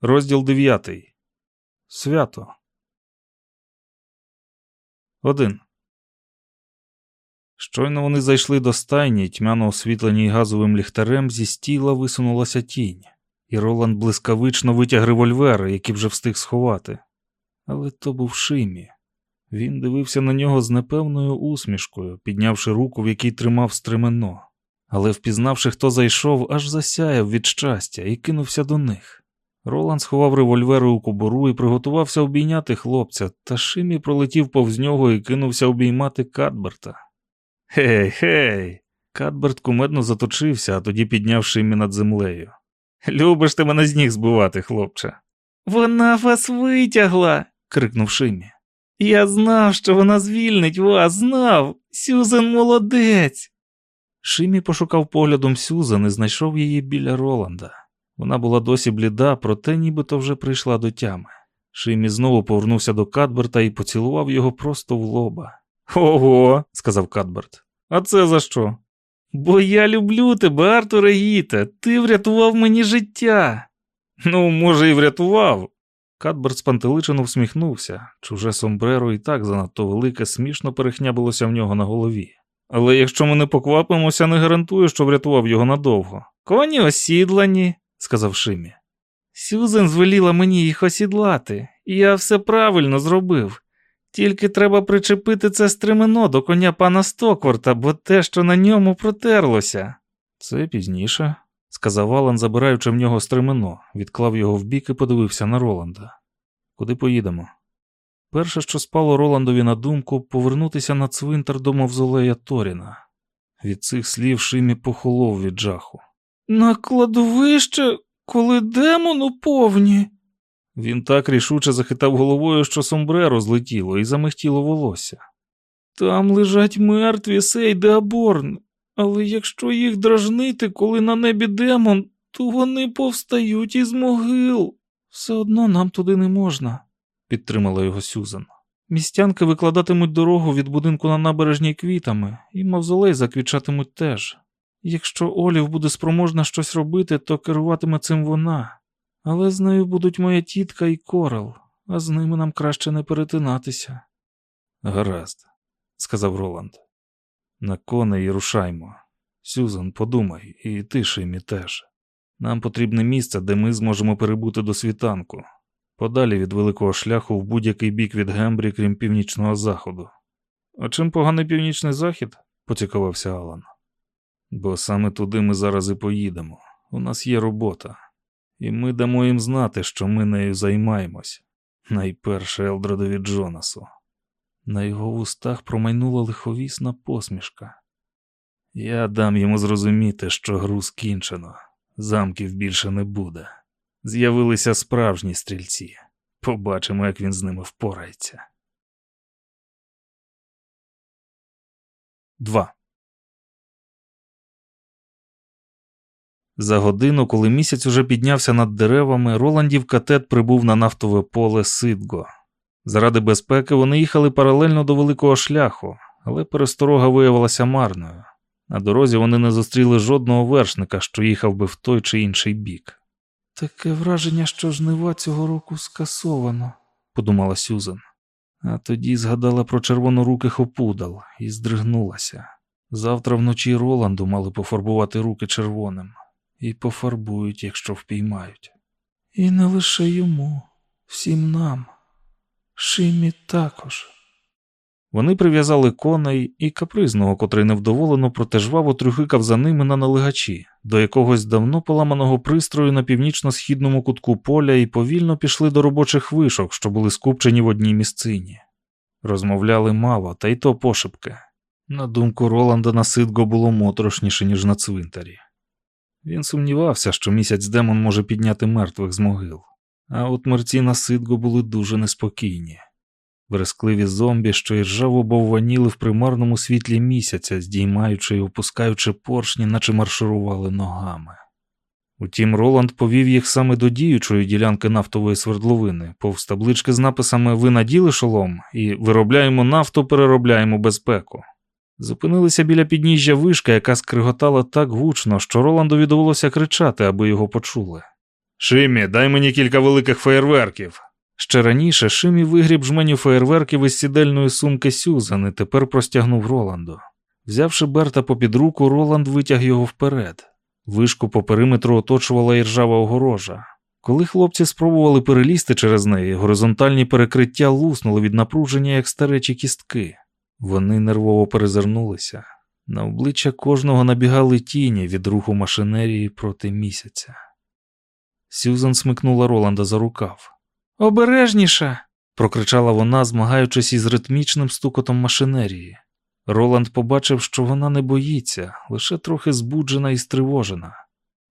Розділ 9. Свято. 1. Щойно вони зайшли до стайні, тьмяно освітленій газовим ліхтарем, зі стіла висунулася тінь, і Роланд блискавично витяг револьвер, який вже встиг сховати. Але то був Шимі. Він дивився на нього з непевною усмішкою, піднявши руку, в якій тримав стремено. Але, впізнавши, хто зайшов, аж засяяв від щастя і кинувся до них. Роланд сховав револьвери у кобуру і приготувався обійняти хлопця, та Шимі пролетів повз нього і кинувся обіймати Кадберта. Гей, гей. Кадберт кумедно заточився, а тоді підняв Шимі над землею. Любиш ти мене з ніг збивати, хлопче. Вона вас витягла. крикнув Шимі. Я знав, що вона звільнить вас, знав. Сюзен молодець. Шимі пошукав поглядом Сюзан і знайшов її біля Роланда. Вона була досі бліда, проте нібито вже прийшла до тями. Шимі знову повернувся до Кадберта і поцілував його просто в лоба. Ого, сказав Кадберт. А це за що? Бо я люблю тебе, Артуре Гіте, ти врятував мені життя. Ну, може, і врятував. Кадберт спантеличено всміхнувся. Чуже сомбреро і так занадто велике, смішно перехнябилося в нього на голові. Але якщо ми не поквапимося, не гарантую, що врятував його надовго. Коні осідлані, сказав Шимі. Сюзен звеліла мені їх осідлати, і я все правильно зробив. Тільки треба причепити це стремено до коня пана Стокворта, бо те, що на ньому протерлося. Це пізніше, сказав Алан, забираючи в нього стремено, відклав його вбік і подивився на Роланда. Куди поїдемо? Перше, що спало Роландові на думку, повернутися на цвинтар до мавзолея Торіна. Від цих слів Шимі похолов від жаху. На кладовище, коли демону повні. Він так рішуче захитав головою, що сомбреро злетіло і замихтіло волосся. Там лежать мертві Сейде Аборн, але якщо їх дражнити, коли на небі демон, то вони повстають із могил. Все одно нам туди не можна, підтримала його Сюзан. Містянки викладатимуть дорогу від будинку на набережній квітами, і мавзолей заквічатимуть теж. Якщо Олів буде спроможна щось робити, то керуватиме цим вона. Але з нею будуть моя тітка і корал, а з ними нам краще не перетинатися. Гаразд, сказав Роланд. На коней рушаймо. Сюзан, подумай, і ти, Шимі, теж. Нам потрібне місце, де ми зможемо перебути до світанку, подалі від великого шляху в будь-який бік від Гембрі, крім північного заходу. А чим поганий північний захід? поцікавився Алан. Бо саме туди ми зараз і поїдемо. У нас є робота, і ми дамо їм знати, що ми нею займаємось. Найперше Елдредові Джонасу. На його вустах промайнула лиховісна посмішка. Я дам йому зрозуміти, що гру скінчено, замків більше не буде. З'явилися справжні стрільці. Побачимо, як він з ними впорається. 2. За годину, коли місяць уже піднявся над деревами, Роландів катет прибув на нафтове поле Сидго. Заради безпеки вони їхали паралельно до великого шляху, але пересторога виявилася марною. На дорозі вони не зустріли жодного вершника, що їхав би в той чи інший бік. Таке враження, що жнива цього року скасовано, подумала Сюзан. А тоді згадала про червоноруких опудал і здригнулася. Завтра вночі Роланду мали пофарбувати руки червоним і пофарбують, якщо впіймають. І не лише йому, всім нам, Шимі також. Вони прив'язали коней і капризного, котрий невдоволено проте жваво трюхикав за ними на налегачі, до якогось давно поламаного пристрою на північно-східному кутку поля і повільно пішли до робочих вишок, що були скупчені в одній місцині. Розмовляли мало, та й то пошепки. На думку Роланда на Сидго було моторошніше, ніж на цвинтарі. Він сумнівався, що місяць демон може підняти мертвих з могил, а от мерці на Сидго були дуже неспокійні. Верескливі зомбі, що іржаво бовваніли в примарному світлі місяця, здіймаючи і опускаючи поршні, наче марширували ногами. Утім, Роланд повів їх саме до діючої ділянки нафтової свердловини, повз таблички з написами Ви наділи шолом і виробляємо нафту, переробляємо безпеку. Зупинилися біля підніжжя вишка, яка скриготала так гучно, що Роландові довелося кричати, аби його почули. Шимі, дай мені кілька великих феєрверків. Ще раніше Шимі вигріб жменю феєрверків із сідельної сумки Сюзан і тепер простягнув Роланду. Взявши Берта попід руку, Роланд витяг його вперед. Вишку по периметру оточувала іржава огорожа. Коли хлопці спробували перелізти через неї, горизонтальні перекриття луснули від напруження, як старечі кістки. Вони нервово перезирнулися. На обличчя кожного набігали тіні від руху машинерії проти місяця. Сюзан смикнула Роланда за рукав. Обережніше. прокричала вона, змагаючись із ритмічним стукотом машинерії. Роланд побачив, що вона не боїться, лише трохи збуджена і стривожена.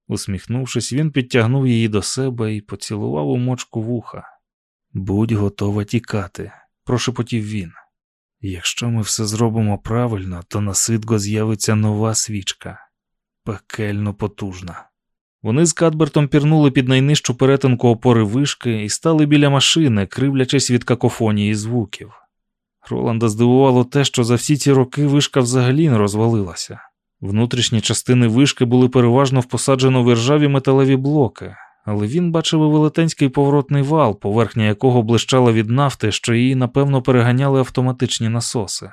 Усміхнувшись, він підтягнув її до себе і поцілував у мочку вуха. Будь готова тікати, прошепотів він. Якщо ми все зробимо правильно, то на Сидго з'явиться нова свічка, пекельно потужна. Вони з Кадбертом пірнули під найнижчу перетинку опори вишки і стали біля машини, кривлячись від какофонії звуків. Роланда здивувало те, що за всі ці роки вишка взагалі не розвалилася. Внутрішні частини вишки були переважно впосаджено в іржаві металеві блоки, але він бачив і велетенський поворотний вал, поверхня якого блищала від нафти, що її, напевно, переганяли автоматичні насоси.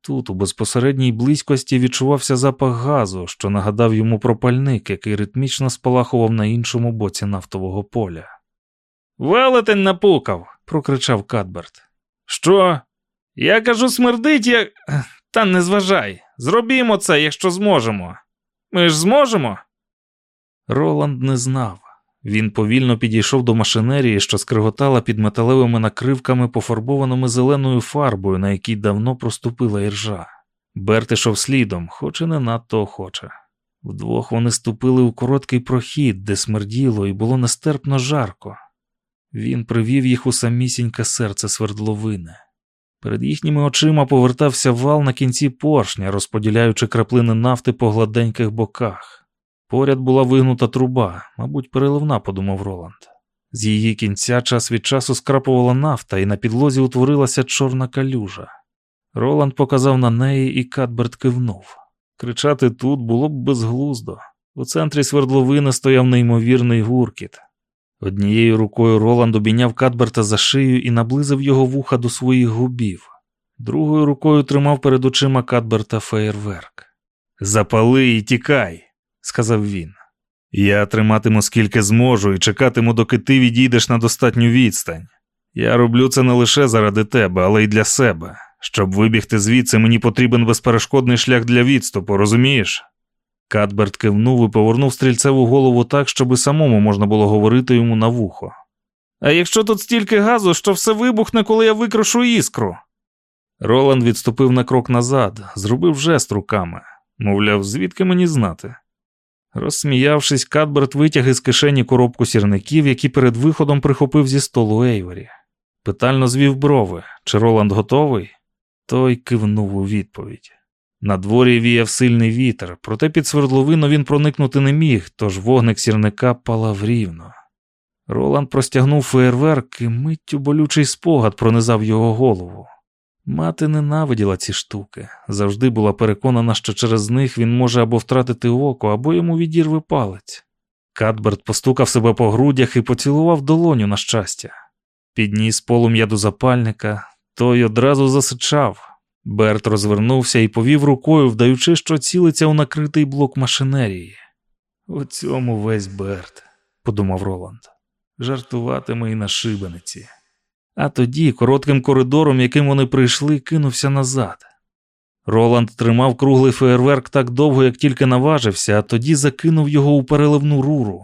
Тут, у безпосередній близькості, відчувався запах газу, що нагадав йому про пальник, який ритмічно спалахував на іншому боці нафтового поля. Велетень напукав, прокричав Кадберт. Що? Я кажу, смердить, як. Та не зважай. Зробімо це, якщо зможемо. Ми ж зможемо. Роланд не знав. Він повільно підійшов до машинерії, що скриготала під металевими накривками, пофарбованими зеленою фарбою, на якій давно проступила іржа. Берт ішов слідом, хоч і не надто охоче. Вдвох вони ступили у короткий прохід, де смерділо і було нестерпно жарко. Він привів їх у самісіньке серце свердловини. Перед їхніми очима повертався вал на кінці поршня, розподіляючи краплини нафти по гладеньких боках. Поряд була вигнута труба, мабуть, переливна, подумав Роланд. З її кінця час від часу скрапувала нафта, і на підлозі утворилася чорна калюжа. Роланд показав на неї, і Кадберт кивнув. Кричати тут було б безглуздо. У центрі свердловини стояв неймовірний гуркіт. Однією рукою Роланд обійняв Кадберта за шию і наблизив його вуха до своїх губів, другою рукою тримав перед очима Кадберта феєрверк. Запали і тікай сказав він. Я триматиму скільки зможу і чекатиму, доки ти відійдеш на достатню відстань. Я роблю це не лише заради тебе, але й для себе. Щоб вибігти звідси, мені потрібен безперешкодний шлях для відступу, розумієш? Кадберт кивнув і повернув стрільцеву голову так, щоби самому можна було говорити йому на вухо. А якщо тут стільки газу, що все вибухне, коли я викрушу іскру? Роланд відступив на крок назад, зробив жест руками, мовляв, звідки мені знати. Розсміявшись, Кадберт витяг із кишені коробку сірників, які перед виходом прихопив зі столу Ейворі. Питально звів брови, чи Роланд готовий? Той кивнув у відповідь. На дворі віяв сильний вітер, проте під свердловину він проникнути не міг, тож вогник сірника палав рівно. Роланд простягнув феєрверк і миттю болючий спогад пронизав його голову. Мати ненавиділа ці штуки, завжди була переконана, що через них він може або втратити око, або йому відірве палець. Кадберт постукав себе по грудях і поцілував долоню на щастя. Підніс полум'я до запальника, той одразу засичав. Берт розвернувся і повів рукою, вдаючи, що цілиться у накритий блок машинерії. У цьому весь Берт, подумав Роланд, жартуватиме і на шибениці а тоді, коротким коридором, яким вони прийшли, кинувся назад. Роланд тримав круглий феєрверк так довго, як тільки наважився, а тоді закинув його у переливну руру.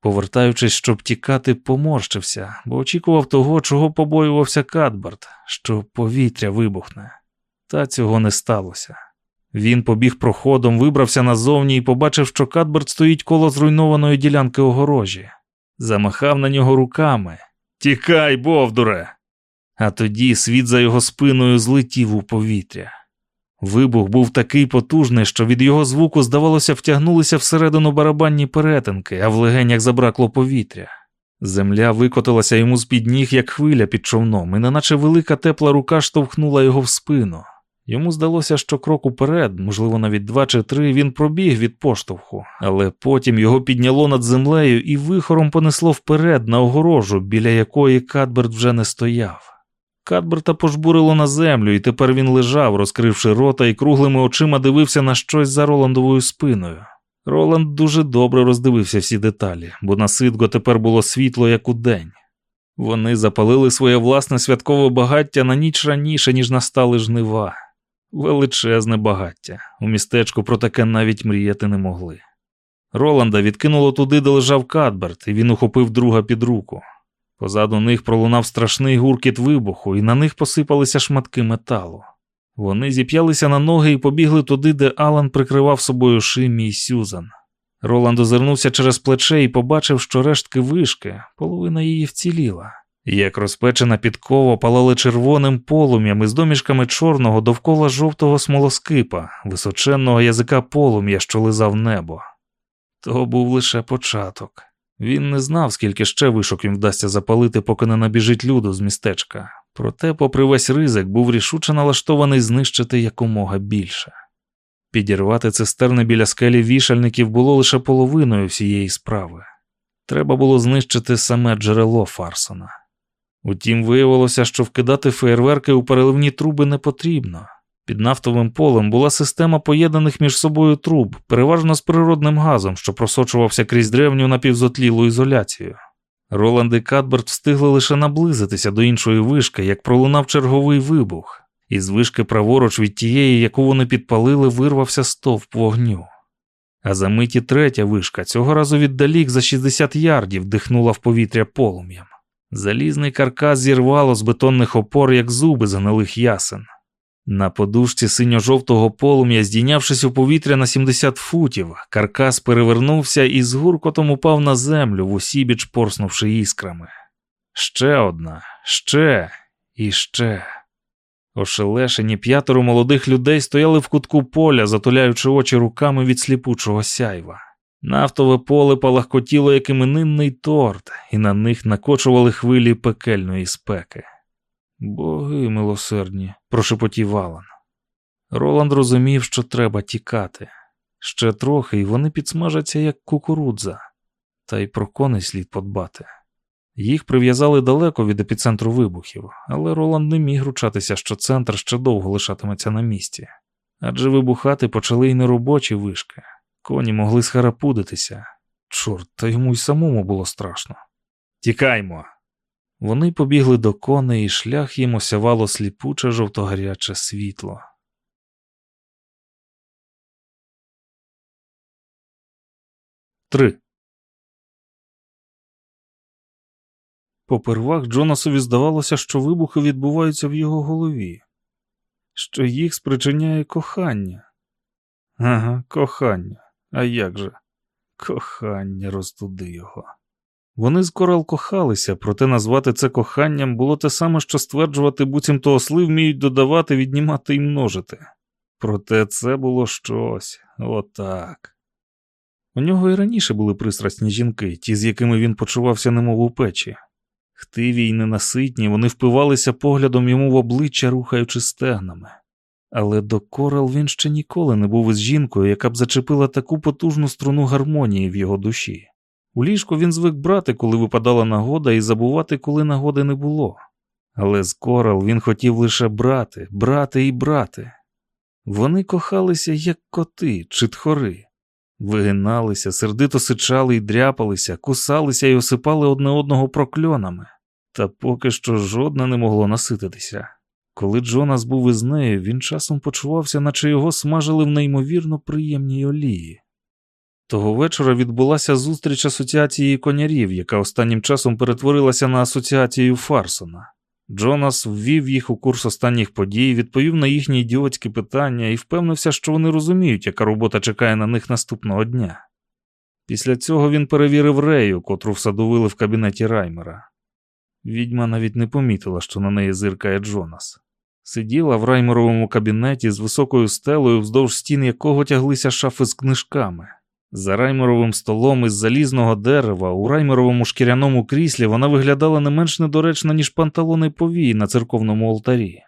Повертаючись, щоб тікати, поморщився, бо очікував того, чого побоювався Кадберт, що повітря вибухне. Та цього не сталося. Він побіг проходом, вибрався назовні і побачив, що Кадберт стоїть коло зруйнованої ділянки огорожі, замахав на нього руками. Тікай, Бовдуре! А тоді світ за його спиною злетів у повітря. Вибух був такий потужний, що від його звуку, здавалося, втягнулися всередину барабанні перетинки, а в легенях забракло повітря. Земля викотилася йому з під ніг, як хвиля під човном, і неначе велика тепла рука штовхнула його в спину. Йому здалося, що крок уперед, можливо, навіть два чи три, він пробіг від поштовху, але потім його підняло над землею і вихором понесло вперед на огорожу, біля якої Кадберт вже не стояв. Кадберта пожбурило на землю, і тепер він лежав, розкривши рота і круглими очима дивився на щось за Роландовою спиною. Роланд дуже добре роздивився всі деталі, бо на Сидго тепер було світло, як у день. Вони запалили своє власне святкове багаття на ніч раніше, ніж настали жнива. Величезне багаття. У містечку про таке навіть мріяти не могли. Роланда відкинуло туди, де лежав Кадберт, і він ухопив друга під руку. Позаду них пролунав страшний гуркіт вибуху, і на них посипалися шматки металу. Вони зіп'ялися на ноги і побігли туди, де Алан прикривав собою Шимі і Сюзан. Роланд озирнувся через плече і побачив, що рештки вишки, половина її вціліла. Як розпечена підкова палали червоним полум'ям із домішками чорного довкола жовтого смолоскипа, височенного язика полум'я, що лизав небо. То був лише початок. Він не знав, скільки ще вишок їм вдасться запалити, поки не набіжить люду з містечка. Проте, попри весь ризик, був рішуче налаштований знищити якомога більше. Підірвати цистерни біля скелі вішальників було лише половиною всієї справи. Треба було знищити саме джерело Фарсона. Утім, виявилося, що вкидати феєрверки у переливні труби не потрібно. Під нафтовим полем була система поєднаних між собою труб, переважно з природним газом, що просочувався крізь древню напівзотлілу ізоляцію. Роланд і Кадберт встигли лише наблизитися до іншої вишки, як пролунав черговий вибух, і з вишки праворуч від тієї, яку вони підпалили, вирвався стовп вогню. А за миті третя вишка, цього разу віддалік за 60 ярдів, дихнула в повітря полум'ям. Залізний каркас зірвало з бетонних опор, як зуби загнилих ясен. На подушці синьо-жовтого полум'я, здійнявшись у повітря на 70 футів, каркас перевернувся і з гуркотом упав на землю, в усібіч порснувши іскрами. Ще одна, ще і ще. Ошелешені п'ятеро молодих людей стояли в кутку поля, затуляючи очі руками від сліпучого сяйва. Нафтове поле палахкотіло як іменинний торт, і на них накочували хвилі пекельної спеки. Боги милосердні, прошепотів Алан. Роланд розумів, що треба тікати. Ще трохи, і вони підсмажаться, як кукурудза, та й про коней слід подбати. Їх прив'язали далеко від епіцентру вибухів, але Роланд не міг ручатися, що центр ще довго лишатиметься на місці. Адже вибухати почали й неробочі вишки. Коні могли схарапудитися. Чорт, та йому й самому було страшно. Тікаймо. Вони побігли до коней, і шлях їм осявало сліпуче жовтогаряче світло. Три. Попервах Джонасові здавалося, що вибухи відбуваються в його голові, що їх спричиняє кохання. Ага, кохання. А як же? Кохання розтуди його. Вони з Корал кохалися, проте назвати це коханням було те саме, що стверджувати, буцімто осли вміють додавати, віднімати і множити. Проте це було щось отак. У нього і раніше були пристрасні жінки, ті, з якими він почувався немов у печі. Хтиві й ненаситні, вони впивалися поглядом йому в обличчя, рухаючи стегнами. Але до Корал він ще ніколи не був із жінкою, яка б зачепила таку потужну струну гармонії в його душі. У ліжку він звик брати, коли випадала нагода, і забувати, коли нагоди не було. Але з Корал він хотів лише брати, брати і брати. Вони кохалися, як коти чи тхори, вигиналися, сердито сичали й дряпалися, кусалися і осипали одне одного прокльонами, та поки що жодне не могло насититися. Коли Джонас був із нею, він часом почувався, наче його смажили в неймовірно приємній олії. Того вечора відбулася зустріч асоціації конярів, яка останнім часом перетворилася на асоціацію Фарсона. Джонас ввів їх у курс останніх подій, відповів на їхні ідіотські питання і впевнився, що вони розуміють, яка робота чекає на них наступного дня. Після цього він перевірив рею, котру всадовили в кабінеті Раймера. Відьма навіть не помітила, що на неї зиркає Джонас. Сиділа в раймеровому кабінеті з високою стелею, вздовж стін якого тяглися шафи з книжками. За раймеровим столом із залізного дерева у раймеровому шкіряному кріслі вона виглядала не менш недоречно, ніж панталони повії на церковному алтарі.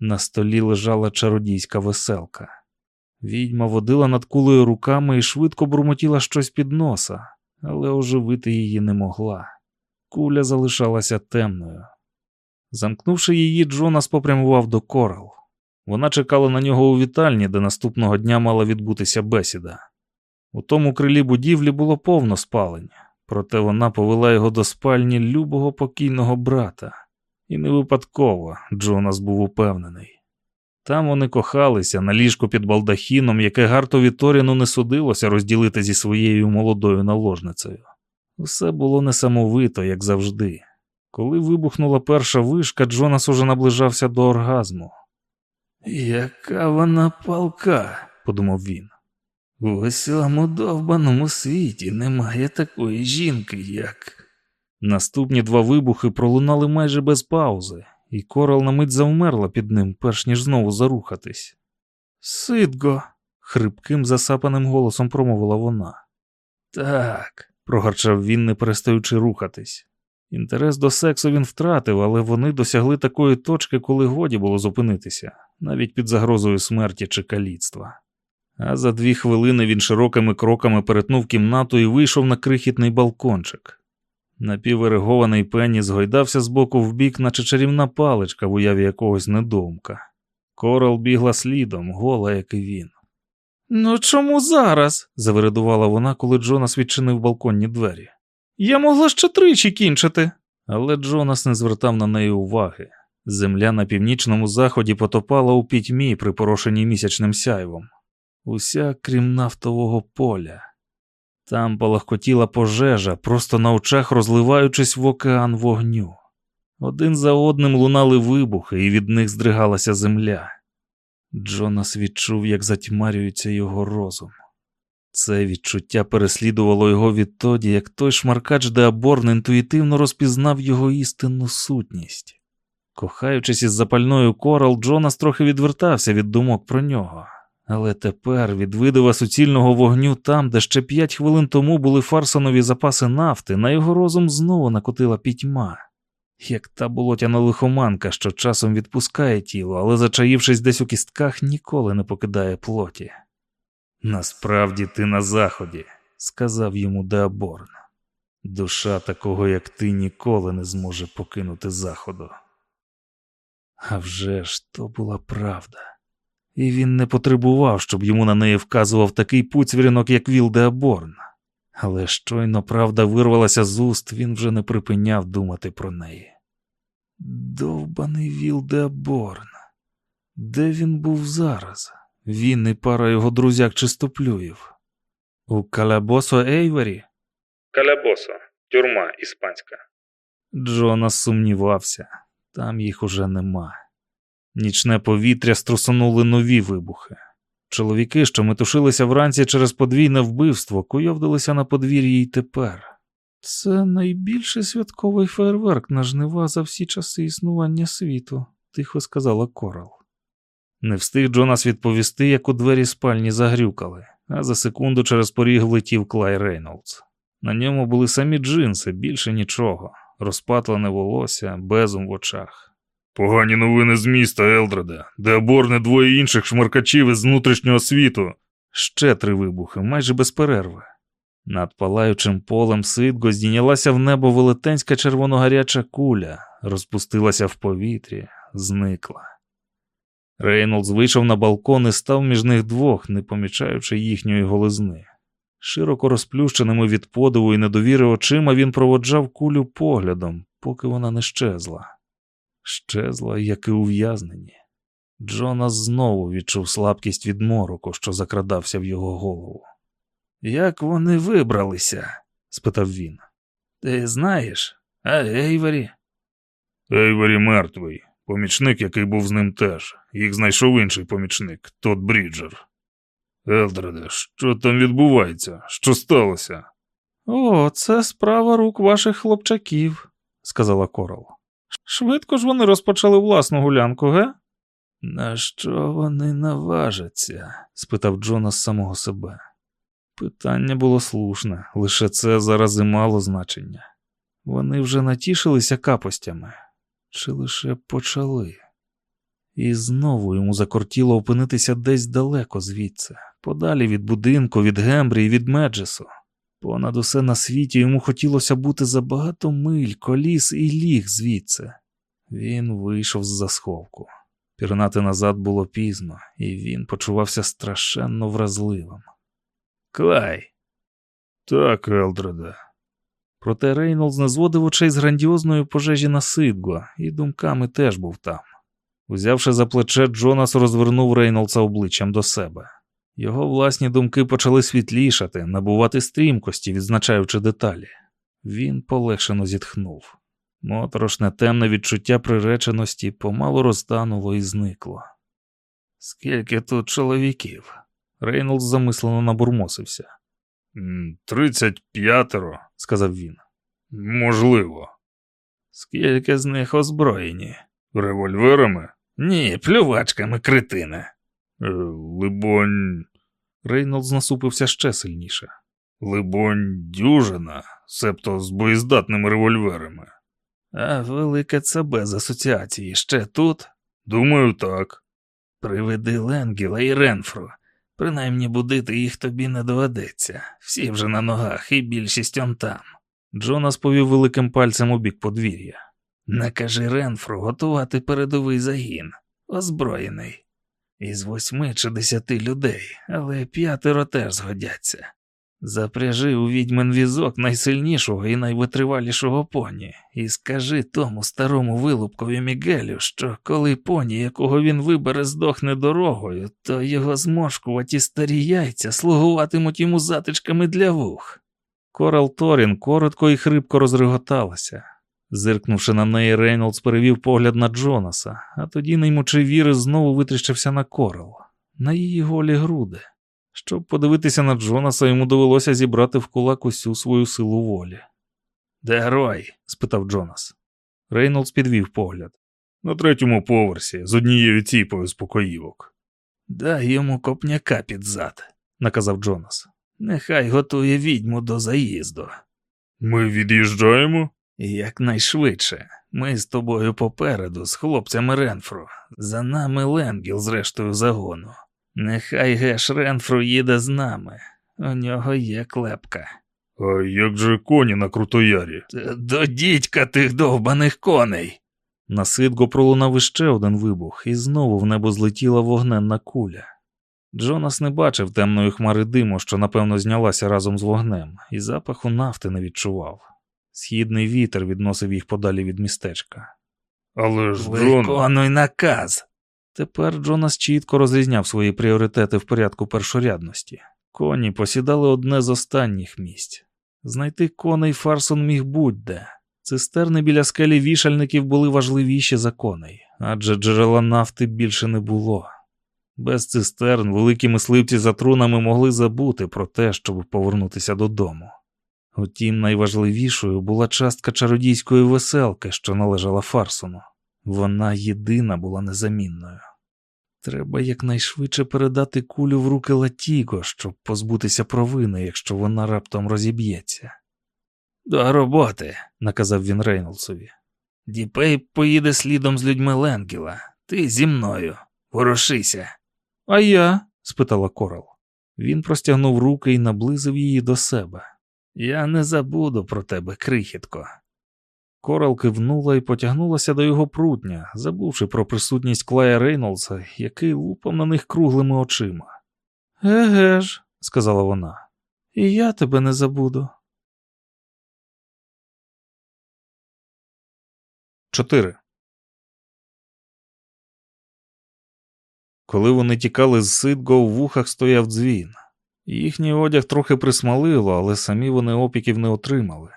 На столі лежала чародійська веселка. Відьма водила над кулею руками і швидко бурмотіла щось під носа, але оживити її не могла. Куля залишалася темною. Замкнувши її, Джонас попрямував до Корал. Вона чекала на нього у вітальні, де наступного дня мала відбутися бесіда. У тому крилі будівлі було повно спалення, проте вона повела його до спальні любого покійного брата. І не випадково Джонас був упевнений. Там вони кохалися на ліжку під балдахіном, яке Гартові Торіну не судилося розділити зі своєю молодою наложницею. Все було несамовито, як завжди. Коли вибухнула перша вишка, Джонас уже наближався до оргазму. Яка вона палка, подумав він. У усьому довбаному світі немає такої жінки, як. Наступні два вибухи пролунали майже без паузи, і корал на мить завмерла під ним, перш ніж знову зарухатись. Сидго, хрипким засапаним голосом промовила вона. Так, прогарчав він, не перестаючи рухатись. Інтерес до сексу він втратив, але вони досягли такої точки, коли годі було зупинитися, навіть під загрозою смерті чи каліцтва. А за дві хвилини він широкими кроками перетнув кімнату і вийшов на крихітний балкончик. Напіверегований пенні згойдався з боку в бік, наче чарівна паличка в уяві якогось недоумка. Корал бігла слідом, гола, як і він. Ну чому зараз? завередувала вона, коли Джонас відчинив балконні двері. Я могла ще тричі кінчити. Але Джонас не звертав на неї уваги. Земля на північному заході потопала у пітьмі, припорошеній місячним сяйвом. Уся крім нафтового поля. Там полагкотіла пожежа, просто на очах розливаючись в океан вогню. Один за одним лунали вибухи, і від них здригалася земля. Джонас відчув, як затьмарюється його розум. Це відчуття переслідувало його відтоді, як той шмаркач Деаборн інтуїтивно розпізнав його істинну сутність. Кохаючись із запальною корал, Джонас трохи відвертався від думок про нього. Але тепер, від видива суцільного вогню там, де ще п'ять хвилин тому були фарсонові запаси нафти, на його розум знову накотила пітьма, як та болотяна лихоманка, що часом відпускає тіло, але, зачаївшись десь у кістках, ніколи не покидає плоті. Насправді ти на заході, сказав йому Деаборн. Душа такого, як ти, ніколи не зможе покинути заходу. А вже ж то була правда, і він не потребував, щоб йому на неї вказував такий пуцвірінок, як Віл Деаборн. Але щойно правда вирвалася з уст, він вже не припиняв думати про неї. Довбаний Віл Деаборн. Де він був зараз? Він і пара його друзяк чистоплюїв. У Калабосо Ейвері? Калябосо, тюрма іспанська. Джонас сумнівався, там їх уже нема. Нічне повітря струсонули нові вибухи. Чоловіки, що метушилися вранці через подвійне вбивство, куйовдилися на подвір'ї й тепер. Це найбільший святковий фейерверк на жнива за всі часи існування світу, тихо сказала Корал. Не встиг Джонас відповісти, як у двері спальні загрюкали, а за секунду через поріг влетів Клай Рейнолдс. На ньому були самі джинси, більше нічого, розпатлене волосся, безум в очах. Погані новини з міста Елдреда, де оборне двоє інших шмаркачів із внутрішнього світу. Ще три вибухи, майже без перерви. Над палаючим полем сидго здійнялася в небо велетенська червоногаряча куля, розпустилася в повітрі, зникла. Рейнолдс вийшов на балкон і став між них двох, не помічаючи їхньої голизни. Широко розплющеними від подиву і недовіри очима він проводжав кулю поглядом, поки вона не щезла. Щезла, як і ув'язнені. Джонас знову відчув слабкість від мороку, що закрадався в його голову. Як вони вибралися? спитав він. Ти знаєш, а Ейвері? Ейвері мертвий. Помічник, який був з ним теж. Їх знайшов інший помічник, Тот Бріджер. Елдреде, що там відбувається? Що сталося? О, це справа рук ваших хлопчаків, сказала Корал. Швидко ж вони розпочали власну гулянку, ге? На що вони наважаться? спитав Джонас самого себе. Питання було слушне, лише це зараз і мало значення. Вони вже натішилися капостями, чи лише почали? І знову йому закортіло опинитися десь далеко звідси, подалі від будинку, від Гембрі від Меджесу. Понад усе на світі йому хотілося бути за багато миль, коліс і ліг звідси. Він вийшов з засховку. Пірнати назад було пізно, і він почувався страшенно вразливим. Клай. Так, Елдреде. Проте Рейнолдс не зводив очей з грандіозної пожежі на Сидго, і думками теж був там. Узявши за плече, Джонас розвернув Рейнолдса обличчям до себе. Його власні думки почали світлішати, набувати стрімкості, відзначаючи деталі. Він полегшено зітхнув. Моторошне темне відчуття приреченості помалу розтануло і зникло. Скільки тут чоловіків? Рейнолдс замислено набурмосився. «М, Тридцять п'ятеро, сказав він. можливо. Скільки з них озброєні? Револьверами? Ні, плювачками критини. Е, либонь, Рейнолдс насупився ще сильніше. либонь, дюжина, себто з боєздатними револьверами. А велике ЦБ з асоціації ще тут? Думаю, так. Приведи Ленгіла і Ренфру. Принаймні будити їх тобі не доведеться. Всі вже на ногах і більшість он там. Джонас повів великим пальцем у бік подвір'я. Накажи Ренфру готувати передовий загін, озброєний. Із восьми чи десяти людей, але п'ятеро теж згодяться. Запряжи у відьмин візок найсильнішого і найвитривалішого поні, і скажи тому старому вилупкові Мігелю, що коли поні, якого він вибере, здохне дорогою, то його зморшкуваті старі яйця слугуватимуть йому затичками для вух. Корал Торін коротко і хрипко розреготалася. Зиркнувши на неї, Рейнолдс перевів погляд на Джонаса, а тоді, не ймучи віри, знову витріщився на Корал, на її голі груди. Щоб подивитися на Джонаса, йому довелося зібрати в кулак усю свою силу волі. Де герой? спитав Джонас. Рейнолдс підвів погляд. На третьому поверсі з однією ціпою з покоївок. Дай йому копняка під зад, наказав Джонас. Нехай готує відьму до заїзду. Ми від'їжджаємо? Якнайшвидше. Ми з тобою попереду, з хлопцями Ренфру. За нами Ленгіл з рештою загону. Нехай Геш Ренфру їде з нами. У нього є клепка. А як же коні на крутоярі? До дідька тих довбаних коней. На Сидго пролунав іще один вибух, і знову в небо злетіла вогненна куля. Джонас не бачив темної хмари диму, що напевно знялася разом з вогнем, і запаху нафти не відчував. Східний вітер відносив їх подалі від містечка. Але ж Джон... Виконуй наказ. Тепер Джонас чітко розрізняв свої пріоритети в порядку першорядності. Коні посідали одне з останніх місць. Знайти коней Фарсон міг будь-де. Цистерни біля скелі вішальників були важливіші за коней, адже джерела нафти більше не було. Без цистерн великі мисливці за трунами могли забути про те, щоб повернутися додому. Утім, найважливішою була частка чародійської веселки, що належала Фарсону. Вона єдина була незамінною. Треба якнайшвидше передати кулю в руки Латіго, щоб позбутися провини, якщо вона раптом розіб'ється. До роботи, наказав він Рейнолдсові. Діпей поїде слідом з людьми Ленгіла. Ти зі мною. Ворушися. А я? спитала Корал. Він простягнув руки і наблизив її до себе. Я не забуду про тебе, крихітко. Корал кивнула і потягнулася до його прутня, забувши про присутність Клая Рейнолдса, який лупав на них круглими очима. Еге ж, сказала вона, і я тебе не забуду. 4. Коли вони тікали з Сидго, у вухах стояв дзвін. Їхній одяг трохи присмалило, але самі вони опіків не отримали.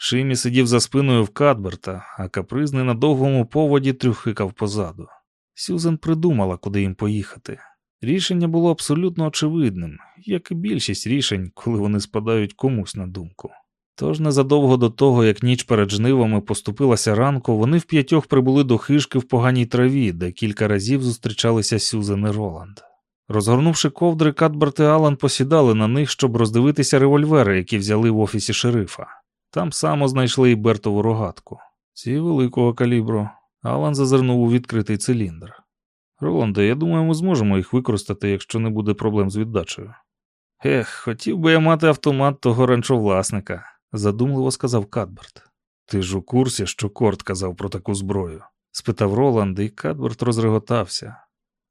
Шимі сидів за спиною в Кадберта, а капризний на довгому поводі трюхикав позаду. Сюзен придумала, куди їм поїхати. Рішення було абсолютно очевидним, як і більшість рішень, коли вони спадають комусь на думку. Тож незадовго до того, як ніч перед жнивами поступилася ранку, вони вп'ятьох прибули до хижки в поганій траві, де кілька разів зустрічалися Сюзен і Роланд. Розгорнувши ковдри, Кадберт і Алан посідали на них, щоб роздивитися револьвери, які взяли в офісі шерифа. Там само знайшли і Бертову рогатку. Ці великого калібру. Алан зазирнув у відкритий циліндр. Роланде, я думаю, ми зможемо їх використати, якщо не буде проблем з віддачею. Ех, хотів би я мати автомат того ранчовласника, задумливо сказав Кадберт. Ти ж у курсі, що Корт казав про таку зброю? спитав Роланд, і Кадберт розреготався,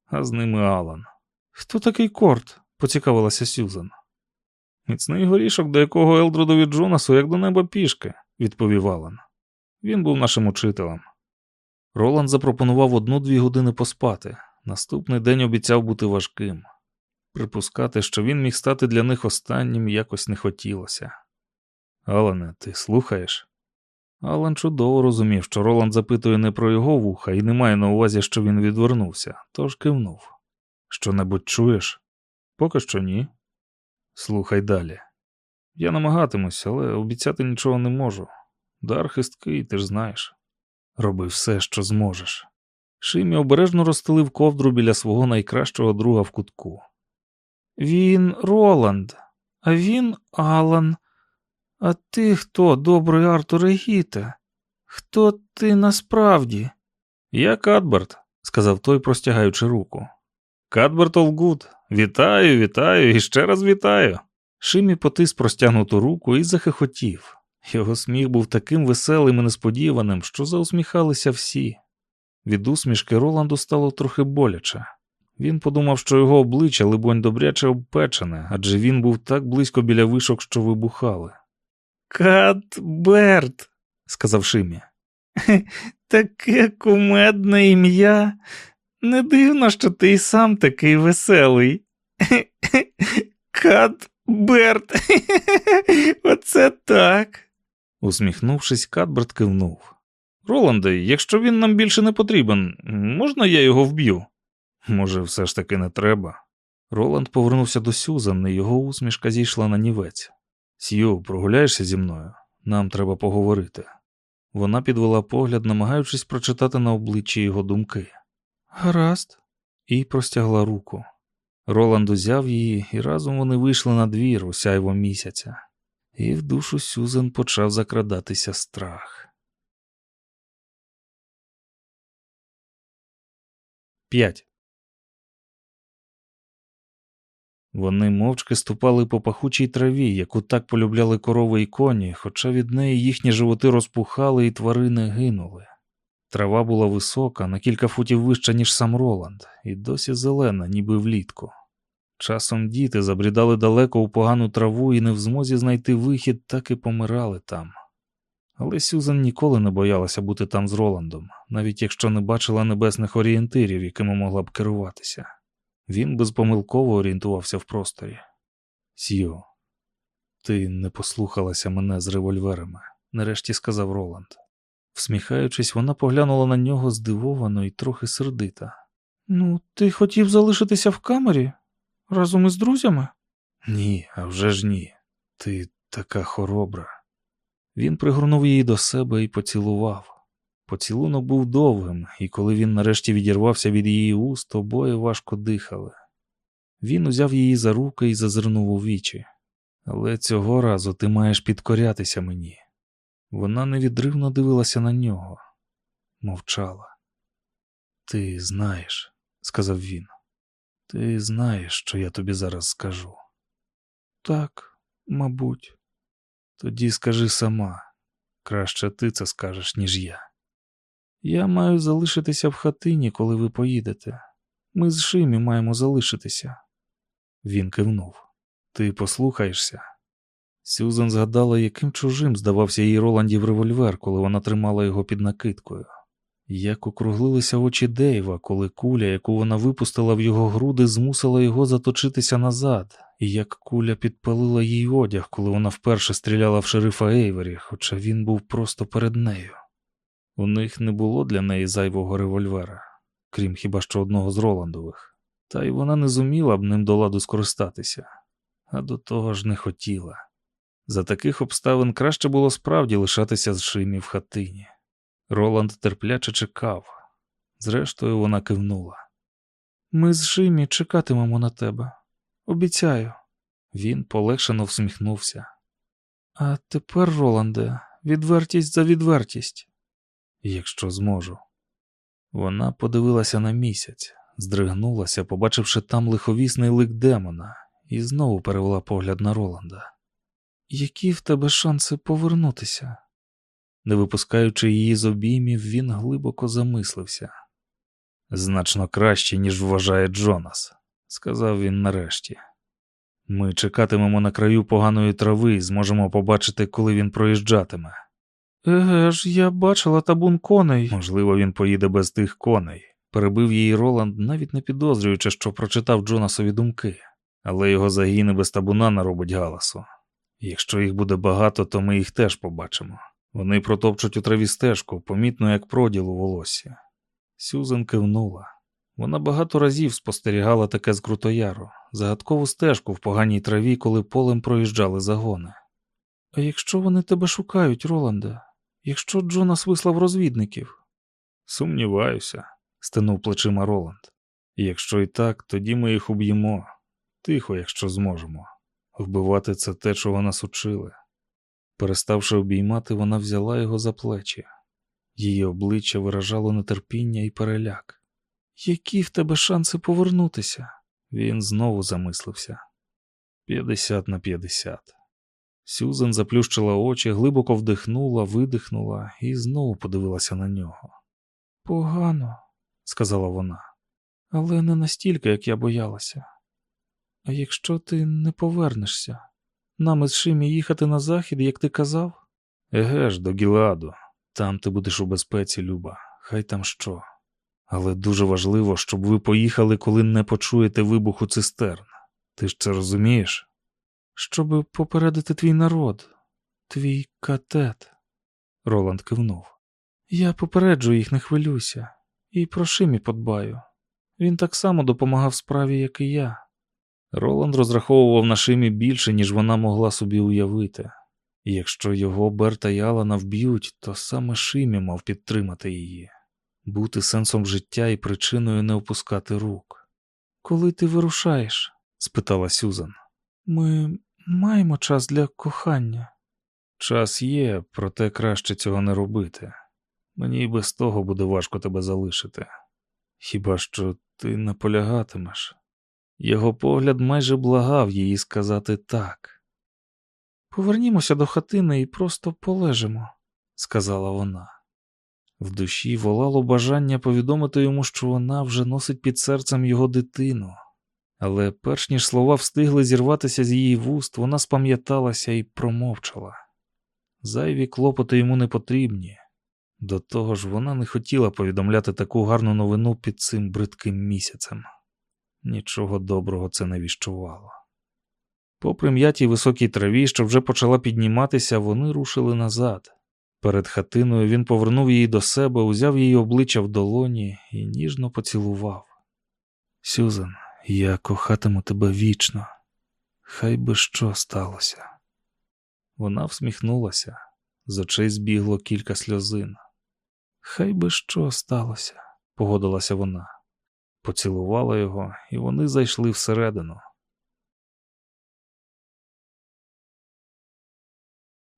а з ними Алан. Хто такий Корт? поцікавилася Сюзан. Міцний горішок, до якого Елдродові Джонасу, як до неба пішки, відповів Алан. Він був нашим учителем. Роланд запропонував одну-дві години поспати. Наступний день обіцяв бути важким. Припускати, що він міг стати для них останнім, якось не хотілося. Алане, ти слухаєш? Алан чудово розумів, що Роланд запитує не про його вуха і не має на увазі, що він відвернувся, тож кивнув. Що небудь чуєш? Поки що ні. Слухай далі. Я намагатимусь, але обіцяти нічого не можу. Дар хисткий, ти ж знаєш. Роби все, що зможеш. Шимі обережно розстелив ковдру біля свого найкращого друга в кутку. Він Роланд, а він Алан. А ти хто, добрий Артур Гіте? Хто ти насправді? Я Кадберт, сказав той, простягаючи руку. Кадберт Олгуд, вітаю, вітаю і ще раз вітаю. Шимі потис простягнуту руку і захихотів. Його сміх був таким веселим і несподіваним, що заусміхалися всі. Від усмішки Роланду стало трохи боляче. Він подумав, що його обличчя, либонь, добряче обпечене, адже він був так близько біля вишок, що вибухали. Кадберт, сказав Шимі. Таке кумедне ім'я. Не дивно, що ти й сам такий веселий. Кадберт. Оце так. Усміхнувшись, Кадберт кивнув. Роланде, якщо він нам більше не потрібен, можна я його вб'ю? Може, все ж таки не треба. Роланд повернувся до Сюзан, і його усмішка зійшла на нівець. Сью, прогуляєшся зі мною? Нам треба поговорити. Вона підвела погляд, намагаючись прочитати на обличчі його думки. Гаразд, і простягла руку. Роланд узяв її, і разом вони вийшли на двір у сяйво місяця, і в душу Сюзан почав закрадатися страх. 5. Вони мовчки ступали по пахучій траві, яку так полюбляли корови і коні, хоча від неї їхні животи розпухали і тварини гинули. Трава була висока, на кілька футів вища, ніж сам Роланд, і досі зелена, ніби влітку. Часом діти забрідали далеко у погану траву і не в змозі знайти вихід, так і помирали там. Але Сюзан ніколи не боялася бути там з Роландом, навіть якщо не бачила небесних орієнтирів, якими могла б керуватися. Він безпомилково орієнтувався в просторі. Сью, ти не послухалася мене з револьверами, нарешті сказав Роланд. Всміхаючись, вона поглянула на нього здивовано і трохи сердита. Ну, ти хотів залишитися в камері разом із друзями? Ні, а вже ж ні. Ти така хоробра. Він пригорнув її до себе і поцілував. Поцілунок був довгим, і коли він нарешті відірвався від її уст, обоє важко дихали. Він узяв її за руки і зазирнув у вічі. Але цього разу ти маєш підкорятися мені. Вона невідривно дивилася на нього, мовчала. Ти знаєш, сказав він, ти знаєш, що я тобі зараз скажу. Так, мабуть. Тоді скажи сама, краще ти це скажеш, ніж я. Я маю залишитися в хатині, коли ви поїдете. Ми з Шимі маємо залишитися. Він кивнув. Ти послухаєшся. Сюзан згадала, яким чужим здавався їй Роландів револьвер, коли вона тримала його під накидкою. Як округлилися очі Дейва, коли куля, яку вона випустила в його груди, змусила його заточитися назад, і як куля підпалила їй одяг, коли вона вперше стріляла в шерифа Ейвері, хоча він був просто перед нею. У них не було для неї зайвого револьвера, крім хіба що одного з Роландових, та й вона не зуміла б ним до ладу скористатися, а до того ж не хотіла. За таких обставин краще було справді лишатися з Шимі в хатині. Роланд терпляче чекав. Зрештою, вона кивнула. Ми з Шимі чекатимемо на тебе. Обіцяю. Він полегшено всміхнувся. А тепер, Роланде, відвертість за відвертість, якщо зможу. Вона подивилася на місяць. здригнулася, побачивши там лиховісний лик демона, і знову перевела погляд на Роланда. Які в тебе шанси повернутися? Не випускаючи її з обіймів, він глибоко замислився. Значно краще, ніж вважає Джонас, сказав він нарешті. Ми чекатимемо на краю поганої трави і зможемо побачити, коли він проїжджатиме. Еге ж, я бачила табун коней. Можливо, він поїде без тих коней. Перебив її Роланд, навіть не підозрюючи, що прочитав Джонасові думки, але його загін без табуна наробить галасу. Якщо їх буде багато, то ми їх теж побачимо. Вони протопчуть у траві стежку, помітно як проділ у волосі. Сюзен кивнула. Вона багато разів спостерігала таке з Крутояру, загадкову стежку в поганій траві, коли полем проїжджали загони. А якщо вони тебе шукають, Роланде, якщо Джонас вислав розвідників? Сумніваюся, стенув плечима Роланд. Якщо і так, тоді ми їх уб'ємо. Тихо, якщо зможемо. Вбивати це те, чого нас учили. Переставши обіймати, вона взяла його за плечі. Її обличчя виражало нетерпіння і переляк. Які в тебе шанси повернутися? Він знову замислився. П'ятдесят на п'ятдесят. Сюзан заплющила очі, глибоко вдихнула, видихнула і знову подивилася на нього. Погано, сказала вона, але не настільки, як я боялася. А якщо ти не повернешся, нам із Шимі їхати на захід, як ти казав? Еге ж, до Гіладу. Там ти будеш у безпеці, Люба, хай там що. Але дуже важливо, щоб ви поїхали, коли не почуєте вибуху цистерн. Ти ж це розумієш? Щоби попередити твій народ, твій катет. Роланд кивнув. Я попереджу їх, не хвилюйся, і про Шимі подбаю. Він так само допомагав справі, як і я. Роланд розраховував на Шимі більше, ніж вона могла собі уявити. І якщо його Берта і Алана вб'ють, то саме Шимі мав підтримати її, бути сенсом життя і причиною не опускати рук. Коли ти вирушаєш? спитала Сюзан. Ми маємо час для кохання. Час є, проте краще цього не робити. Мені й без того буде важко тебе залишити. Хіба що ти наполягатимеш? Його погляд майже благав її сказати так. Повернімося до хатини і просто полежимо, сказала вона. В душі волало бажання повідомити йому, що вона вже носить під серцем його дитину, але перш ніж слова встигли зірватися з її вуст, вона спам'яталася і промовчала. Зайві клопоти йому не потрібні. До того ж, вона не хотіла повідомляти таку гарну новину під цим бридким місяцем. Нічого доброго це не віщувало. Попри м'ятій високій траві, що вже почала підніматися, вони рушили назад. Перед хатиною він повернув її до себе, узяв її обличчя в долоні і ніжно поцілував. Сюзан, я кохатиму тебе вічно, хай би що сталося. Вона всміхнулася, з очей збігло кілька сльозин. Хай би що сталося, погодилася вона, поцілувала його, і вони зайшли всередину.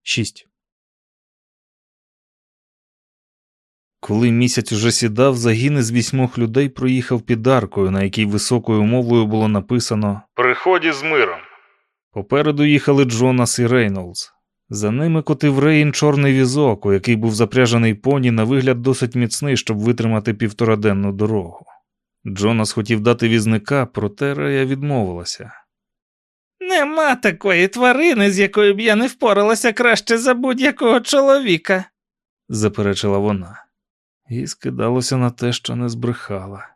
6. Коли місяць уже сідав, загін із вісьмох людей проїхав під аркою, на якій високою мовою було написано Приході з миром. Попереду їхали Джонас і Рейнолдс. За ними котив Рейн чорний візок, у який був запряжений поні, на вигляд досить міцний, щоб витримати півтораденну дорогу. Джонас хотів дати візника, проте Рея відмовилася. Нема такої тварини, з якою б я не впоралася краще за будь-якого чоловіка, заперечила вона, і скидалося на те, що не збрехала.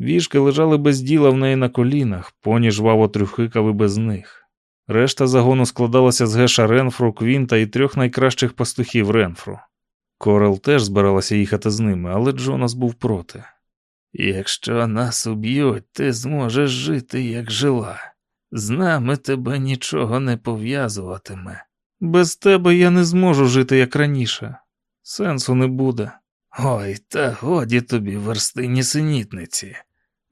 Віжки лежали без діла в неї на колінах, поні жваво трюхикав і без них. Решта загону складалася з Геша Ренфру, Квінта і трьох найкращих пастухів Ренфру. Корел теж збиралася їхати з ними, але Джонас був проти. Якщо нас уб'ють, ти зможеш жити, як жила. З нами тебе нічого не пов'язуватиме. Без тебе я не зможу жити, як раніше. Сенсу не буде. Ой, та годі тобі, верстині синітниці.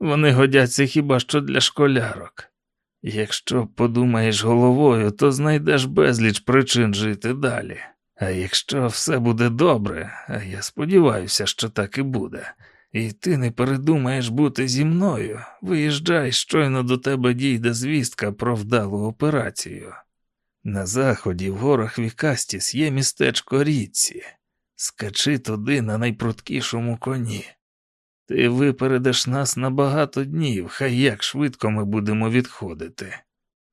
Вони годяться хіба що для школярок. Якщо подумаєш головою, то знайдеш безліч причин жити далі. А якщо все буде добре, а я сподіваюся, що так і буде, І ти не передумаєш бути зі мною. Виїжджай, щойно до тебе дійде звістка про вдалу операцію. На заході, в горах Вікастіс, є містечко Ріці. Скачи туди на найпруткішому коні. Ти випередиш нас на багато днів, хай як швидко ми будемо відходити.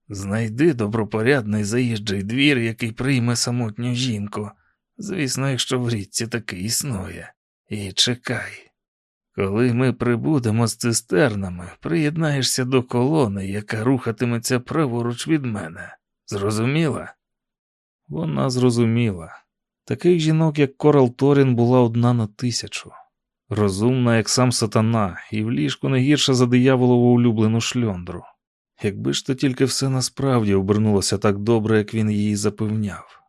Знайди добропорядний заїжджий двір, який прийме самотню жінку. Звісно, якщо в річці таки існує. І чекай. Коли ми прибудемо з цистернами, приєднаєшся до колони, яка рухатиметься праворуч від мене. Зрозуміла? Вона зрозуміла. Таких жінок, як Корал Торін, була одна на тисячу. Розумна, як сам сатана, і в ліжку не гірша за дияволову улюблену шльондру. Якби ж то тільки все насправді обернулося так добре, як він її запевняв.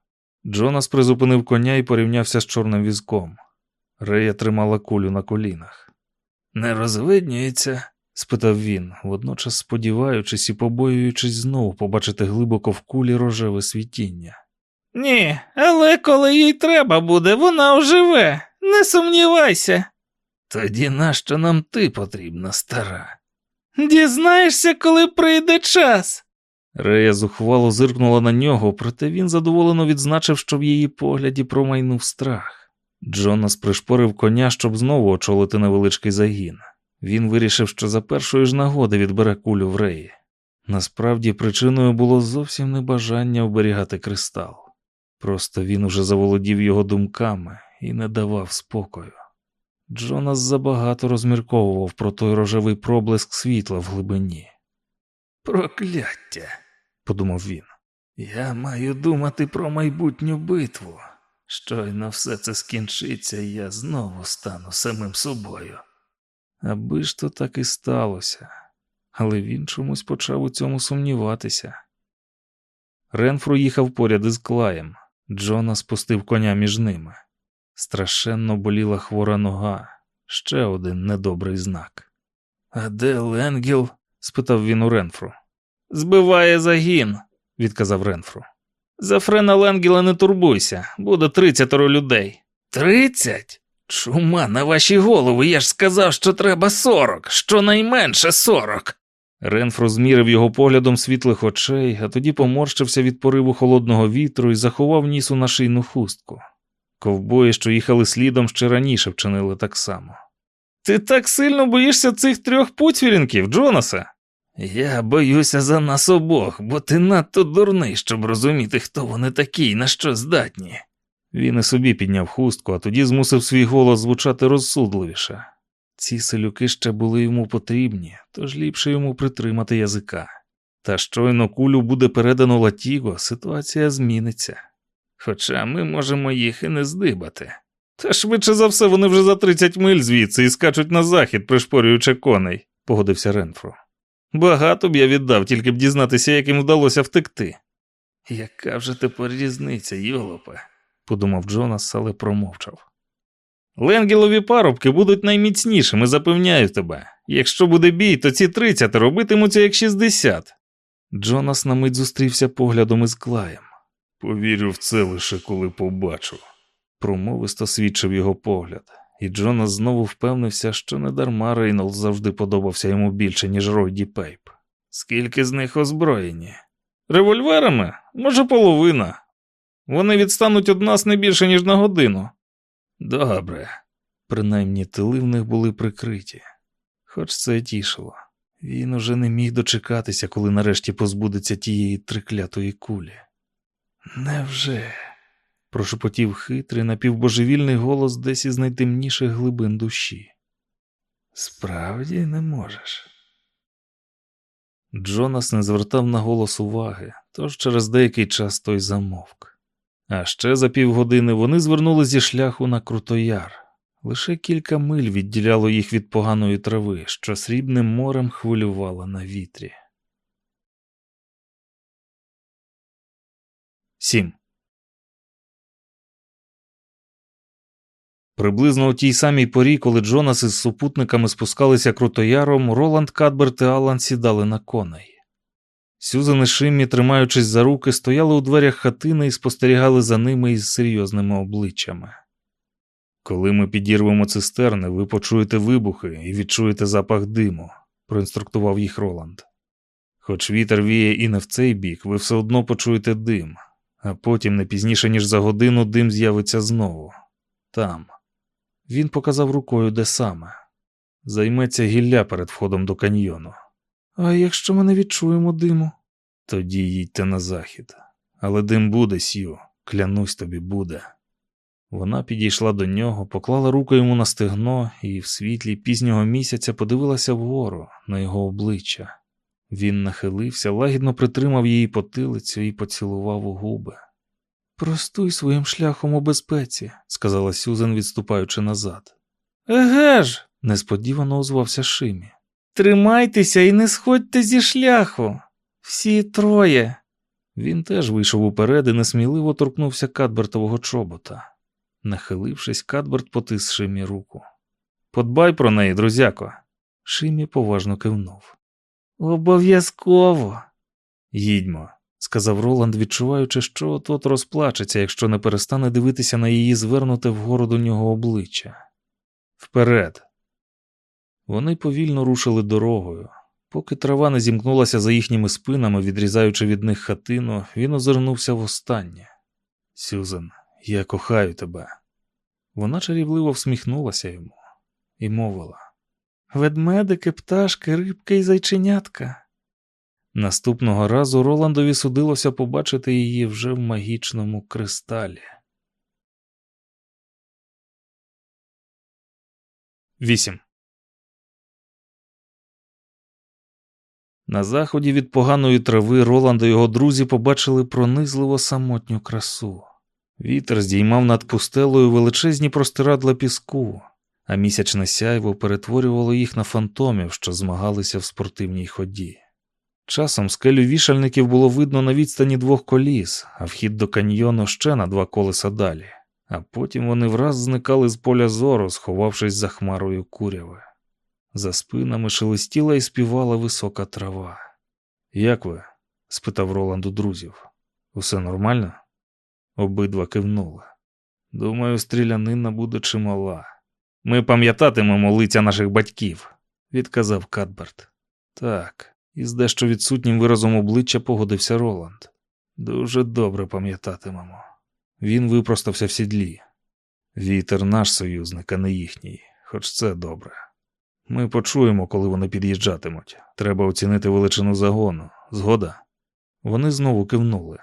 Джонас призупинив коня і порівнявся з чорним візком. Рея тримала кулю на колінах. Не розвиднюється? спитав він, водночас сподіваючись і побоюючись знову побачити глибоко в кулі рожеве світіння. Ні, але коли їй треба буде, вона оживе. Не сумнівайся. Тоді нащо нам ти потрібна, стара? Дізнаєшся, коли прийде час. Рея зухвало зиркнула на нього, проте він задоволено відзначив, що в її погляді промайнув страх. Джонас пришпорив коня, щоб знову очолити невеличкий загін. Він вирішив, що за першої ж нагоди відбере кулю в реї. Насправді причиною було зовсім не бажання оберігати кристал. Просто він уже заволодів його думками і не давав спокою. Джонас забагато розмірковував про той рожевий проблиск світла в глибині. Прокляття, подумав він. Я маю думати про майбутню битву. Щойно все це скінчиться, і я знову стану самим собою. Аби ж то так і сталося, але він чомусь почав у цьому сумніватися. Ренфру їхав поряд із клаєм. Джона спустив коня між ними. Страшенно боліла хвора нога, ще один недобрий знак. А де Ленгіл? спитав він у Ренфру. Збиває загін, відказав Ренфру. За Френа Ленгіла не турбуйся, буде тридцятеро людей. Тридцять? Чума на ваші голови, я ж сказав, що треба сорок, щонайменше сорок. Ренфру змірив його поглядом світлих очей, а тоді поморщився від пориву холодного вітру і заховав ніс у нашийну хустку. Ковбої, що їхали слідом, ще раніше вчинили так само. Ти так сильно боїшся цих трьох путвірінків, Джонасе? Я боюся за нас обох, бо ти надто дурний, щоб розуміти, хто вони такі і на що здатні. Він і собі підняв хустку, а тоді змусив свій голос звучати розсудливіше. Ці селюки ще були йому потрібні, тож ліпше йому притримати язика. Та щойно кулю буде передано Латіго, ситуація зміниться. Хоча ми можемо їх і не здибати. Та швидше за все вони вже за 30 миль звідси і скачуть на захід, пришпорюючи коней, погодився Ренфро. Багато б я віддав, тільки б дізнатися, як їм вдалося втекти. Яка вже тепер різниця, йолопе, подумав Джонас, але промовчав. Ленгілові парубки будуть найміцнішими, запевняю тебе. Якщо буде бій, то ці 30 робитимуться як 60. Джонас на мить зустрівся поглядом із Клаєм. Повірю в це лише коли побачу. Промовисто свідчив його погляд, і Джонас знову впевнився, що недарма Рейнолд завжди подобався йому більше, ніж Рой Діпейп. Скільки з них озброєні? Револьверами? Може, половина. Вони відстануть од нас не більше, ніж на годину. Добре. Принаймні тили в них були прикриті. Хоч це тішило. Він уже не міг дочекатися, коли нарешті позбудеться тієї триклятої кулі. Невже? Прошепотів хитрий напівбожевільний голос десь із найтемніших глибин душі. Справді не можеш. Джонас не звертав на голос уваги, тож через деякий час той замовк. А ще за півгодини вони звернули зі шляху на Крутояр. Лише кілька миль відділяло їх від поганої трави, що срібним морем хвилювала на вітрі. 7. Приблизно у тій самій порі, коли Джонас із супутниками спускалися крутояром, Роланд Кадберт і Алан сідали на коней. Сюзан і Шиммі, тримаючись за руки, стояли у дверях хатини і спостерігали за ними із серйозними обличчями. Коли ми підірвемо цистерни, ви почуєте вибухи і відчуєте запах диму, проінструктував їх Роланд. Хоч вітер віє і не в цей бік, ви все одно почуєте дим, а потім, не пізніше, ніж за годину, дим з'явиться знову. Там. Він показав рукою, де саме. Займеться гілля перед входом до каньйону. А якщо ми не відчуємо диму? Тоді їдьте на захід. Але дим буде, Сью, клянусь тобі, буде. Вона підійшла до нього, поклала руку йому на стегно і в світлі пізнього місяця подивилася вгору на його обличчя. Він нахилився, лагідно притримав її потилицю і поцілував у губи. Простуй своїм шляхом у безпеці, сказала Сюзан, відступаючи назад. Еге ж, несподівано озвався Шимі. Тримайтеся і не сходьте зі шляху. Всі троє. Він теж вийшов уперед і несміливо торкнувся Кадбертового чобота. Нахилившись, Кадберт потис Шимі руку. Подбай про неї, друзяко. Шимі поважно кивнув. Обов'язково. Їдьмо, сказав Роланд, відчуваючи, що тот розплачеться, якщо не перестане дивитися на її звернуте вгору до нього обличчя. Вперед. Вони повільно рушили дорогою. Поки трава не зімкнулася за їхніми спинами, відрізаючи від них хатину, він озирнувся востаннє. Сюзан, я кохаю тебе. Вона чарівливо всміхнулася йому і мовила Ведмедики, пташки, рибки і зайченятка. Наступного разу Роландові судилося побачити її вже в магічному кристалі. 8. На заході від поганої трави Роланд і його друзі побачили пронизливо самотню красу. Вітер здіймав над пустелою величезні простирадла піску, а місячне сяйво перетворювало їх на фантомів, що змагалися в спортивній ході. Часом скелю вішальників було видно на відстані двох коліс, а вхід до каньйону ще на два колеса далі, а потім вони враз зникали з поля зору, сховавшись за хмарою куряви. За спинами шелестіла і співала висока трава. Як ви? спитав Роланд у друзів. Усе нормально? Обидва кивнули. Думаю, стрілянина буде чимала. Ми пам'ятатимемо лиця наших батьків, відказав Кадберт. Так, із дещо відсутнім виразом обличчя погодився Роланд. Дуже добре пам'ятатимемо. Він випростався в сідлі. Вітер наш союзник, а не їхній, хоч це добре. Ми почуємо, коли вони під'їжджатимуть. Треба оцінити величину загону. Згода? Вони знову кивнули.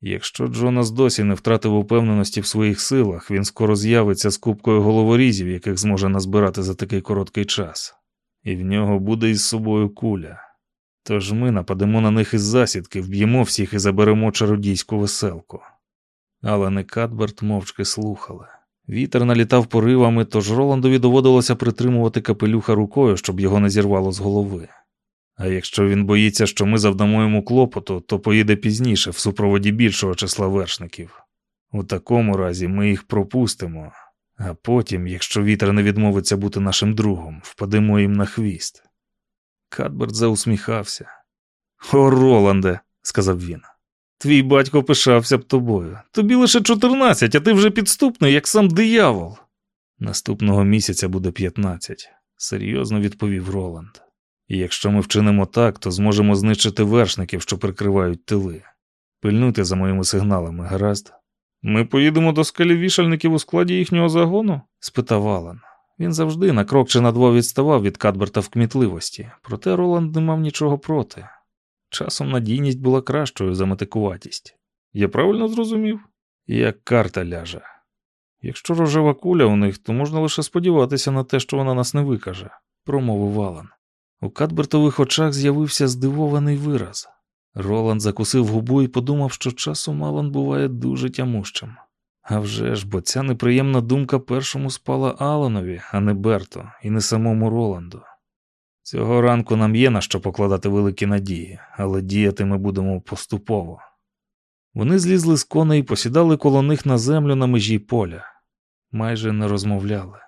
Якщо Джонас досі не втратив упевненості в своїх силах, він скоро з'явиться з кубкою головорізів, яких зможе назбирати за такий короткий час, і в нього буде із собою куля. Тож ми нападемо на них із засідки, вб'ємо всіх і заберемо чародійську веселку. Але не Кадберт мовчки слухали. Вітер налітав поривами, тож Роландові доводилося притримувати капелюха рукою, щоб його не зірвало з голови. А якщо він боїться, що ми завдамо йому клопоту, то поїде пізніше в супроводі більшого числа вершників. У такому разі ми їх пропустимо, а потім, якщо вітер не відмовиться бути нашим другом, впадемо їм на хвіст. Кадберт заусміхався. О, Роланде, сказав він. Твій батько пишався б тобою. Тобі лише чотирнадцять, а ти вже підступний, як сам диявол. Наступного місяця буде п'ятнадцять, серйозно відповів Роланд. І якщо ми вчинимо так, то зможемо знищити вершників, що прикривають тили. Пильнуйте за моїми сигналами, гаразд. Ми поїдемо до скелі вішальників у складі їхнього загону? спитав Алан. Він завжди на крок чи на два відставав від Кадберта в кмітливості, проте Роланд не мав нічого проти. Часом надійність була кращою за метикуватість. Я правильно зрозумів? Як карта ляже. Якщо рожева куля у них, то можна лише сподіватися на те, що вона нас не викаже, промовив Алан. У Кадбертових очах з'явився здивований вираз. Роланд закусив губу і подумав, що часом Алан буває дуже тямущим. А вже ж, бо ця неприємна думка першому спала Аланові, а не Берто, і не самому Роланду. Цього ранку нам є на що покладати великі надії, але діяти ми будемо поступово. Вони злізли з коней і посідали коло них на землю на межі поля, майже не розмовляли.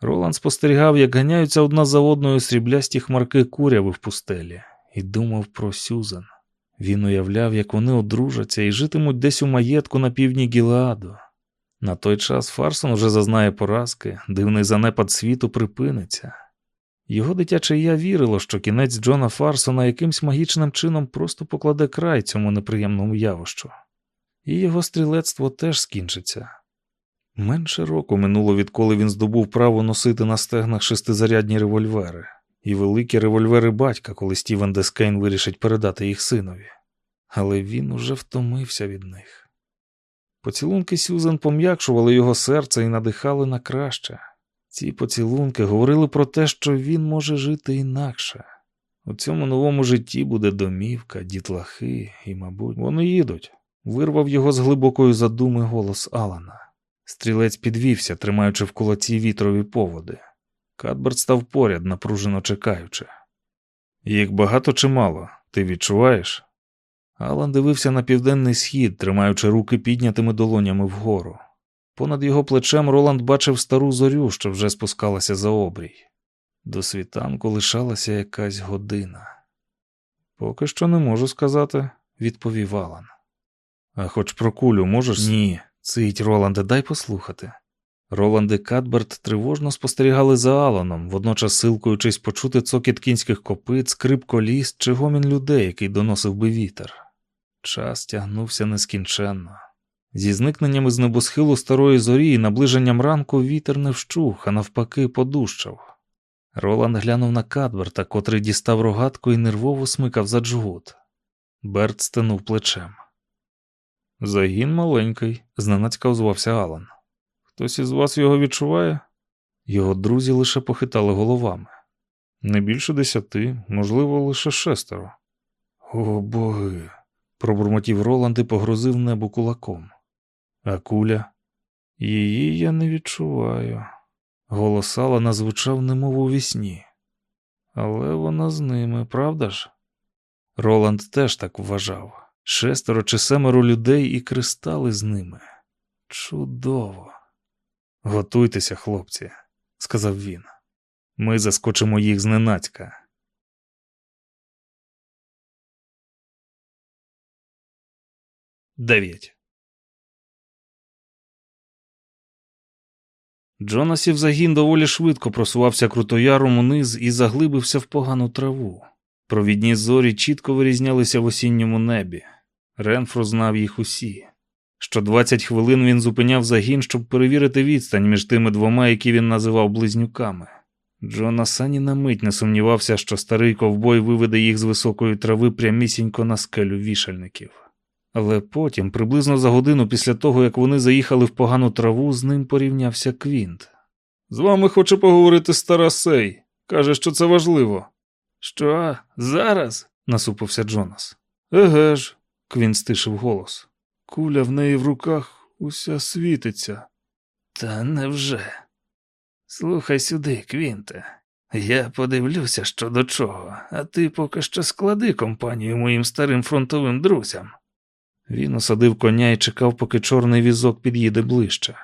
Роланд спостерігав, як ганяються одна за одною сріблясті хмарки куряви в пустелі, і думав про Сюзан. Він уявляв, як вони одружаться і житимуть десь у маєтку на півдні Гілеаду. На той час Фарсон уже зазнає поразки, дивний занепад світу припиниться. Його дитяче я вірило, що кінець Джона Фарсона якимсь магічним чином просто покладе край цьому неприємному явищу, і його стрілецтво теж скінчиться. Менше року минуло, відколи він здобув право носити на стегнах шестизарядні револьвери, і великі револьвери батька, коли Стівен Дескейн вирішить передати їх синові. Але він уже втомився від них. Поцілунки Сюзен пом'якшували його серце і надихали на краще. Ці поцілунки говорили про те, що він може жити інакше. У цьому новому житті буде домівка, дітлахи, і, мабуть, вони їдуть. Вирвав його з глибокої задуми голос Алана. Стрілець підвівся, тримаючи в кулаці вітрові поводи. Кадберт став поряд, напружено чекаючи. Їх багато чи мало, ти відчуваєш? Алан дивився на південний схід, тримаючи руки піднятими долонями вгору. Понад його плечем Роланд бачив стару зорю, що вже спускалася за обрій. До світанку лишалася якась година. Поки що не можу сказати, відповів Алан. А хоч про кулю можеш? Ні, цить Роланде, дай послухати. Роланд і Кадберт тривожно спостерігали за Аланом, водночас силкуючись почути цокіт кінських копит, скрип коліс чи гомін людей, який доносив би вітер. Час тягнувся нескінченно. Зі зникненням із небосхилу старої зорі і наближенням ранку вітер не вщух, а навпаки, подущав. Роланд глянув на Кадберта, котрий дістав рогатку і нервово смикав за джгут. Берт стенув плечем. Загін маленький, зненацька озвався Алан. Хтось із вас його відчуває? Його друзі лише похитали головами. Не більше десяти, можливо, лише шестеро. О боги. Пробурмотів Роланд і погрозив небо кулаком. А куля? Її я не відчуваю. Голос Алана звучав немов у вісні. Але вона з ними, правда ж? Роланд теж так вважав. Шестеро чи семеро людей і кристали з ними. Чудово. Готуйтеся, хлопці, сказав він. Ми заскочимо їх зненацька. Дев'ять. Джонасів загін доволі швидко просувався крутояром униз і заглибився в погану траву. Провідні зорі чітко вирізнялися в осінньому небі. Ренфро знав їх усі. Що 20 хвилин він зупиняв загін, щоб перевірити відстань між тими двома, які він називав близнюками. Джонас ані на мить не сумнівався, що старий ковбой виведе їх з високої трави прямісінько на скелю вішальників. Але потім, приблизно за годину після того, як вони заїхали в погану траву, з ним порівнявся Квінт. З вами хоче поговорити стара сей. Каже, що це важливо. Що, зараз? насупився Джонас. Еге ж, Квінт стишив голос. Куля в неї в руках уся світиться. Та невже? Слухай сюди, Квінте. Я подивлюся, що до чого, а ти поки що склади компанію моїм старим фронтовим друзям. Він осадив коня і чекав, поки чорний візок під'їде ближче.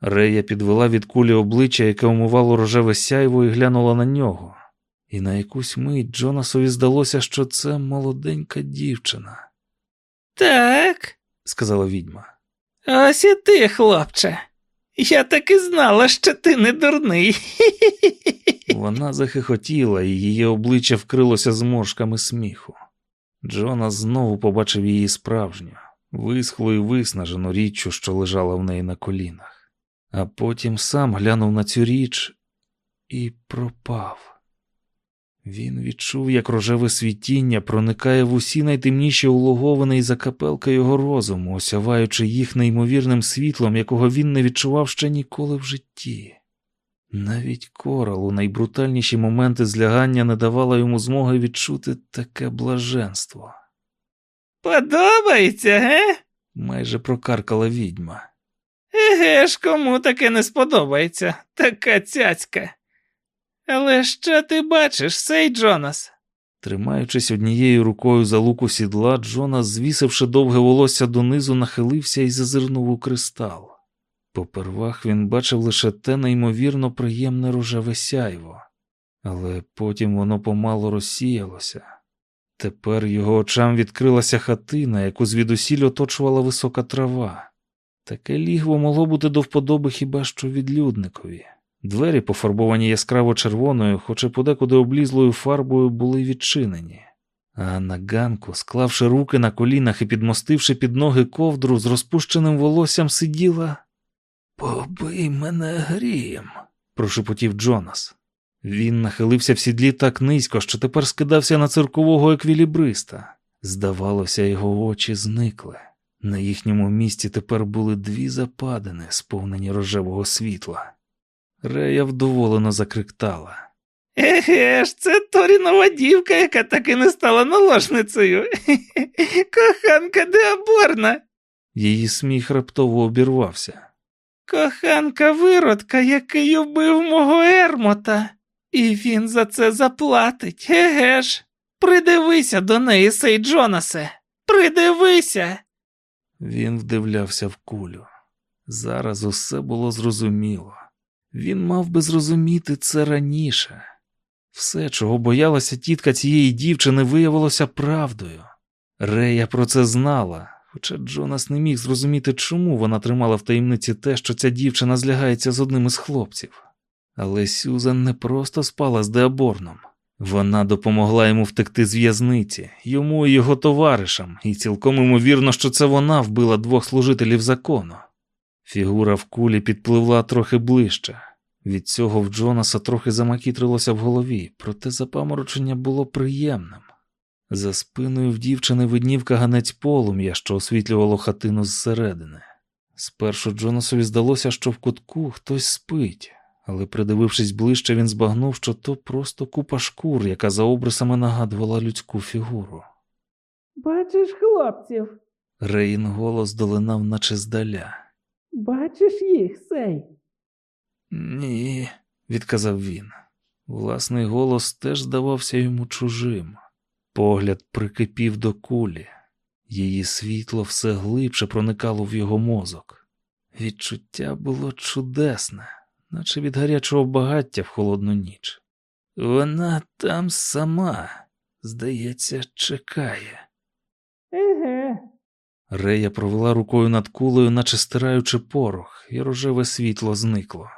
Рея підвела від кулі обличчя, яке умивало рожеве сяйво, і глянула на нього. І на якусь мить Джонасові здалося, що це молоденька дівчина. Так, сказала відьма. ось і ти, хлопче. Я так і знала, що ти не дурний. Вона захихотіла, і її обличчя вкрилося зморшками сміху. Джонас знову побачив її справжню, висхлу і виснажену річчю, що лежала в неї на колінах, а потім сам глянув на цю річ і пропав. Він відчув, як рожеве світіння проникає в усі найтемніші улоговини і закапелка його розуму, осяваючи їх неймовірним світлом, якого він не відчував ще ніколи в житті. Навіть корал у найбрутальніші моменти злягання не давала йому змоги відчути таке блаженство. Подобається, ге? Майже прокаркала відьма. Еге ж, кому таке не сподобається, така цяцька. Але що ти бачиш, сей Джонас? Тримаючись однією рукою за луку сідла, Джонас, звісивши довге волосся донизу, нахилився і зазирнув у кристал. Попервах він бачив лише те неймовірно приємне рожеве сяйво, але потім воно помало розсіялося. Тепер його очам відкрилася хатина, яку звідусіль оточувала висока трава. Таке лігво могло бути до вподоби хіба що відлюдникові. Двері, пофарбовані яскраво червоною, хоч і подекуди облізлою фарбою, були відчинені. А на ганку, склавши руки на колінах і підмостивши під ноги ковдру, з розпущеним волоссям сиділа. Побий мене грім, прошепотів Джонас. Він нахилився в сідлі так низько, що тепер скидався на циркового еквілібриста. Здавалося, його очі зникли. На їхньому місці тепер були дві западини, сповнені рожевого світла. Рея вдоволено закриктала. Еге ж, це Торінова дівка, яка так і не стала наложницею. Коханка деоборна. Її сміх раптово обірвався. Коханка виродка, який убив мого Ермота. І він за це заплатить, еге ж. Придивися до неї, сей Джонасе. Придивися. Він вдивлявся в кулю. Зараз усе було зрозуміло. Він мав би зрозуміти це раніше. Все, чого боялася тітка цієї дівчини, виявилося правдою. Рея про це знала, хоча Джонас не міг зрозуміти, чому вона тримала в таємниці те, що ця дівчина злягається з одним із хлопців. Але Сюзан не просто спала з Деаборном. Вона допомогла йому втекти з в'язниці, йому і його товаришам, і цілком ймовірно, що це вона вбила двох служителів закону. Фігура в кулі підпливла трохи ближче. Від цього в Джонаса трохи замакітрилося в голові, проте запаморочення було приємним. За спиною в дівчини виднів каганець полум'я, що освітлювало хатину зсередини. Спершу Джонасові здалося, що в кутку хтось спить, але, придивившись ближче, він збагнув, що то просто купа шкур, яка за обрисами нагадувала людську фігуру. Бачиш хлопців, Рейн голос долинав, наче здаля. бачиш їх, сей. Ні, відказав він. Власний голос теж здавався йому чужим. Погляд прикипів до кулі. Її світло все глибше проникало в його мозок. Відчуття було чудесне, наче від гарячого багаття в холодну ніч. Вона там сама, здається, чекає. Еге. Рея провела рукою над кулею, наче стираючи порох, і рожеве світло зникло.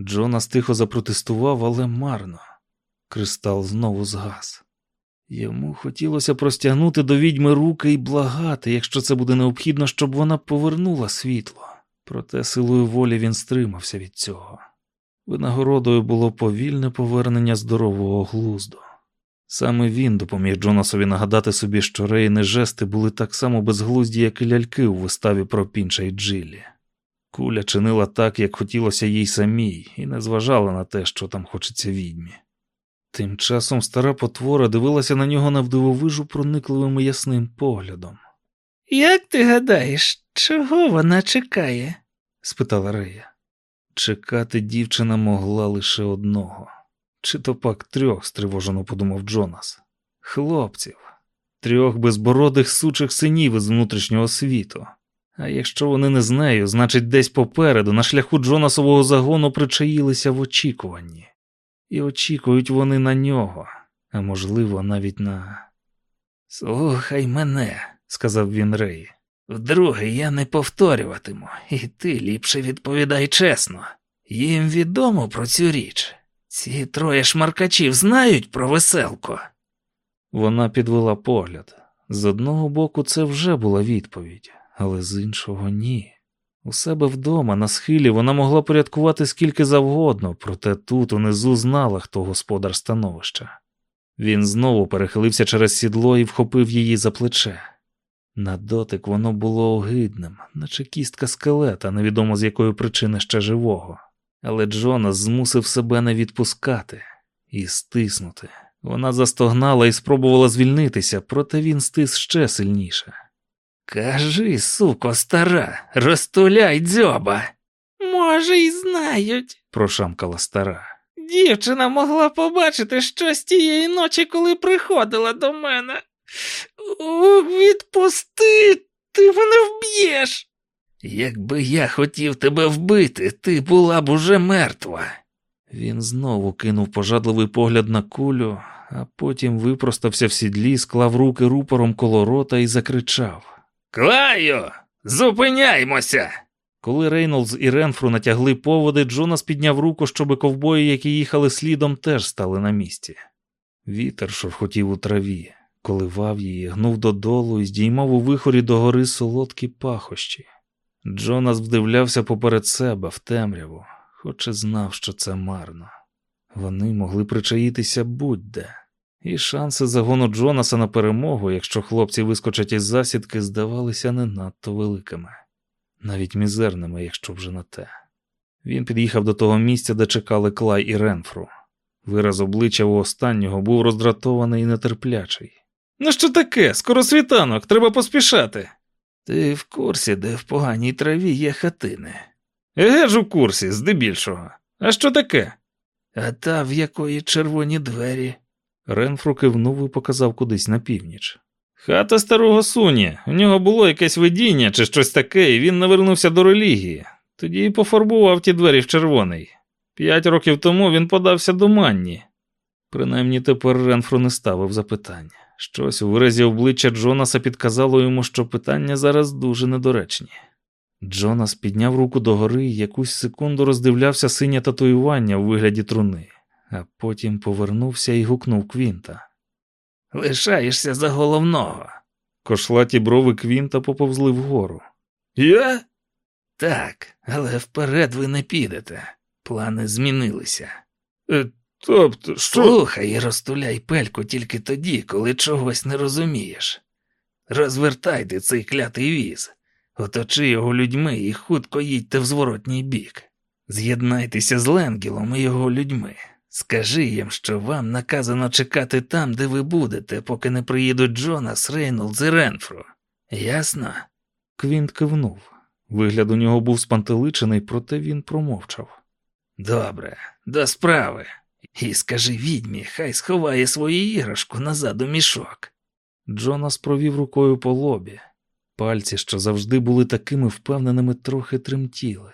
Джонас тихо запротестував, але марно. Кристал знову згас. Йому хотілося простягнути до відьми руки і благати, якщо це буде необхідно, щоб вона повернула світло. Проте силою волі він стримався від цього. Винагородою було повільне повернення здорового глузду. Саме він допоміг Джонасові нагадати собі, що рейни жести були так само безглузді, як і ляльки у виставі про Пінча і Джилі. Куля чинила так, як хотілося їй самій, і не зважала на те, що там хочеться відьмі. Тим часом стара потвора дивилася на нього навдивовижу проникливим і ясним поглядом. Як ти гадаєш, чого вона чекає? спитала Рея. Чекати дівчина могла лише одного. Чи то пак трьох, стривожено подумав Джонас. Хлопців, трьох безбородих сучих синів із внутрішнього світу. А якщо вони не з нею, значить десь попереду, на шляху Джонасового загону причаїлися в очікуванні. І очікують вони на нього, а можливо, навіть на. Слухай мене, сказав він Рей. Вдруге, я не повторюватиму, і ти ліпше відповідай чесно. Їм відомо про цю річ. Ці троє шмаркачів знають про веселку. Вона підвела погляд. З одного боку, це вже була відповідь, але з іншого ні. У себе вдома, на схилі, вона могла порядкувати скільки завгодно, проте тут унизу знала, хто господар становища. Він знову перехилився через сідло і вхопив її за плече. На дотик воно було огидним, наче кістка скелета, невідомо з якої причини ще живого. Але Джонас змусив себе не відпускати і стиснути. Вона застогнала і спробувала звільнитися, проте він стис ще сильніше. Кажи, суко, стара, розтуляй дзьоба. Може, й знають. прошамкала стара. Дівчина могла побачити щось тієї ночі, коли приходила до мене. О, відпусти, ти мене вб'єш. Якби я хотів тебе вбити, ти була б уже мертва. Він знову кинув пожадливий погляд на кулю, а потім випростався в сідлі, склав руки рупором коло рота і закричав. Клаю, зупиняймося. Коли Рейнолдс і Ренфру натягли поводи, Джонас підняв руку, щоби ковбої, які їхали слідом, теж стали на місці. Вітер шурхотів у траві, коливав її, гнув додолу і здіймав у вихорі догори солодкі пахощі. Джонас вдивлявся поперед себе в темряву, хоч і знав, що це марно. Вони могли причаїтися будь-де, і шанси загону Джонаса на перемогу, якщо хлопці вискочать із засідки, здавалися не надто великими, навіть мізерними, якщо вже на те. Він під'їхав до того місця, де чекали Клай і Ренфру. Вираз обличчя у останнього був роздратований і нетерплячий. Ну що таке? Скоро світанок, треба поспішати. Ти в курсі, де в поганій траві є хатини, Еге ж у курсі, здебільшого. А що таке? а та, в якої червоні двері. Ренфру кивнув і показав кудись на північ. Хата старого суні. У нього було якесь видіння чи щось таке, і він навернувся до релігії. Тоді й пофарбував ті двері в червоний. П'ять років тому він подався до манні. Принаймні тепер Ренфру не ставив запитання. Щось у виразі обличчя Джонаса підказало йому, що питання зараз дуже недоречні. Джонас підняв руку догори і якусь секунду роздивлявся синє татуювання у вигляді труни, а потім повернувся і гукнув Квінта. Лишаєшся за головного. Кошлаті брови Квінта поповзли вгору. Я? Так, але вперед ви не підете. Плани змінилися. Е, тобто, що? Слухай і розтуляй пельку тільки тоді, коли чогось не розумієш. Розвертайте цей клятий віз, оточи його людьми і хутко їдьте в зворотній бік. З'єднайтеся з Ленгілом і його людьми. Скажи їм, що вам наказано чекати там, де ви будете, поки не приїдуть Джонас, Рейнолдс і Ренфро. Ясно? Квінт кивнув. Вигляд у нього був спантеличений, проте він промовчав. Добре, до справи. І скажи відьмі, хай сховає свою іграшку назад у мішок. Джонас провів рукою по лобі. Пальці, що завжди були такими впевненими, трохи тремтіли.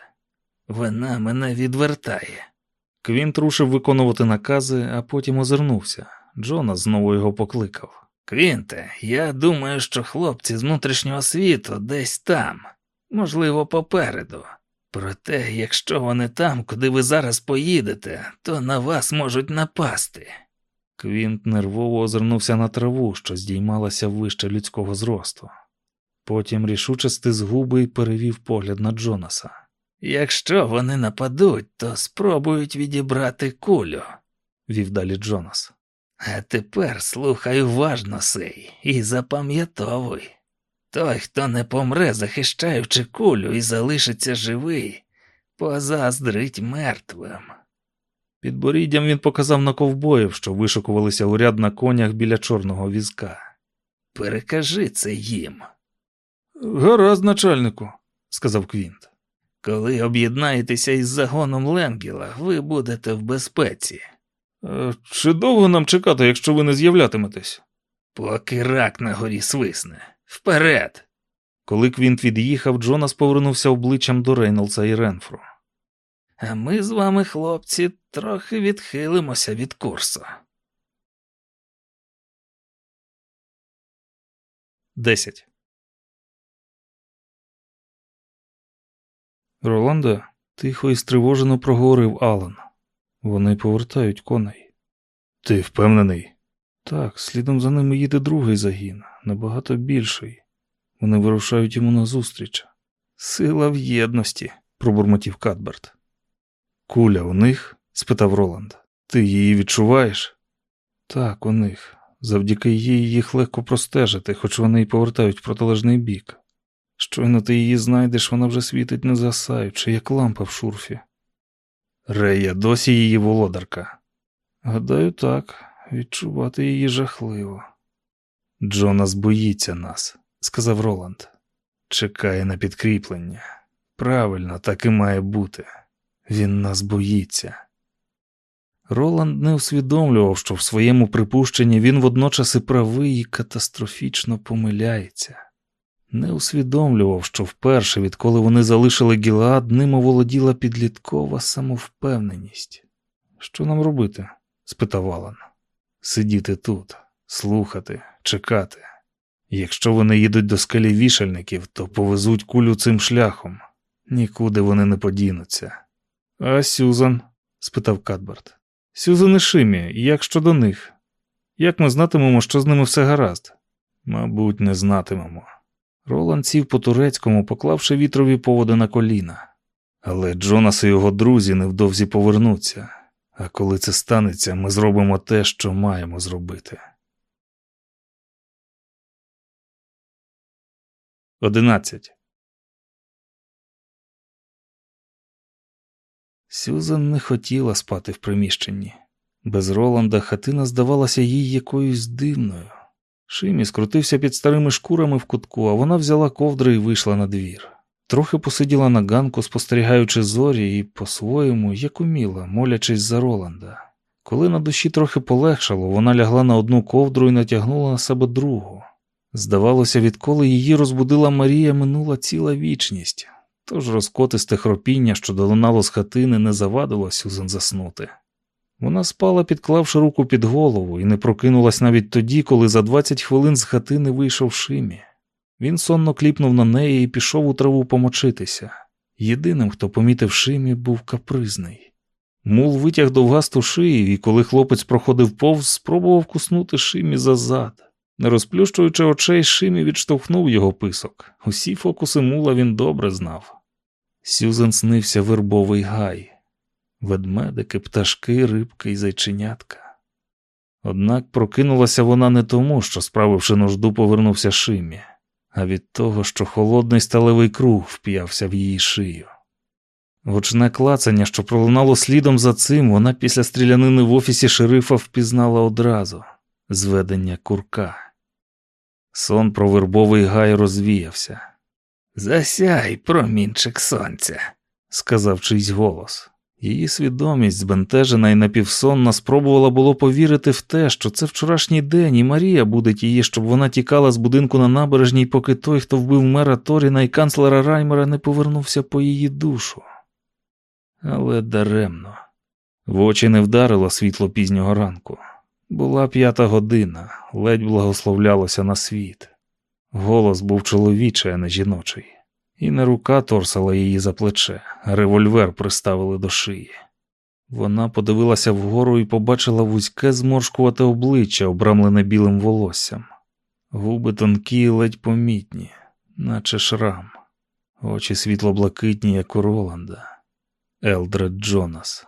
Вона мене відвертає. Квінт рушив виконувати накази, а потім озирнувся. Джонас знову його покликав. Квінте, я думаю, що хлопці з внутрішнього світу десь там, можливо, попереду. Проте, якщо вони там, куди ви зараз поїдете, то на вас можуть напасти. Квінт нервово озирнувся на траву, що здіймалася вище людського зросту. Потім рішуче стис губи і перевів погляд на Джонаса. Якщо вони нападуть, то спробують відібрати кулю. Вів далі Джонас. А тепер слухай уважно сей і запам'ятовуй. Той, хто не помре, захищаючи кулю і залишиться живий, позаздрить мертвим. Підборіддям він показав на ковбоїв, що вишикувалися у ряд на конях біля чорного візка. Перекажи це їм. Гаразд, начальнику, сказав Квінт. Коли об'єднаєтеся із загоном Ленгіла, ви будете в безпеці. «Е, Чи довго нам чекати, якщо ви не з'являтиметесь? Поки рак на горі свисне. Вперед! Коли Квінт від'їхав, Джонас повернувся обличчям до Рейнолдса і Ренфру. А ми з вами, хлопці, трохи відхилимося від курсу. Десять. Роланда тихо і стривожено проговорив Алан. Вони повертають коней. Ти впевнений? Так, слідом за ними їде другий загін, набагато більший. Вони вирушають йому назустріч. Сила в єдності, пробурмотів Кадберт. Куля у них? спитав Роланд. Ти її відчуваєш? Так, у них. Завдяки їй їх легко простежити, хоч вони й повертають в протилежний бік. Щойно ти її знайдеш, вона вже світить не засаючи, як лампа в шурфі. Рея досі її володарка. Гадаю, так, відчувати її жахливо. Джонас боїться нас, сказав Роланд. Чекає на підкріплення. Правильно, так і має бути. Він нас боїться. Роланд не усвідомлював, що в своєму припущенні він водночас і правий і катастрофічно помиляється. Не усвідомлював, що вперше, відколи вони залишили Гілаад, ним оволоділа підліткова самовпевненість. Що нам робити? спитав Алан. Сидіти тут, слухати, чекати. Якщо вони їдуть до скелі вішальників, то повезуть кулю цим шляхом. Нікуди вони не подінуться. А Сюзан? спитав Кадберт. Сюзан і Шимі, як щодо них? Як ми знатимемо, що з ними все гаразд? Мабуть, не знатимемо. Роланд сів по турецькому, поклавши вітрові поводи на коліна. Але Джонас і його друзі невдовзі повернуться, а коли це станеться, ми зробимо те, що маємо зробити. Одинадцять. Сюзан не хотіла спати в приміщенні. Без Роланда хатина здавалася їй якоюсь дивною. Шимі скрутився під старими шкурами в кутку, а вона взяла ковдри і вийшла на двір. Трохи посиділа на ганку, спостерігаючи зорі, і по-своєму, як уміла, молячись за Роланда. Коли на душі трохи полегшало, вона лягла на одну ковдру і натягнула на себе другу. Здавалося, відколи її розбудила Марія, минула ціла вічність, тож розкотисте хропіння, що долунало з хатини, не завадило Сюзан заснути. Вона спала, підклавши руку під голову, і не прокинулась навіть тоді, коли за 20 хвилин з хатини вийшов Шимі. Він сонно кліпнув на неї і пішов у траву помочитися. Єдиним, хто помітив Шимі, був капризний. Мул витяг довгасту шию, і коли хлопець проходив повз, спробував куснути Шимі за зад. Не розплющуючи очей, Шимі відштовхнув його писок. Усі фокуси мула він добре знав. Сюзен снився вербовий гай, ведмедики, пташки, рибки і зайченятка. Однак прокинулася вона не тому, що, справивши нужду, повернувся Шимі, а від того, що холодний сталевий круг вп'явся в її шию. Гучне клацання, що пролунало слідом за цим, вона після стрілянини в офісі шерифа впізнала одразу зведення курка. Сон про вербовий гай розвіявся. Засяй, промінчик сонця, сказав чийсь голос. Її свідомість, збентежена і напівсонна, спробувала було повірити в те, що це вчорашній день, і Марія будить її, щоб вона тікала з будинку на набережній, поки той, хто вбив мера Торіна і канцлера Раймера, не повернувся по її душу. Але даремно. В очі не вдарило світло пізнього ранку. Була п'ята година, ледь благословлялося на світ. Голос був чоловічий, а не жіночий, і не рука торсала її за плече, а револьвер приставили до шиї. Вона подивилася вгору і побачила вузьке зморшкувате обличчя, обрамлене білим волоссям, губи тонкі, і ледь помітні, наче шрам, очі світло-блакитні, як у Роланда, Елдред Джонас.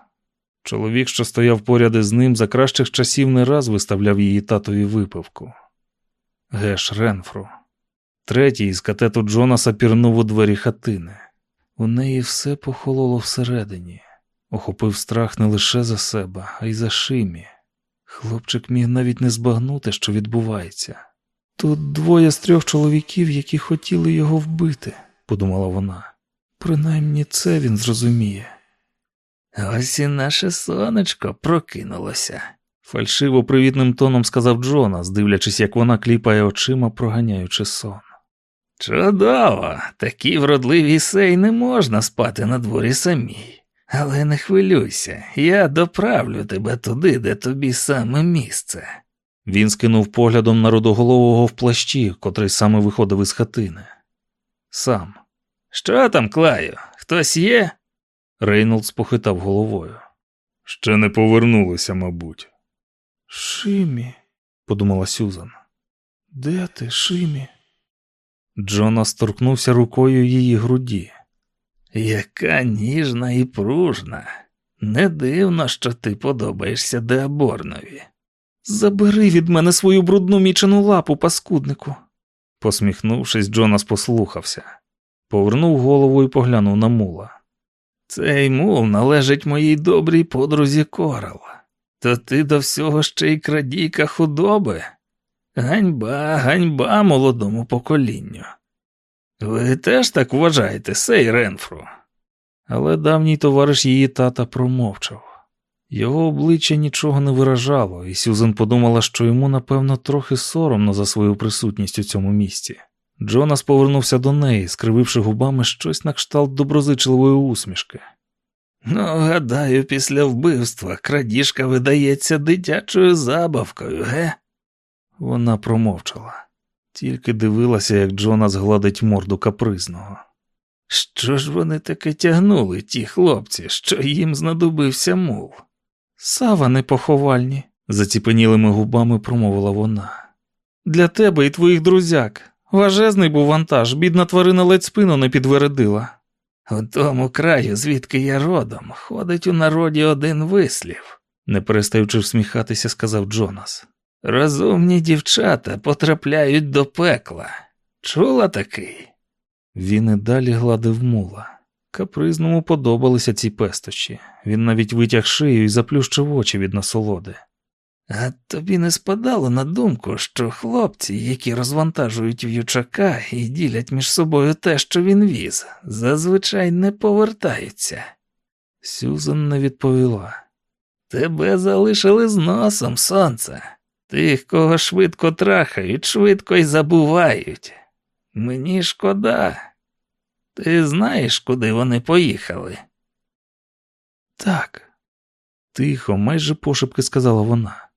Чоловік, що стояв поряд із ним, за кращих часів не раз виставляв її татові випивку. Геш Ренфру. Третій із катету Джонаса пірнув у двері хатини. У неї все похололо всередині, охопив страх не лише за себе, а й за шимі. Хлопчик міг навіть не збагнути, що відбувається. Тут двоє з трьох чоловіків, які хотіли його вбити, подумала вона. Принаймні це він зрозуміє. Ось і наше сонечко прокинулося. Фальшиво привітним тоном сказав Джонас, дивлячись, як вона кліпає очима, проганяючи сон. Чудово, такій вродливій сей не можна спати на дворі самій. Але не хвилюйся, я доправлю тебе туди, де тобі саме місце. Він скинув поглядом на родоголового в плащі, котрий саме виходив із хатини. Сам. Що там, Клаю? Хтось є? Рейнолдс похитав головою. Ще не повернулися, мабуть. Шимі, подумала Сюзан. Де ти, Шимі? Джонас торкнувся рукою її груді. Яка ніжна і пружна. Не дивно, що ти подобаєшся Деаборнові. Забери від мене свою брудну мічену лапу, паскуднику. Посміхнувшись, Джонас послухався, повернув голову і поглянув на мула. Цей мул належить моїй добрій подрузі Корал. То ти до всього ще й крадійка худоби. Ганьба, ганьба молодому поколінню. Ви теж так вважаєте, сей Ренфру? Але давній товариш її тата промовчав. Його обличчя нічого не виражало, і Сюзен подумала, що йому, напевно, трохи соромно за свою присутність у цьому місці. Джонас повернувся до неї, скрививши губами щось на кшталт доброзичливої усмішки. Ну, гадаю, після вбивства крадіжка видається дитячою забавкою, ге? Вона промовчала, тільки дивилася, як Джонас гладить морду капризного. Що ж вони таке тягнули, ті хлопці, що їм знадобився мул? Сава поховальні, заціпенілими губами промовила вона. Для тебе і твоїх друзяк. Важезний був вантаж, бідна тварина ледь спину не підвередила. У тому краю, звідки я родом, ходить у народі один вислів, не перестаючи всміхатися, сказав Джонас. Розумні дівчата потрапляють до пекла. Чула такий? Він і далі гладив мула. Капризному подобалися ці пестощі. Він навіть витяг шию і заплющив очі від насолоди. А тобі не спадало на думку, що хлопці, які розвантажують в'ючака і ділять між собою те, що він віз, зазвичай не повертаються. Сюзан не відповіла. Тебе залишили з носом, сонце. Тих, кого швидко трахають, швидко й забувають. Мені шкода. Ти знаєш, куди вони поїхали? Так, тихо, майже пошепки сказала вона.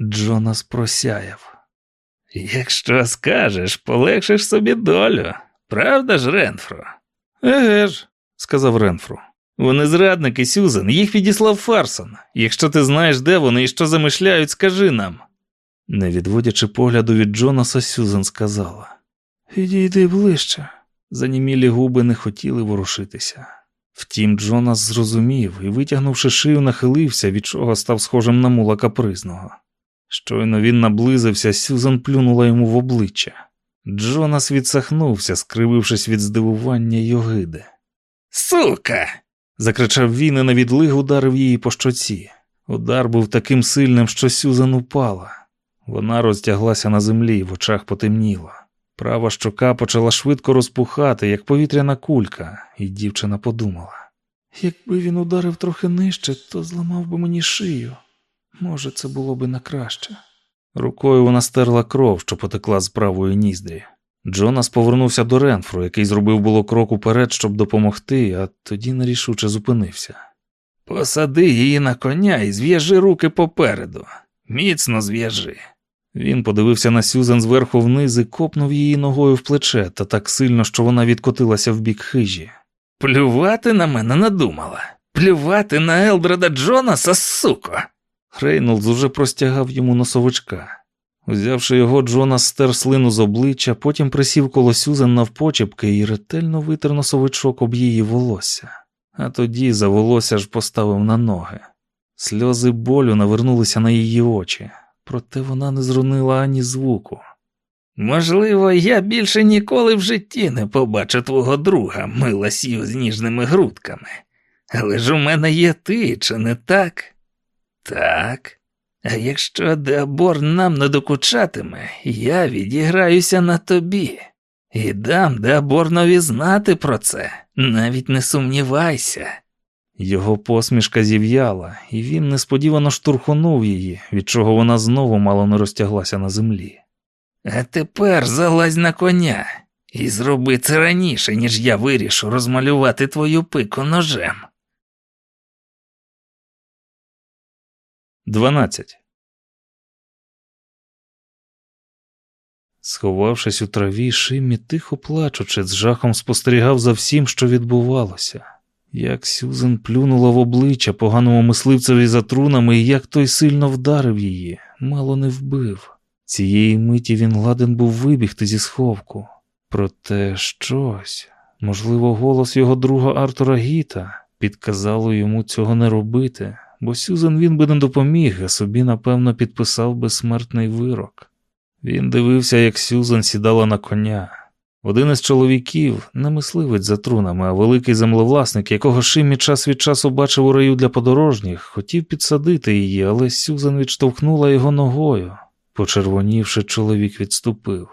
Джонас просяяв. Якщо скажеш, полегшиш собі долю. Правда ж, Ренфро? Еге ж, сказав Ренфро. Вони зрадники, Сюзан, їх підіслав Фарсон. Якщо ти знаєш, де вони і що замишляють, скажи нам. Не відводячи погляду від Джонаса, Сюзан сказала Підійди ближче. Занімілі губи не хотіли ворушитися. Втім, Джонас зрозумів і, витягнувши шию, нахилився, від чого став схожим на мула капризного. Щойно він наблизився, Сюзан плюнула йому в обличчя. Джонас відсахнувся, скривившись від здивування й огиди. Сука. закричав він і на відлиг ударив її по щоці. Удар був таким сильним, що Сюзан упала. Вона розтяглася на землі, в очах потемніло. Права щока почала швидко розпухати, як повітряна кулька, і дівчина подумала: якби він ударив трохи нижче, то зламав би мені шию. Може, це було би на краще. Рукою вона стерла кров, що потекла з правої ніздрі. Джонас повернувся до Ренфру, який зробив було крок уперед, щоб допомогти, а тоді нерішуче зупинився. Посади її на коня і зв'яжи руки попереду. Міцно зв'яжи. Він подивився на Сюзан зверху вниз і копнув її ногою в плече та так сильно, що вона відкотилася в бік хижі. Плювати на мене надумала. Плювати на Елдреда Джонаса, суко. Рейнолдс уже простягав йому носовичка. Узявши його, Джонас стер слину з обличчя, потім присів коло Сюзан навпочепки і ретельно витер носовичок об її волосся, а тоді за волосся ж поставив на ноги. Сльози болю навернулися на її очі, проте вона не зрунила ані звуку. Можливо, я більше ніколи в житті не побачу твого друга, мила сію з ніжними грудками. Але ж у мене є ти, чи не так? Так. А якщо Деабор нам не докучатиме, я відіграюся на тобі і дам Деаборнові знати про це, навіть не сумнівайся. Його посмішка зів'яла, і він несподівано штурхунув її, від чого вона знову мало не розтяглася на землі. А тепер залазь на коня і зроби це раніше, ніж я вирішу розмалювати твою пику ножем. 12. Сховавшись у траві, Шиммі тихо плачучи, з жахом спостерігав за всім, що відбувалося. Як Сюзен плюнула в обличчя поганому мисливцеві за трунами, і як той сильно вдарив її, мало не вбив. Цієї миті він ладен був вибігти зі сховку. Проте щось, можливо, голос його друга Артура Гіта підказало йому цього не робити, бо Сюзан він би не допоміг, а собі, напевно, підписав би смертний вирок. Він дивився, як Сюзан сідала на коня. Один із чоловіків, не мисливець за трунами, а великий землевласник, якого Шимі час від часу бачив у раю для подорожніх, хотів підсадити її, але Сюзан відштовхнула його ногою. Почервонівши, чоловік відступив.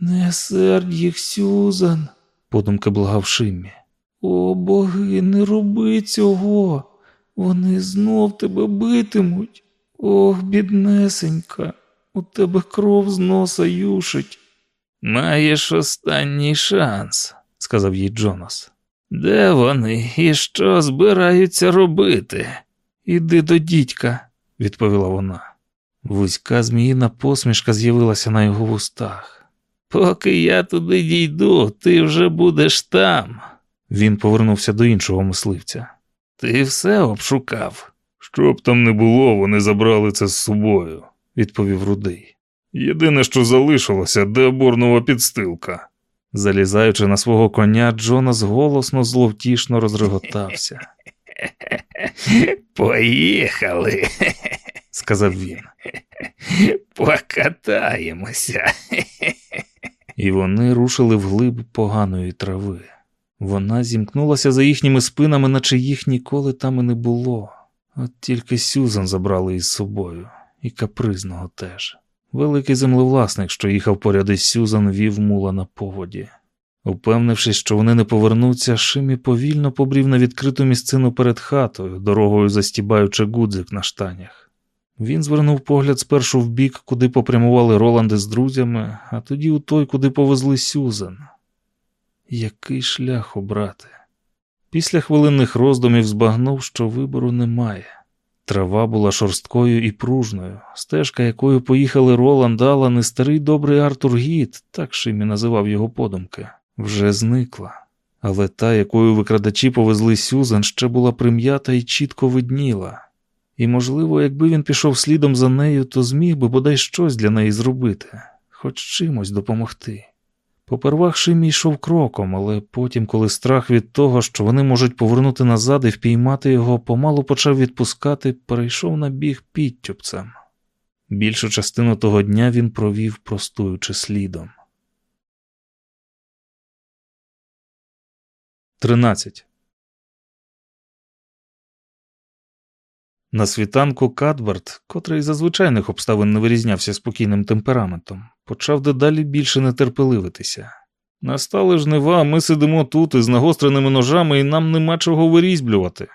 Не сердь їх, Сюзан, подумки благав Шиммі. О боги, не роби цього. Вони знов тебе битимуть. Ох, біднесенька, у тебе кров з носа юшить. Маєш останній шанс, сказав їй Джонас. Де вони і що збираються робити? Іди до дідька, відповіла вона. Вузька зміїна посмішка з'явилася на його вустах. Поки я туди дійду, ти вже будеш там. Він повернувся до іншого мисливця. Ти все обшукав. Що б там не було, вони забрали це з собою, відповів рудий. Єдине, що залишилося, деоборнова підстилка. Залізаючи на свого коня, Джонас голосно зловтішно розреготався, Поїхали, сказав він. покатаємося. І вони рушили вглиб поганої трави. Вона зімкнулася за їхніми спинами, наче їх ніколи там і не було. От тільки Сюзан забрали із собою, і капризного теж. Великий землевласник, що їхав поряд із Сюзан, вів мула на поводі. Упевнившись, що вони не повернуться, Шимі повільно побрів на відкриту місцину перед хатою, дорогою застібаючи гудзик на штанях. Він звернув погляд спершу в бік, куди попрямували Роланди з друзями, а тоді у той, куди повезли Сюзан. Який шлях обрати? Після хвилинних роздумів збагнув, що вибору немає. Трава була шорсткою і пружною, стежка, якою поїхали Роланд, Алан і старий добрий Артур Гіт, так Шимі називав його подумки, вже зникла. Але та, якою викрадачі повезли Сюзан, ще була прим'ята і чітко видніла. І, можливо, якби він пішов слідом за нею, то зміг би бодай щось для неї зробити, хоч чимось допомогти. Попервах Шимі йшов кроком, але потім, коли страх від того, що вони можуть повернути назад і впіймати його, помалу почав відпускати, перейшов на біг підтюпцем. Більшу частину того дня він провів, простуючи слідом. 13. На світанку Кадберт, котрий за звичайних обставин не вирізнявся спокійним темпераментом, почав дедалі більше нетерпеливитися. Настали жнива, ми сидимо тут із нагостреними ножами, і нам нема чого вирізблювати.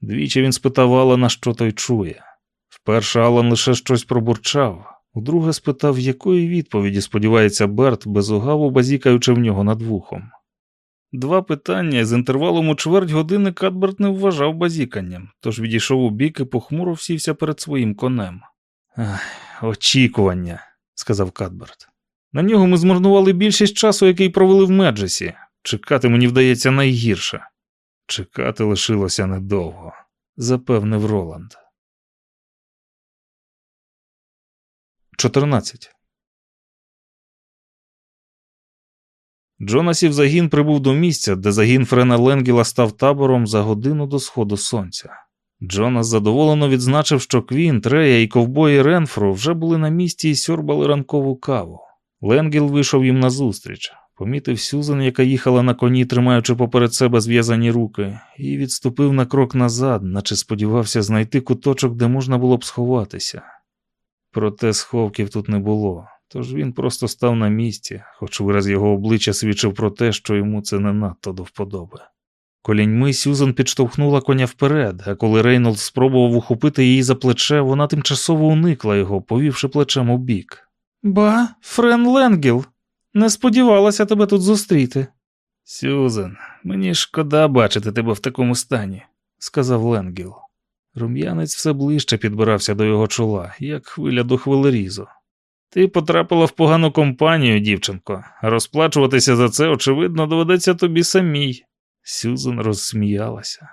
Двічі він спитав Алана, що той чує. Вперше Алан лише щось пробурчав, удруге спитав, якої відповіді сподівається Берт, безугаво базікаючи в нього над вухом. Два питання з інтервалом у чверть години Кадберт не вважав базіканням, тож відійшов у бік і похмуро всівся перед своїм конем. Ах, очікування, сказав Кадберт. На нього ми змарнували більшість часу, який провели в Меджесі. Чекати мені вдається найгірше. Чекати лишилося недовго, запевнив Роланд. 14. Джонасів загін прибув до місця, де загін Френа Ленгіла став табором за годину до сходу сонця. Джонас задоволено відзначив, що Квін, Трея і ковбої Ренфру вже були на місці і сьорбали ранкову каву. Ленгіл вийшов їм назустріч, помітив Сюзан, яка їхала на коні, тримаючи поперед себе зв'язані руки, і відступив на крок назад, наче сподівався знайти куточок, де можна було б сховатися. Проте сховків тут не було. Тож він просто став на місці, хоч вираз його обличчя свідчив про те, що йому це не надто до вподоби. Коліньми Сюзан підштовхнула коня вперед, а коли Рейнолд спробував ухопити її за плече, вона тимчасово уникла його, повівши плечем убік. Ба, Френ Ленгіл, не сподівалася тебе тут зустріти. Сюзан, мені шкода бачити тебе в такому стані, сказав Ленгіл. Рум'янець все ближче підбирався до його чола, як хвиля до хвилерізу. Ти потрапила в погану компанію, дівчинко. Розплачуватися за це, очевидно, доведеться тобі самій. Сюзан розсміялася.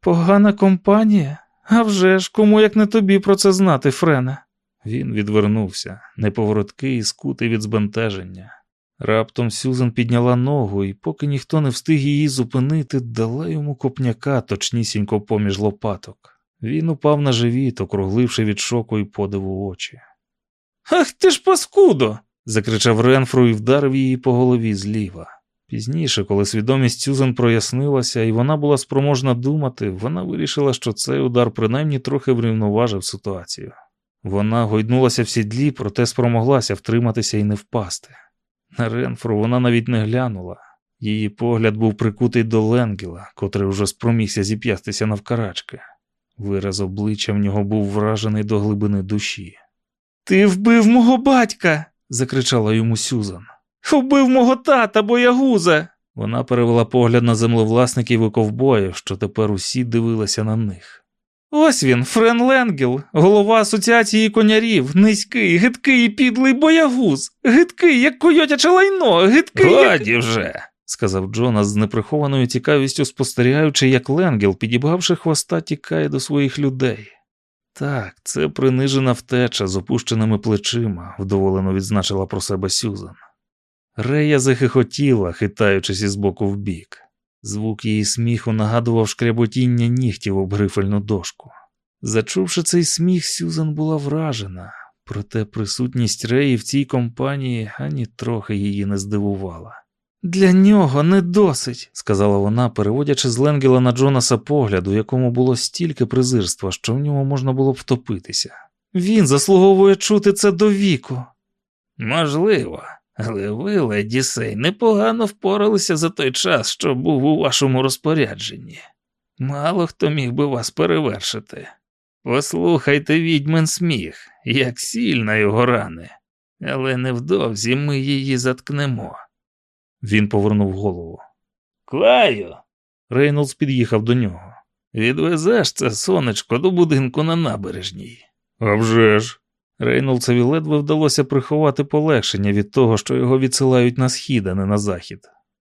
Погана компанія? А вже ж, кому як не тобі про це знати, Френе. Він відвернувся, неповороткий і скутий від збентеження. Раптом Сюзан підняла ногу, і, поки ніхто не встиг її зупинити, дала йому копняка точнісінько поміж лопаток. Він упав на живіт, округливши від шоку і подиву очі. Ах ти ж паскудо. закричав Ренфру і вдарив її по голові зліва. Пізніше, коли свідомість Сюзан прояснилася і вона була спроможна думати, вона вирішила, що цей удар принаймні трохи врівноважив ситуацію. Вона гойднулася в сідлі, проте спромоглася втриматися і не впасти. На Ренфру вона навіть не глянула. Її погляд був прикутий до Ленгіла, котрий вже спромігся зіп'ястися навкарачки. Вираз обличчя в нього був вражений до глибини душі. Ти вбив мого батька. закричала йому Сюзан. Вбив мого тата, боягуза. Вона перевела погляд на землевласників і ковбоїв, що тепер усі дивилися на них. Ось він, Френ Ленгіл, голова асоціації конярів, низький, гидкий і підлий боягуз, гидкий, як койотяче лайно, гидкий. як... Годі вже, сказав Джонас з неприхованою цікавістю спостерігаючи, як Ленгел, підібгавши хвоста, тікає до своїх людей. Так, це принижена втеча з опущеними плечима, вдоволено відзначила про себе Сюзан. Рея захихотіла, хитаючись із боку в бік. Звук її сміху нагадував шкряботіння нігтів об грифельну дошку. Зачувши цей сміх, Сюзан була вражена, проте присутність Реї в цій компанії ані трохи її не здивувала. Для нього не досить, сказала вона, переводячи з Ленгела на Джонаса погляд, у якому було стільки презирства, що в ньому можна було втопитися. Він заслуговує чути це до віку. Можливо, але ви, леді Сей, непогано впоралися за той час, що був у вашому розпорядженні. Мало хто міг би вас перевершити. Послухайте відьмин сміх, як сильна його рани, але невдовзі ми її заткнемо. Він повернув голову. Клаю, Рейнолдс під'їхав до нього. відвезеш це сонечко до будинку на набережній. А вже ж. Рейнолдсові ледве вдалося приховати полегшення від того, що його відсилають на схід, а не на захід.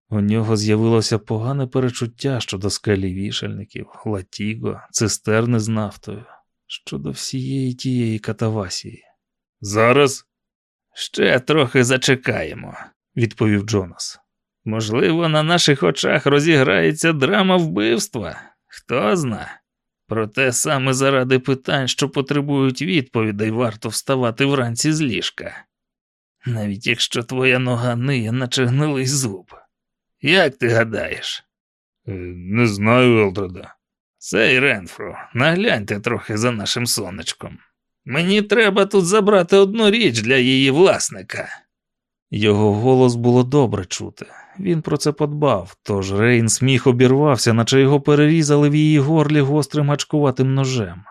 У нього з'явилося погане перечуття щодо скелі вішальників, латіго, цистерни з нафтою, щодо всієї тієї катавасії. Зараз? Ще трохи зачекаємо, відповів Джонас. Можливо, на наших очах розіграється драма вбивства. Хто зна. Проте саме заради питань, що потребують відповідей, варто вставати вранці з ліжка. Навіть якщо твоя нога ниє, наче гнилий зуб. Як ти гадаєш? Е, Не знаю, Елдреда. Сей Ренфро, нагляньте трохи за нашим сонечком. Мені треба тут забрати одну річ для її власника. Його голос було добре чути. Він про це подбав, тож Реїн сміх обірвався, наче його перерізали в її горлі гострим гачкуватим ножем.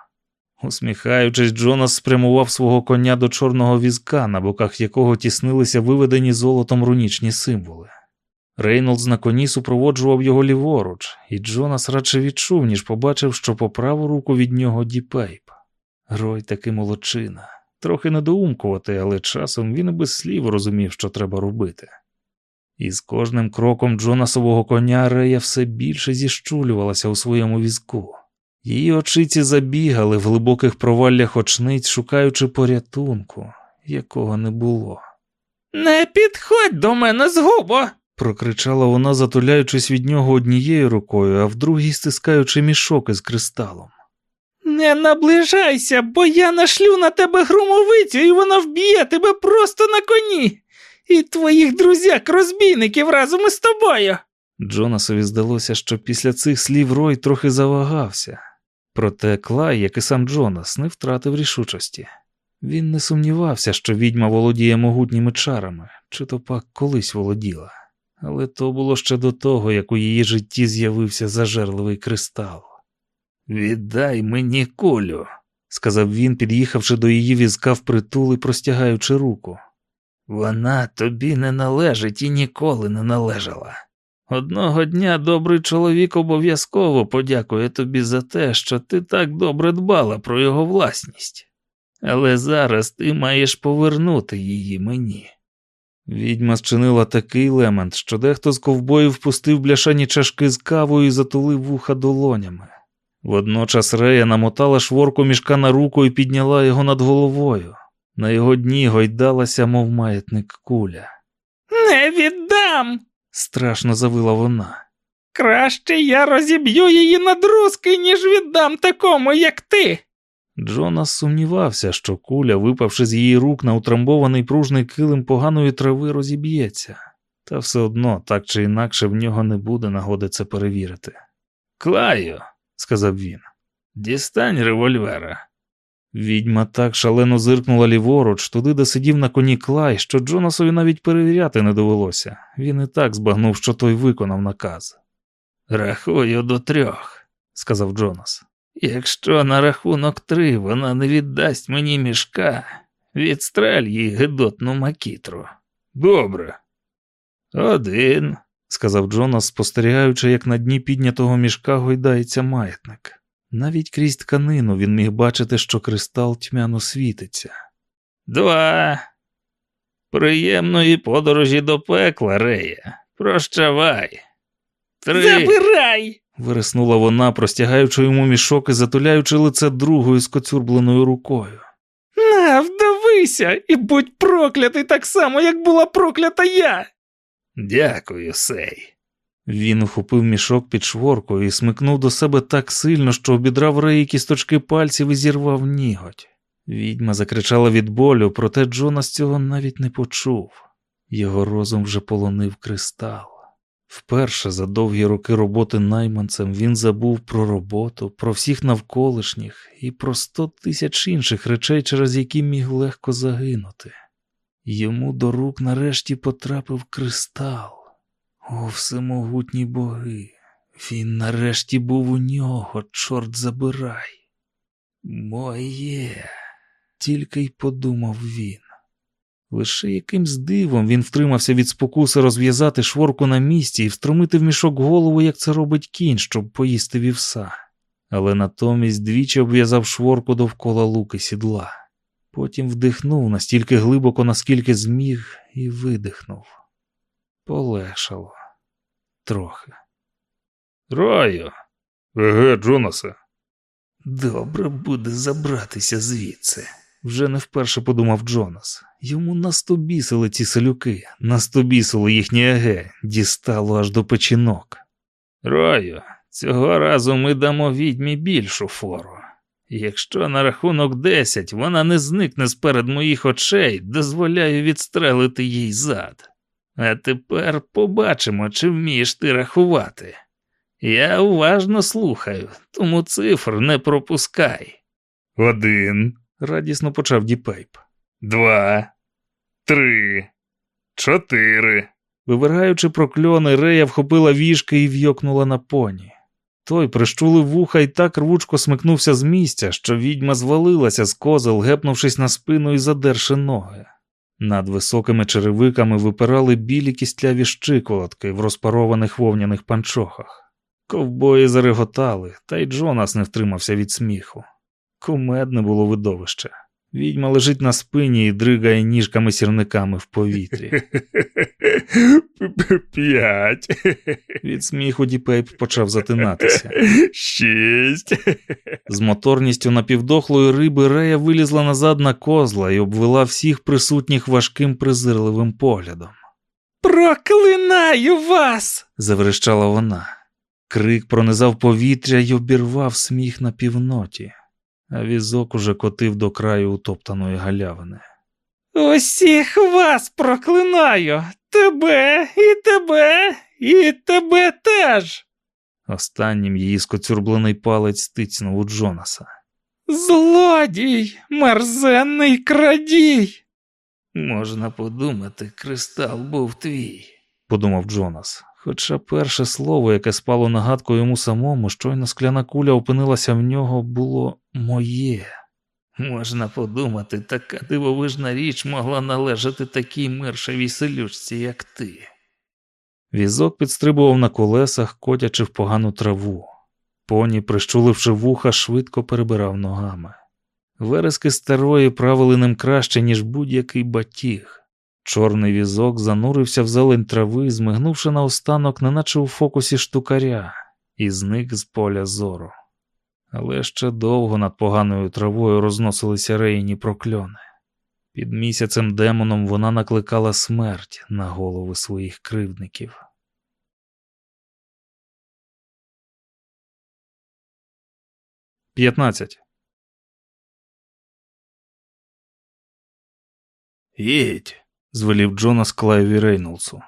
Усміхаючись, Джонас спрямував свого коня до чорного візка, на боках якого тіснилися виведені золотом рунічні символи. Рейнолдс на коні супроводжував його ліворуч, і Джонас радше відчув, ніж побачив, що по праву руку від нього Діпейп. Рой таки молодчина. Трохи недоумкувати, але часом він і без слів розумів, що треба робити. І з кожним кроком Джонасового коня Рея все більше зіщулювалася у своєму візку. Її очиці забігали в глибоких проваллях очниць, шукаючи порятунку, якого не було. Не підходь до мене згубо. Прокричала вона, затуляючись від нього однією рукою, а в другій стискаючи мішок із кристалом. Не наближайся, бо я нашлю на тебе громовицю, і вона вб'є тебе просто на коні. І твоїх друзяк розбійників разом із тобою. Джонасові здалося, що після цих слів Рой трохи завагався. Проте Клай, як і сам Джонас, не втратив рішучості. Він не сумнівався, що відьма володіє могутніми чарами, чи то пак колись володіла. Але то було ще до того, як у її житті з'явився зажерливий кристал. Віддай мені кулю, сказав він, під'їхавши до її візка впритул і простягаючи руку. Вона тобі не належить і ніколи не належала. Одного дня добрий чоловік обов'язково подякує тобі за те, що ти так добре дбала про його власність. Але зараз ти маєш повернути її мені. Відьма зчинила такий лемент, що дехто з ковбоїв впустив бляшані чашки з кавою і затулив вуха долонями. Водночас Рея намотала шворку мішка на руку і підняла його над головою. На його дні гойдалася, мов маятник куля. Не віддам. Страшно завила вона. Краще я розіб'ю її на друзки, ніж віддам такому, як ти. Джонас сумнівався, що куля, випавши з її рук на утрамбований пружний килим поганої трави, розіб'ється, та все одно, так чи інакше, в нього не буде нагоди це перевірити. Клаю, сказав він. Дістань револьвера. Відьма так шалено зиркнула ліворуч, туди, де сидів на коні клай, що Джонасові навіть перевіряти не довелося. Він і так збагнув, що той виконав наказ. Рахую до трьох, сказав Джонас. Якщо на рахунок три вона не віддасть мені мішка, відстрель їй гидотну макітру. Добре. Один, сказав Джонас, спостерігаючи, як на дні піднятого мішка гойдається маятник. Навіть крізь тканину він міг бачити, що кристал тьмяно світиться. Два. Приємної подорожі до пекла, Рея. Прощавай. Три. Забирай! вириснула вона, простягаючи йому мішок і затуляючи лице другою скоцюрбленою рукою. На, вдавися і будь проклятий так само, як була проклята я. Дякую, сей. Він ухопив мішок під шворкою і смикнув до себе так сильно, що обідрав реї кісточки пальців і зірвав ніготь. Відьма закричала від болю, проте Джонас цього навіть не почув. Його розум вже полонив кристал. Вперше за довгі роки роботи найманцем він забув про роботу, про всіх навколишніх і про сто тисяч інших речей, через які міг легко загинути. Йому до рук нарешті потрапив кристал. О, всемогутні боги! Він нарешті був у нього, чорт забирай. Моє, тільки й подумав він. Лише якимсь дивом він втримався від спокуси розв'язати шворку на місці і встромити в мішок голову, як це робить кінь, щоб поїсти вівса. Але натомість двічі обв'язав шворку довкола луки сідла. Потім вдихнув настільки глибоко, наскільки зміг, і видихнув. Полегшало. Трохи. Рою. Еге, Джонасе. Добре буде забратися звідси. Вже не вперше подумав Джонас. Йому настобісили ці селюки, настобісили їхнє еге, дістало аж до печінок. Рою, цього разу ми дамо відьмі більшу фору. Якщо на рахунок десять вона не зникне з-перед моїх очей, дозволяю відстрелити їй зад. А тепер побачимо, чи вмієш ти рахувати. Я уважно слухаю, тому цифр не пропускай. Один, Радісно почав Діпейп. два, три, чотири. Вивергаючи прокльони, Рея вхопила віжки і вйокнула на поні. Той прищулив вуха і так рвучко смикнувся з місця, що відьма звалилася з козел, гепнувшись на спину і задерши ноги. Над високими черевиками випирали білі кістляві щиколотки в розпарованих вовняних панчохах. Ковбої зареготали, та й Джонас не втримався від сміху. Кумедне було видовище. Відьма лежить на спині і дригає ніжками сірниками в повітрі. П'ять. Від сміху Діпейп почав затинатися. Шість. З моторністю напівдохлої риби Рея вилізла назад на козла і обвела всіх присутніх важким презирливим поглядом. Проклинаю вас! Заверещала вона. Крик пронизав повітря й обірвав сміх на півноті, візок уже котив до краю утоптаної галявини. Усіх вас проклинаю! Тебе і тебе, і тебе теж! Останнім її скоцюрблений палець стицнув у Джонаса. Злодій, мерзенний крадій! Можна подумати, кристал був твій. подумав Джонас. Хоча перше слово, яке спало нагадкою йому самому, щойно скляна куля опинилася в нього, було моє. Можна подумати, така дивовижна річ могла належати такій миршевій селючці, як ти. Візок підстрибував на колесах, котячи в погану траву. Поні, прищуливши вуха, швидко перебирав ногами. Верески старої правили ним краще, ніж будь-який батіг. Чорний візок занурився в зелень трави, змигнувши наостанок, неначе у фокусі штукаря, і зник з поля зору. Але ще довго над поганою травою розносилися рейні прокльони. Під місяцем демоном вона накликала смерть на голови своїх кривдників. П'ятнадцять. Їдь, звелів Джонас Клайві Рейнолдсу.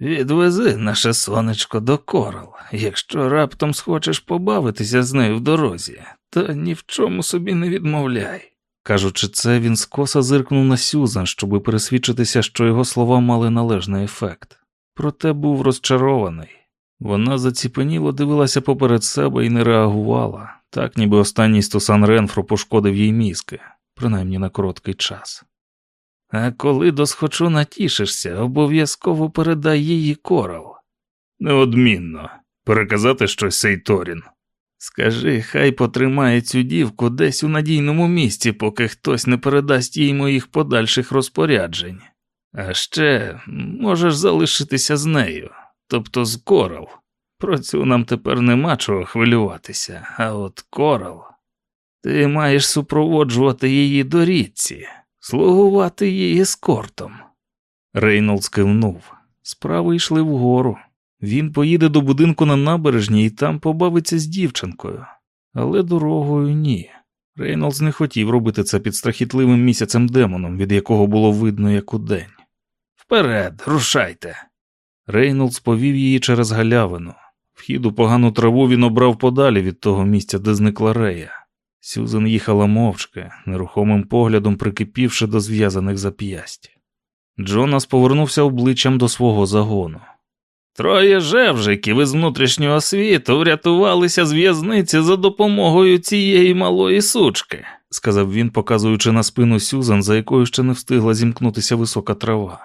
відвези наше сонечко до корал. Якщо раптом схочеш побавитися з нею в дорозі, то ні в чому собі не відмовляй. Кажучи це, він скоса зиркнув на Сюзан, щоби пересвідчитися, що його слова мали належний ефект. Проте був розчарований. Вона заціпеніло дивилася поперед себе і не реагувала, так ніби останній стусан Ренфру пошкодив їй мізки, принаймні на короткий час. А коли досхочу натішишся, обов'язково передай її корал. Неодмінно. Переказати щось Сейторін. Скажи, хай потримає цю дівку десь у надійному місці, поки хтось не передасть їй моїх подальших розпоряджень. А ще можеш залишитися з нею. тобто з Корал. Про цю нам тепер нема чого хвилюватися, а от Корал. Ти маєш супроводжувати її до річці, слугувати її ескортом. Рейнолдс кивнув. Справи йшли вгору. Він поїде до будинку на набережні і там побавиться з дівчинкою. Але дорогою ні. Рейнолдс не хотів робити це під страхітливим місяцем демоном, від якого було видно як удень. Вперед, рушайте. Рейнолдс повів її через галявину. Вхід у погану траву він обрав подалі від того місця, де зникла Рея. Сюзан їхала мовчки, нерухомим поглядом прикипівши до зв'язаних зап'ясть. Джонас повернувся обличчям до свого загону. Троє жевжиків із внутрішнього світу врятувалися з в'язниці за допомогою цієї малої сучки. сказав він, показуючи на спину Сюзан, за якою ще не встигла зімкнутися висока трава.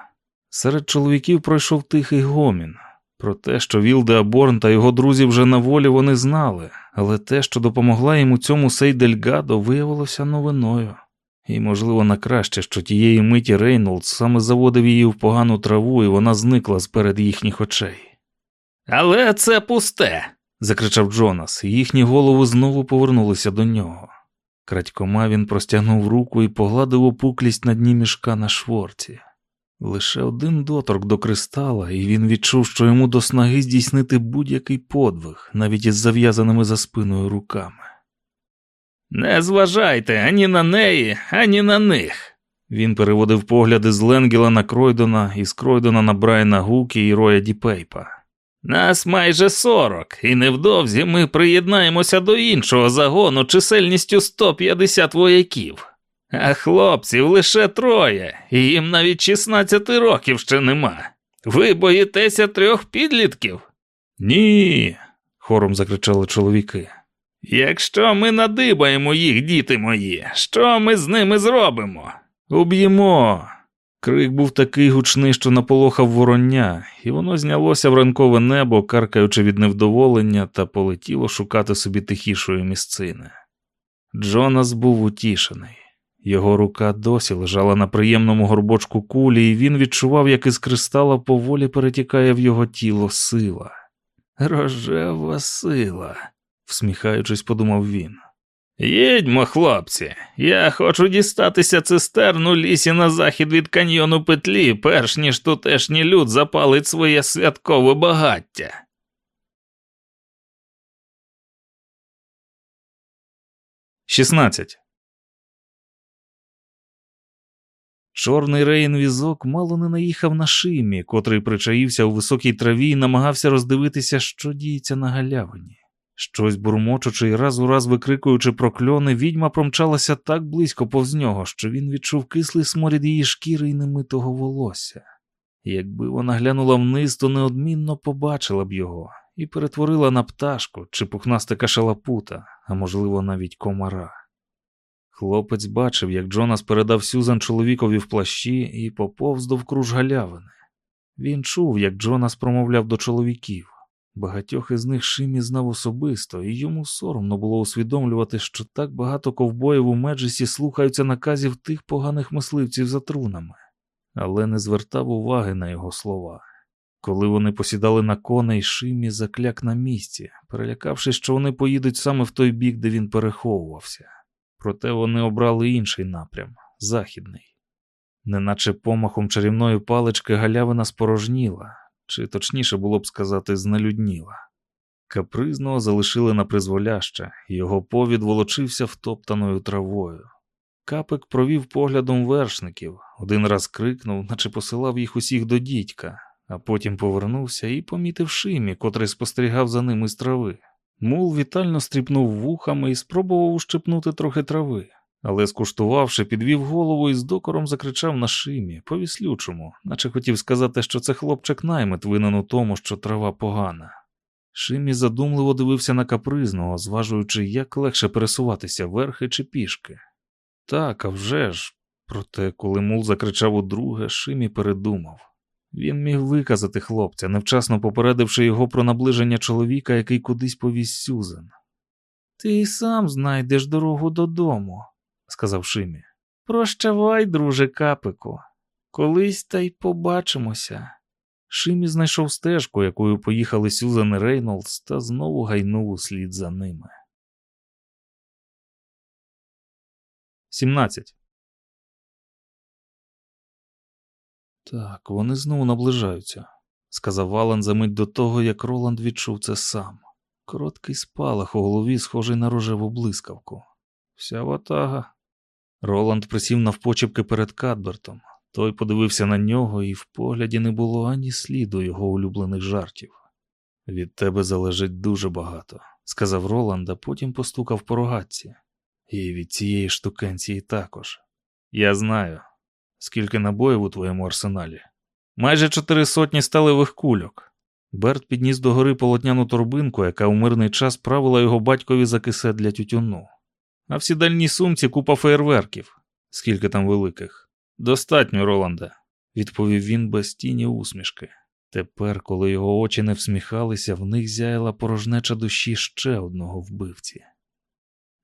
Серед чоловіків пройшов тихий гомін. Про те, що Вілде Аборн та його друзі вже на волі вони знали, але те, що допомогла йому цьому Сейдельгадо, виявилося новиною. І, можливо, на краще, що тієї миті Рейнолдс саме заводив її в погану траву, і вона зникла з перед їхніх очей. Але це пусте. закричав Джонас, і їхні голови знову повернулися до нього. Крадькома він простягнув руку і погладив опуклість на дні мішка на шворці. Лише один доторк до кристала, і він відчув, що йому до снаги здійснити будь-який подвиг, навіть із зав'язаними за спиною руками. Не зважайте ані на неї, ані на них. Він переводив погляди з Ленгела на Кройдона і з Кройдона на Брайана Гукі і Роя Діпейпа. Нас майже сорок, і невдовзі ми приєднаємося до іншого загону чисельністю 150 вояків. А хлопців лише троє, і їм навіть 16 років ще нема. Ви боїтеся трьох підлітків? Ні. хором закричали чоловіки. Якщо ми надибаємо їх, діти мої, що ми з ними зробимо? Уб'ємо. Крик був такий гучний, що наполохав вороння, і воно знялося в ранкове небо, каркаючи від невдоволення, та полетіло шукати собі тихішої місцини. Джонас був утішений. Його рука досі лежала на приємному горбочку кулі, і він відчував, як із кристала поволі перетікає в його тіло сила. Рожева сила, всміхаючись, подумав він. Їдьмо, хлопці, я хочу дістатися цистерну лісі на захід від каньйону петлі, перш ніж тутешній люд запалить своє святкове багаття. Шістнадцять. Чорний рейн-візок мало не наїхав на шимі, котрий причаївся у високій траві і намагався роздивитися, що діється на галявині. Щось бурмочучи і раз у раз викрикуючи прокльони, відьма промчалася так близько повз нього, що він відчув кислий сморід її шкіри і немитого волосся. Якби вона глянула вниз, то неодмінно побачила б його і перетворила на пташку чи пухнастика шалапута, а можливо, навіть комара. Хлопець бачив, як Джонас передав Сюзан чоловікові в плащі і поповз довкруж галявини. Він чув, як Джонас промовляв до чоловіків. Багатьох із них Шимі знав особисто, і йому соромно було усвідомлювати, що так багато ковбоїв у Меджесі слухаються наказів тих поганих мисливців за трунами, але не звертав уваги на його слова. Коли вони посідали на коней, Шимі закляк на місці, перелякавшись, що вони поїдуть саме в той бік, де він переховувався. Проте вони обрали інший напрям західний. Неначе помахом чарівної палички галявина спорожніла, чи точніше було б сказати, знелюдніла. Капризного залишили на призволяще, його повід волочився втоптаною травою. Капик провів поглядом вершників, один раз крикнув, наче посилав їх усіх до дідька, а потім повернувся і помітив шимі, котрий спостерігав за ним із трави. Мул вітально стріпнув вухами і спробував ущипнути трохи трави, але, скуштувавши, підвів голову і з докором закричав на шимі, по віслючому, наче хотів сказати, що це хлопчик наймит винен у тому, що трава погана. Шимі задумливо дивився на капризного, зважуючи, як легше пересуватися верхи чи пішки. Так, а вже ж. Проте, коли мул закричав удруге, Шимі передумав. Він міг виказати хлопця, невчасно попередивши його про наближення чоловіка, який кудись повіз Сюзан. Ти сам знайдеш дорогу додому, сказав Шимі. Прощавай, друже капику, колись та й побачимося. Шимі знайшов стежку, якою поїхали Сюзан і Рейнолдс, та знову гайнув услід за ними. 17. Так, вони знову наближаються, сказав Алан за мить до того, як Роланд відчув це сам. Короткий спалах у голові, схожий на рожеву блискавку. Вся ватага. Роланд присів навпочепки перед Кадбертом. Той подивився на нього, і в погляді не було ані сліду його улюблених жартів. Від тебе залежить дуже багато, сказав Роланд, а потім постукав по рогатці. І від цієї штукенції також. Я знаю, скільки набоїв у твоєму арсеналі. Майже чотири сотні сталевих кульок. Берт підніс до гори полотняну торбинку, яка у мирний час правила його батькові за кисе для тютюну. А в сідальній сумці купа феєрверків. Скільки там великих? Достатньо, Роланда, відповів він без тіні усмішки. Тепер, коли його очі не всміхалися, в них зяяла порожнеча душі ще одного вбивці.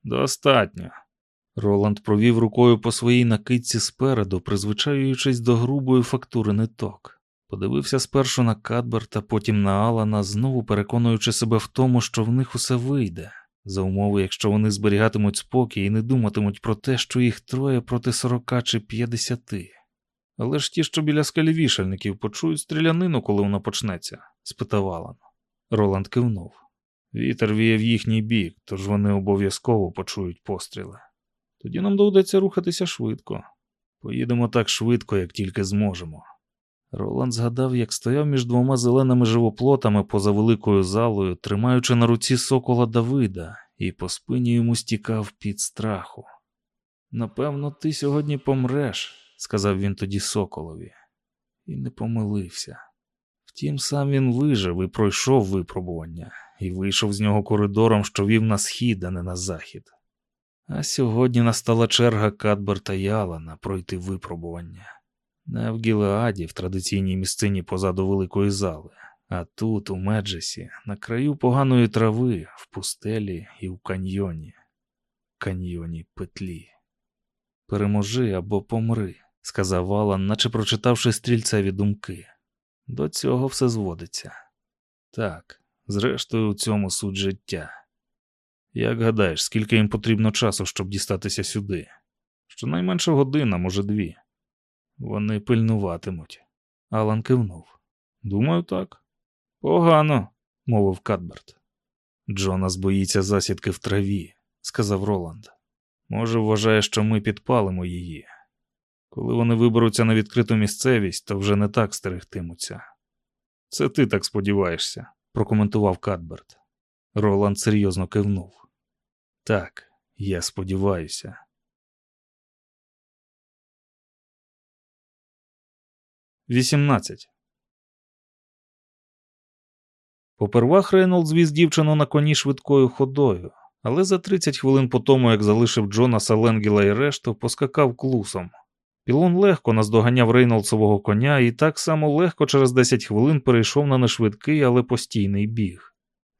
Достатньо. Роланд провів рукою по своїй накидці спереду, призвичаюючись до грубої фактури ниток. Подивився спершу на Кадберта, потім на Алана, знову переконуючи себе в тому, що в них усе вийде, за умови, якщо вони зберігатимуть спокій і не думатимуть про те, що їх троє проти сорока чи п'ятдесяти. Але ж ті, що біля скелі вішальників, почують стрілянину, коли вона почнеться? спитав Алан. Роланд кивнув. Вітер віє в їхній бік, тож вони обов'язково почують постріли. Тоді нам доведеться рухатися швидко. Поїдемо так швидко, як тільки зможемо. Роланд згадав, як стояв між двома зеленими живоплотами поза великою залою, тримаючи на руці сокола Давида, і по спині йому стікав під страху. Напевно, ти сьогодні помреш, сказав він тоді соколові, і не помилився. Втім, сам він вижив і пройшов випробування, і вийшов з нього коридором, що вів на схід, а не на захід. А сьогодні настала черга Кадберта і Алана пройти випробування. Не в Гілеаді, в традиційній місцині позаду великої зали, а тут, у Меджесі, на краю поганої трави, в пустелі і в каньйоні, каньйоні петлі. Переможи або помри, сказав Алан, наче прочитавши стрільцеві думки. До цього все зводиться. Так, зрештою, у цьому суть життя. Як гадаєш, скільки їм потрібно часу, щоб дістатися сюди? Щонайменше година, може, дві. Вони пильнуватимуть. Алан кивнув. Думаю, так. Погано, мовив Кадберт. Джонас боїться засідки в траві, сказав Роланд. Може, вважає, що ми підпалимо її. Коли вони виберуться на відкриту місцевість, то вже не так стерегтимуться. Це ти так сподіваєшся, прокоментував Кадберт. Роланд серйозно кивнув. Так, я сподіваюся. Вісімнадцять. Попервах Рейнолдс віз дівчину на коні швидкою ходою, але за 30 хвилин по тому, як залишив Джонаса Ленгіла і решту, поскакав клусом. Пілон легко наздоганяв Рейнолдсового коня і так само легко через 10 хвилин перейшов на нешвидкий, але постійний біг.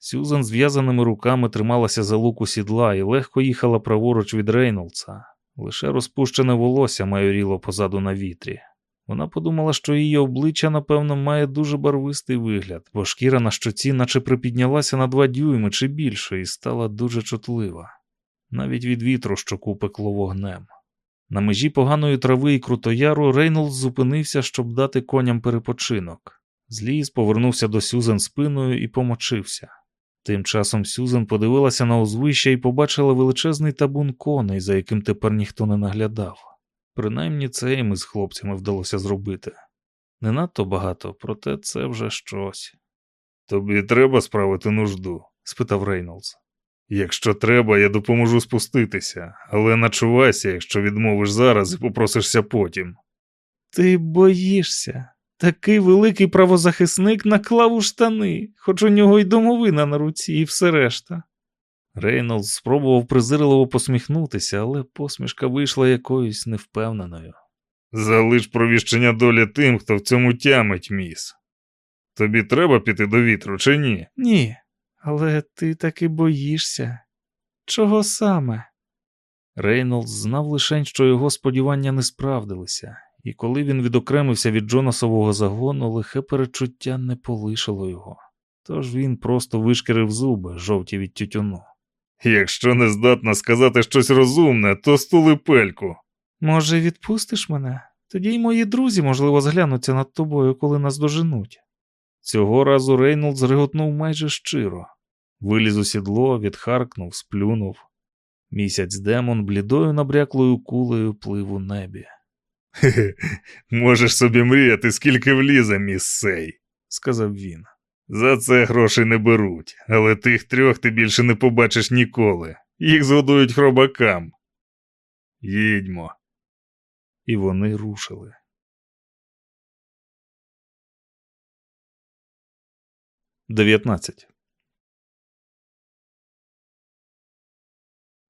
Сюзан зв'язаними руками трималася за луку сідла і легко їхала праворуч від Рейнолдса. Лише розпущене волосся майоріло позаду на вітрі. Вона подумала, що її обличчя, напевно, має дуже барвистий вигляд, бо шкіра на щоці наче припіднялася на два дюйми чи більше, і стала дуже чутлива. Навіть від вітру щоку пекло вогнем. На межі поганої трави і крутояру Рейнолдс зупинився, щоб дати коням перепочинок. Зліз повернувся до Сюзен спиною і помочився. Тим часом Сюзен подивилася на узвище і побачила величезний табун коней, за яким тепер ніхто не наглядав. Принаймні це їм із хлопцями вдалося зробити. Не надто багато, проте це вже щось. Тобі треба справити нужду? спитав Рейнолдс. Якщо треба, я допоможу спуститися, але начувайся, якщо відмовиш зараз і попросишся потім. Ти боїшся. Такий великий правозахисник наклав у штани, хоч у нього й домовина на руці, і все решта. Рейнолдс спробував презирливо посміхнутися, але посмішка вийшла якоюсь невпевненою. Залиш провіщення долі тим, хто в цьому тямить, міс. Тобі треба піти до вітру, чи ні? Ні, але ти таки боїшся. Чого саме? Рейнолдс знав лише, що його сподівання не справдилися, І коли він відокремився від Джонасового загону, лихе перечуття не полишило його. Тож він просто вишкірив зуби, жовті від тютюну. Якщо не здатна сказати щось розумне, то стули пельку. Може, відпустиш мене? Тоді й мої друзі, можливо, зглянуться над тобою, коли нас доженуть. Цього разу Рейнолдс реготнув майже щиро. Виліз у сідло, відхаркнув, сплюнув. Місяць демон блідою набряклою кулею плив у небі. Хе-хе, можеш собі мріяти, скільки влізе, міс Сей, сказав він. За це грошей не беруть, але тих трьох ти більше не побачиш ніколи. Їх згодують хробакам. Їдьмо. І вони рушили. Дев'ятнадцять.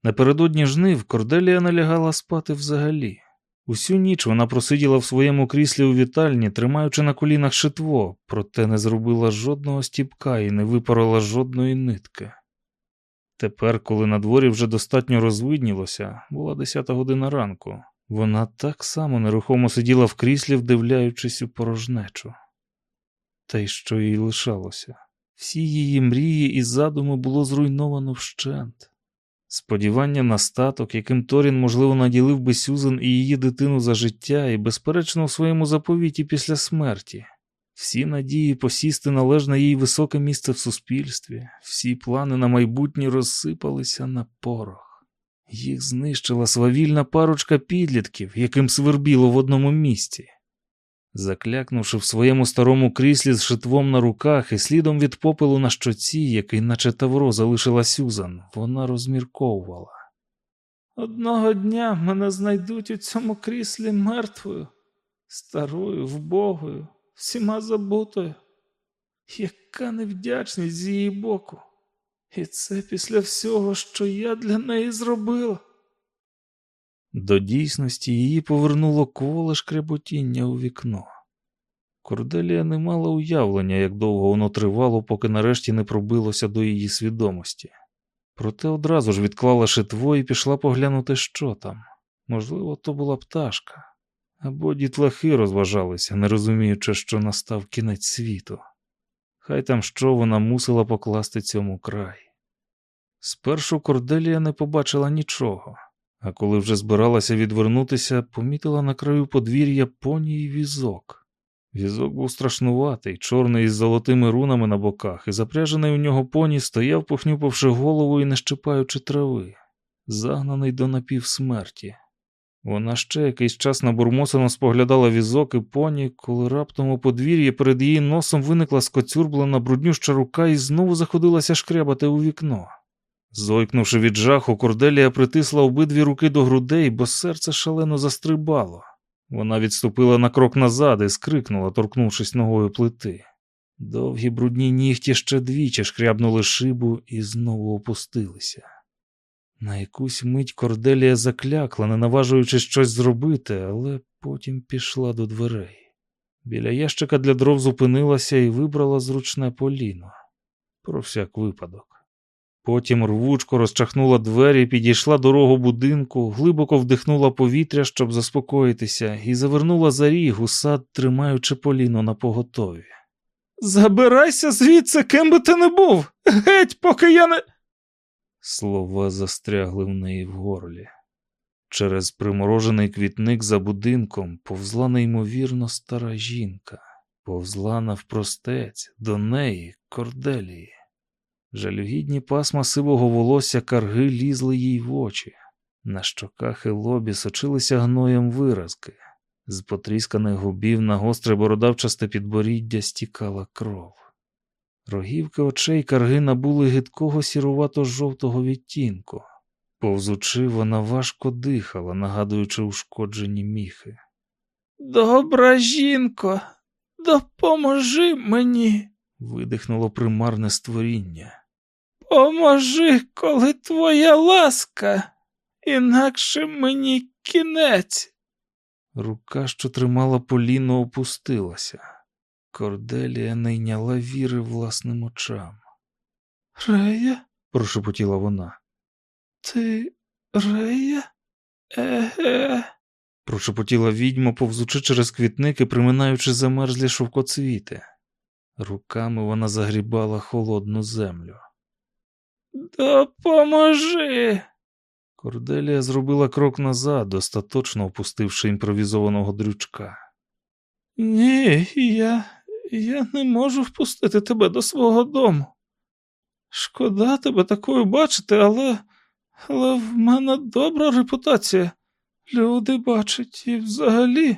Напередодні жнив Корделія не лягала спати взагалі. Усю ніч вона просиділа в своєму кріслі у вітальні, тримаючи на колінах шитво, проте не зробила жодного стіпка і не випорола жодної нитки. Тепер, коли на дворі вже достатньо розвиднілося, була десята година ранку, вона так само нерухомо сиділа в кріслі, вдивляючись у порожнечу. Та й що їй лишалося? Всі її мрії і задуми було зруйновано вщент. Сподівання на статок, яким Торін, можливо, наділив би Сюзан і її дитину за життя, і, безперечно, у своєму заповіті після смерті. Всі надії посісти належне їй високе місце в суспільстві, всі плани на майбутнє розсипалися на порох. Їх знищила свавільна парочка підлітків, яким свербіло в одному місці. Заклякнувши в своєму старому кріслі з шитвом на руках і слідом від попелу на щоці, який, наче тавро, залишила Сюзан, вона розмірковувала. Одного дня мене знайдуть у цьому кріслі мертвою, старою, вбогою, всіма забутою. Яка невдячність з її боку. І це після всього, що я для неї зробила. До дійсності її повернуло коле шкреботіння у вікно. Корделія не мала уявлення, як довго воно тривало, поки нарешті не пробилося до її свідомості. Проте одразу ж відклала шитво і пішла поглянути, що там. Можливо, то була пташка. Або дітлахи розважалися, не розуміючи, що настав кінець світу. Хай там що вона мусила покласти цьому край. Спершу Корделія не побачила нічого, а коли вже збиралася відвернутися, помітила на краю подвір'я поні й візок. Візок був страшнуватий, чорний із золотими рунами на боках, і запряжений у нього поні стояв, похнюпавши голову і не щипаючи трави, загнаний до напівсмерті. Вона ще якийсь час набурмосено споглядала візок і поні, коли раптом у подвір'ї перед її носом виникла скоцюрблена бруднюща рука і знову заходилася шкрябати у вікно. Зойкнувши від жаху, Корделія притисла обидві руки до грудей, бо серце шалено застрибало. Вона відступила на крок назад і скрикнула, торкнувшись ногою плити. Довгі брудні нігті ще двічі шкрябнули шибу і знову опустилися. На якусь мить Корделія заклякла, не наважуючи щось зробити, але потім пішла до дверей. Біля ящика для дров зупинилася і вибрала зручне поліно. Про всяк випадок. Потім рвучко розчахнула двері, підійшла дорогу будинку, глибоко вдихнула повітря, щоб заспокоїтися, і завернула за ріг у сад, тримаючи поліно на поготові. Забирайся звідси, ким би ти не був. Геть, поки я не. Слова застрягли в неї в горлі. Через приморожений квітник за будинком повзла неймовірно стара жінка, повзла навпростець до неї, корделії. Жалюгідні пасма сивого волосся карги лізли їй в очі. На щоках і лобі сочилися гноєм виразки. З потрісканих губів на гостре бородавчасте підборіддя стікала кров. Рогівки очей карги набули гидкого сірувато-жовтого відтінку. Повзучи, вона важко дихала, нагадуючи ушкоджені міхи. Добра жінко, допоможи мені, видихнуло примарне створіння. Поможи, коли твоя ласка, інакше мені кінець. Рука, що тримала поліно, опустилася. Корделія не йняла віри власним очам. Рея? прошепотіла вона. Ти Рея? Еге. прошепотіла відьма, повзучи через квітники, приминаючи замерзлі шовкоцвіти. Руками вона загрібала холодну землю. Допоможи. Корделія зробила крок назад, остаточно опустивши імпровізованого дрючка. Ні, я. я не можу впустити тебе до свого дому. Шкода тебе такою бачити, але. але в мене добра репутація. Люди бачать і взагалі.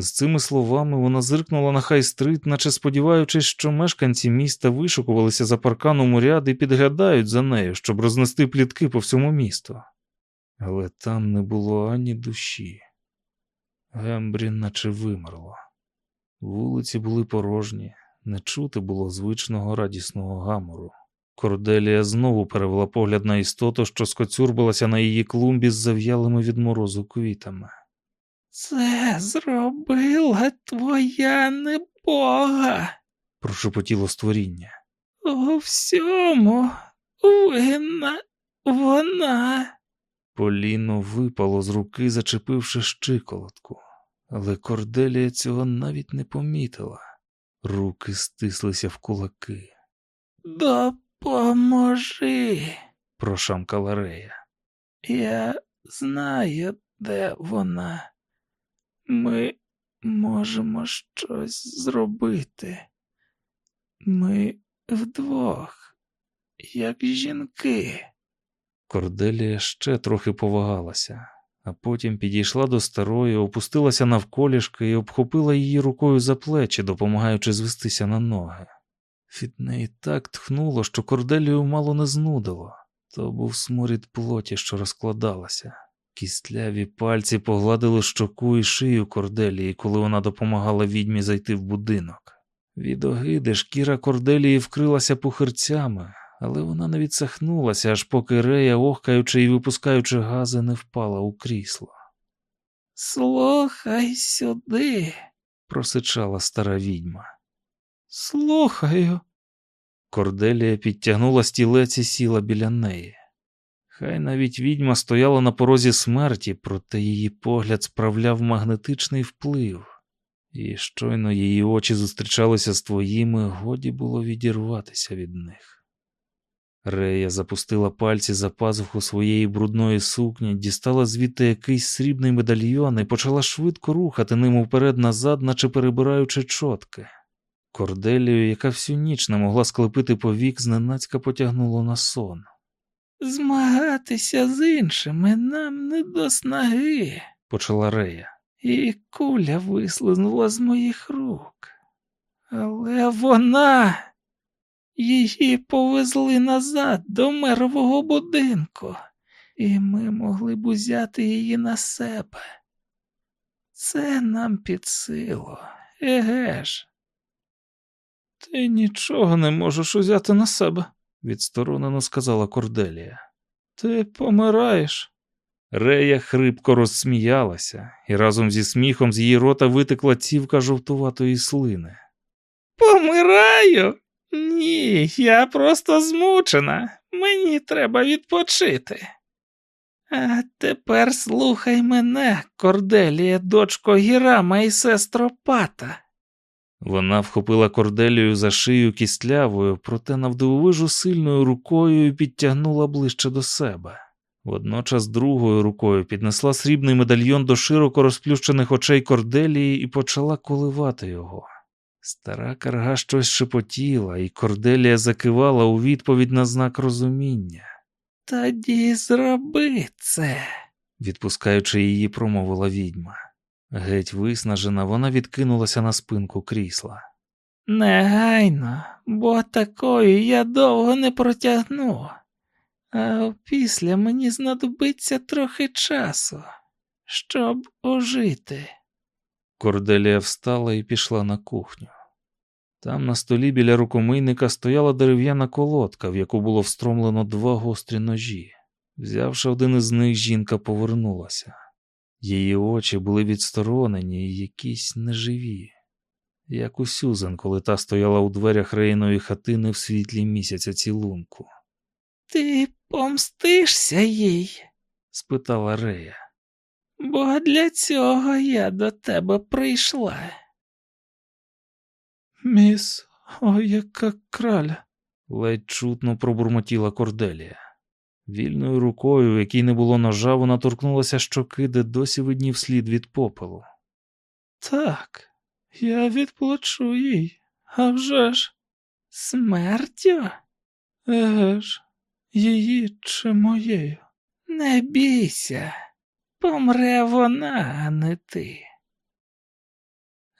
З цими словами вона зиркнула на хай-стрит, наче сподіваючись, що мешканці міста вишукувалися за парканом у ряд і підглядають за нею, щоб рознести плітки по всьому місту. Але там не було ані душі. Гембрі наче вимерло. Вулиці були порожні, не чути було звичного радісного гамору. Корделія знову перевела погляд на істоту, що скоцюрбилася на її клумбі з зав'ялими від морозу квітами. Це зробила твоя небога. Прошепотіло створіння. У всьому винна вона. Поліно випало з руки, зачепивши щиколотку, але Корделія цього навіть не помітила. Руки стислися в кулаки. Допоможи. Прошамкала Рея. Я знаю, де вона. Ми можемо щось зробити. Ми вдвох, як жінки. Корделія ще трохи повагалася, а потім підійшла до старої, опустилася навколішки і обхопила її рукою за плечі, допомагаючи звестися на ноги. Від неї так тхнуло, що корделію мало не знудило. То був сморід плоті, що розкладалася. Кістляві пальці погладили щоку і шию корделії, коли вона допомагала відьмі зайти в будинок. Від огиди шкіра корделії вкрилася пухирцями, але вона не відсахнулася, аж поки рея, охкаючи і випускаючи гази, не впала у крісло. Слухай сюди, Просичала стара відьма. слухаю. Корделія підтягнула стілець і сіла біля неї. Хай навіть відьма стояла на порозі смерті, проте її погляд справляв магнетичний вплив, і щойно її очі зустрічалися з твоїми, годі було відірватися від них. Рея запустила пальці за пазуху своєї брудної сукні, дістала звідти якийсь срібний медальйон і почала швидко рухати ним вперед-назад, наче перебираючи чотки. Корделію, яка всю ніч не могла склепити повік, зненацька потягнуло на сон. Змагатися з іншими нам не до снаги. Почала Рея. І куля вислизнула з моїх рук. Але вона її повезли назад до мерового будинку, і ми могли б узяти її на себе. Це нам під силу, еге ж. Ти нічого не можеш узяти на себе, відсторонено сказала Корделія. Ти помираєш. Рея хрипко розсміялася, і разом зі сміхом з її рота витекла цівка жовтуватої слини. Помираю? Ні, я просто змучена. Мені треба відпочити. А тепер слухай мене, Корделія, дочко Гірама і сестро Пата. Вона вхопила корделію за шию кістлявою, проте навдивовижу сильною рукою підтягнула ближче до себе. Водночас другою рукою піднесла срібний медальйон до широко розплющених очей корделії і почала коливати його. Стара карга щось шепотіла, і корделія закивала у відповідь на знак розуміння. Тоді зроби це. Відпускаючи її, промовила відьма. Геть виснажена, вона відкинулася на спинку крісла. Негайно, бо такою я довго не протягну. А після мені знадобиться трохи часу, щоб ожити. Корделія встала і пішла на кухню. Там на столі біля рукомийника стояла дерев'яна колодка, в яку було встромлено два гострі ножі. Взявши один із них, жінка повернулася. Її очі були відсторонені і якісь неживі, як у Сюзан, коли та стояла у дверях рейної хатини в світлі місяця цілунку. Ти помстишся їй? спитала Рея. бо для цього я до тебе прийшла. Міс, о, яка краля, ледь чутно пробурмотіла Корделія. Вільною рукою, якій не було ножа, вона торкнулася щоки, де досі виднів слід від попелу. Так, я відплачу їй, а вже ж. Смертю? Еге ж, її чи моєю? Не бійся, помре вона, а не ти.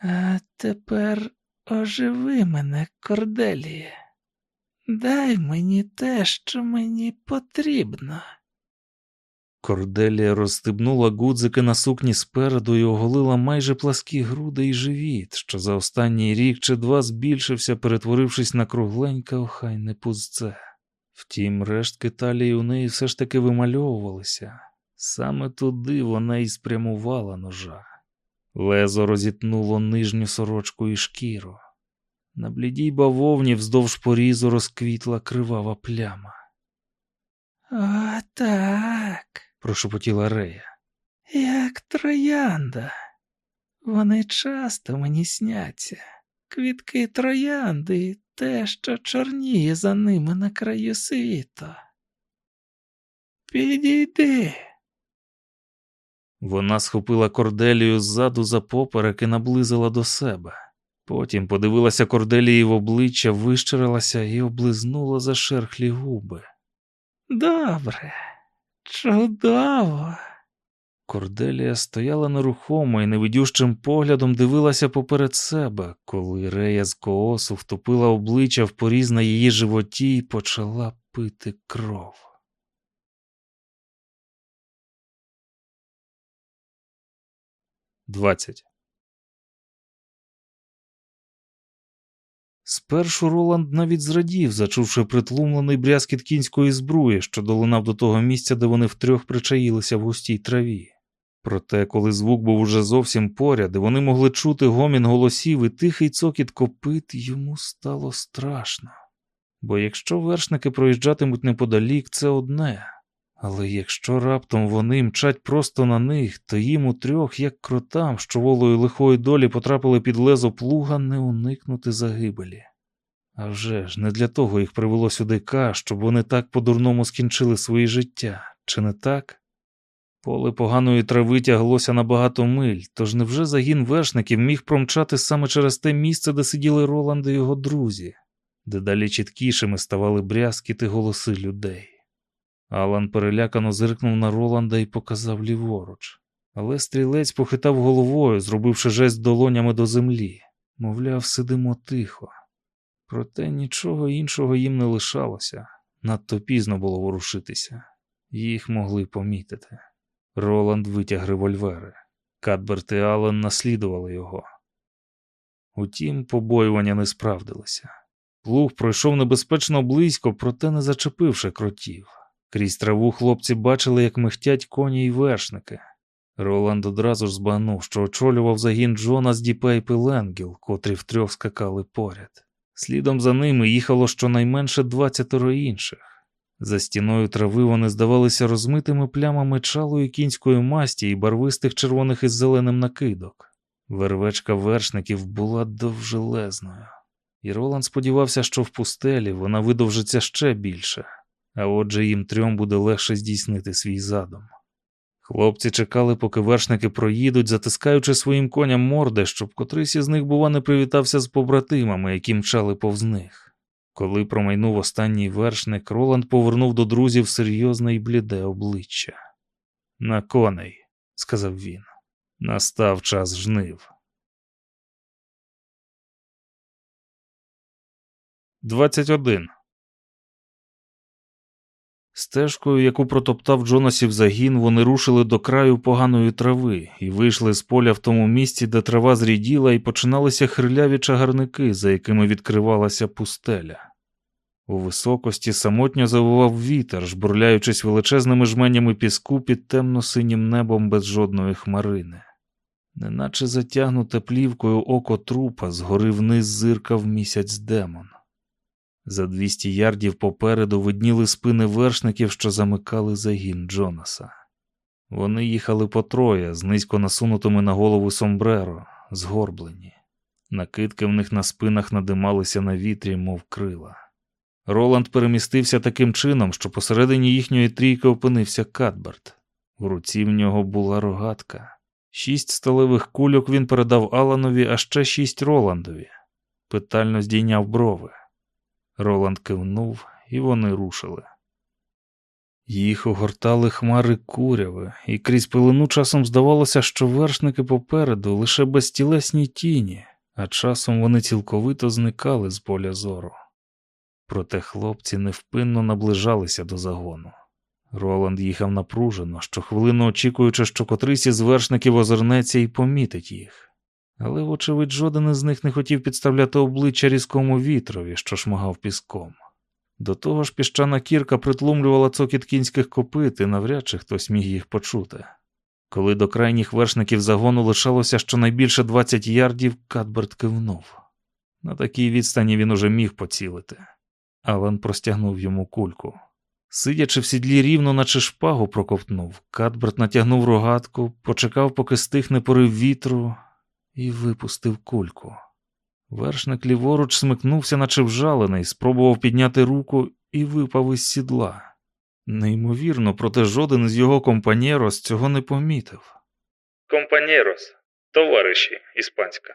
А тепер оживи мене, Корделія. Дай мені те, що мені потрібно. Корделія розстебнула гудзики на сукні спереду і оголила майже пласкі груди і живіт, що за останній рік чи два збільшився, перетворившись на кругленьке охайне пузце. Втім, рештки талії у неї все ж таки вимальовувалися. Саме туди вона і спрямувала ножа. Лезо розітнуло нижню сорочку і шкіру. На блідій бавовні вздовж порізу розквітла кривава пляма. О, так, Прошепотіла Рея. як троянда. Вони часто мені сняться. Квітки троянди і те, що чорніє за ними на краю світу. Підійди. Вона схопила корделію ззаду за поперек і наблизила до себе. Потім подивилася корделії в обличчя, вищирилася і облизнула зашерхлі губи. Добре, чудово. Корделія стояла нерухомо і невидющим поглядом дивилася поперед себе, коли Рея з коосу втопила обличчя в поріз на її животі і почала пити кров. Двадцять. Спершу Роланд навіть зрадів, зачувши притлумлений брязкіт кінської збруї, що долинав до того місця, де вони втрьох причаїлися в густій траві. Проте, коли звук був уже зовсім поряд, і вони могли чути гомін голосів і тихий цокіт копит, йому стало страшно. Бо якщо вершники проїжджатимуть неподалік, це одне. Але якщо раптом вони мчать просто на них, то їм у трьох, як кротам, що волою лихої долі потрапили під лезо плуга, не уникнути загибелі. А вже ж не для того їх привело сюди Ка, щоб вони так по-дурному скінчили своє життя, чи не так? Поле поганої трави тяглося на багато миль, тож невже загін вершників міг промчати саме через те місце, де сиділи Роланд і його друзі, де далі чіткішими ставали брязкіти голоси людей. Алан перелякано зиркнув на Роланда і показав ліворуч. Але стрілець похитав головою, зробивши жест долонями до землі. Мовляв, сидимо тихо. Проте нічого іншого їм не лишалося. Надто пізно було ворушитися. Їх могли помітити. Роланд витяг револьвери. Кадберт і Аллен наслідували його. Утім, побоювання не справдилися. Плуг пройшов небезпечно близько, проте не зачепивши кротів. Крізь траву хлопці бачили, як михтять коні й вершники. Роланд одразу ж збагнув, що очолював загін Джона з Діпей Пеленгіл, котрі втрьох скакали поряд. Слідом за ними їхало щонайменше двадцятеро інших. За стіною трави вони здавалися розмитими плямами чалої кінської масті і барвистих червоних із зеленим накидок. Вервечка вершників була довжелезною, і Роланд сподівався, що в пустелі вона видовжиться ще більше, а отже їм трьом буде легше здійснити свій задум. Хлопці чекали, поки вершники проїдуть, затискаючи своїм коням морди, щоб котрийсь із них, бува, не привітався з побратимами, які мчали повз них. Коли промайнув останній вершник, Роланд повернув до друзів серйозне й бліде обличчя. На коней, сказав він, настав час жнив. 21. Стежкою, яку протоптав Джонасів загін, вони рушили до краю поганої трави і вийшли з поля в тому місці, де трава зріділа, і починалися хриляві чагарники, за якими відкривалася пустеля. У високості самотньо завивав вітер, жбурляючись величезними жменями піску під темно-синім небом без жодної хмарини. Неначе затягнуте плівкою око трупа, згори вниз зиркав місяць демон. За 200 ярдів попереду видніли спини вершників, що замикали загін Джонаса. Вони їхали по троє з низько насунутими на голову сомбреро, згорблені. Накидки в них на спинах надималися на вітрі, мов крила. Роланд перемістився таким чином, що посередині їхньої трійки опинився Катберт. У руці в нього була рогатка. Шість сталевих кульок він передав Аланові, а ще шість Роландові. Питально здійняв брови. Роланд кивнув, і вони рушили. Їх огортали хмари куряви, і крізь пилину часом здавалося, що вершники попереду лише безтілесні тіні, а часом вони цілковито зникали з поля зору. Проте хлопці невпинно наближалися до загону. Роланд їхав напружено, щохвилину очікуючи, що котрийсь із вершників озирнеться і помітить їх. Але, вочевидь, жоден із них не хотів підставляти обличчя різкому вітрові, що шмагав піском. До того ж, піщана кірка притлумлювала цокіт кінських копит, і навряд чи хтось міг їх почути. Коли до крайніх вершників загону лишалося щонайбільше 20 ярдів, Катберт кивнув. На такій відстані він уже міг поцілити. Алан простягнув йому кульку. Сидячи в сідлі рівно, наче шпагу проковтнув, Катберт натягнув рогатку, почекав, поки стихне порив вітру, і випустив кульку. Вершник ліворуч смикнувся, наче вжалений, спробував підняти руку і випав із сідла. Неймовірно, проте жоден з його компанєрос цього не помітив. Компанєрос, товариші, іспанська.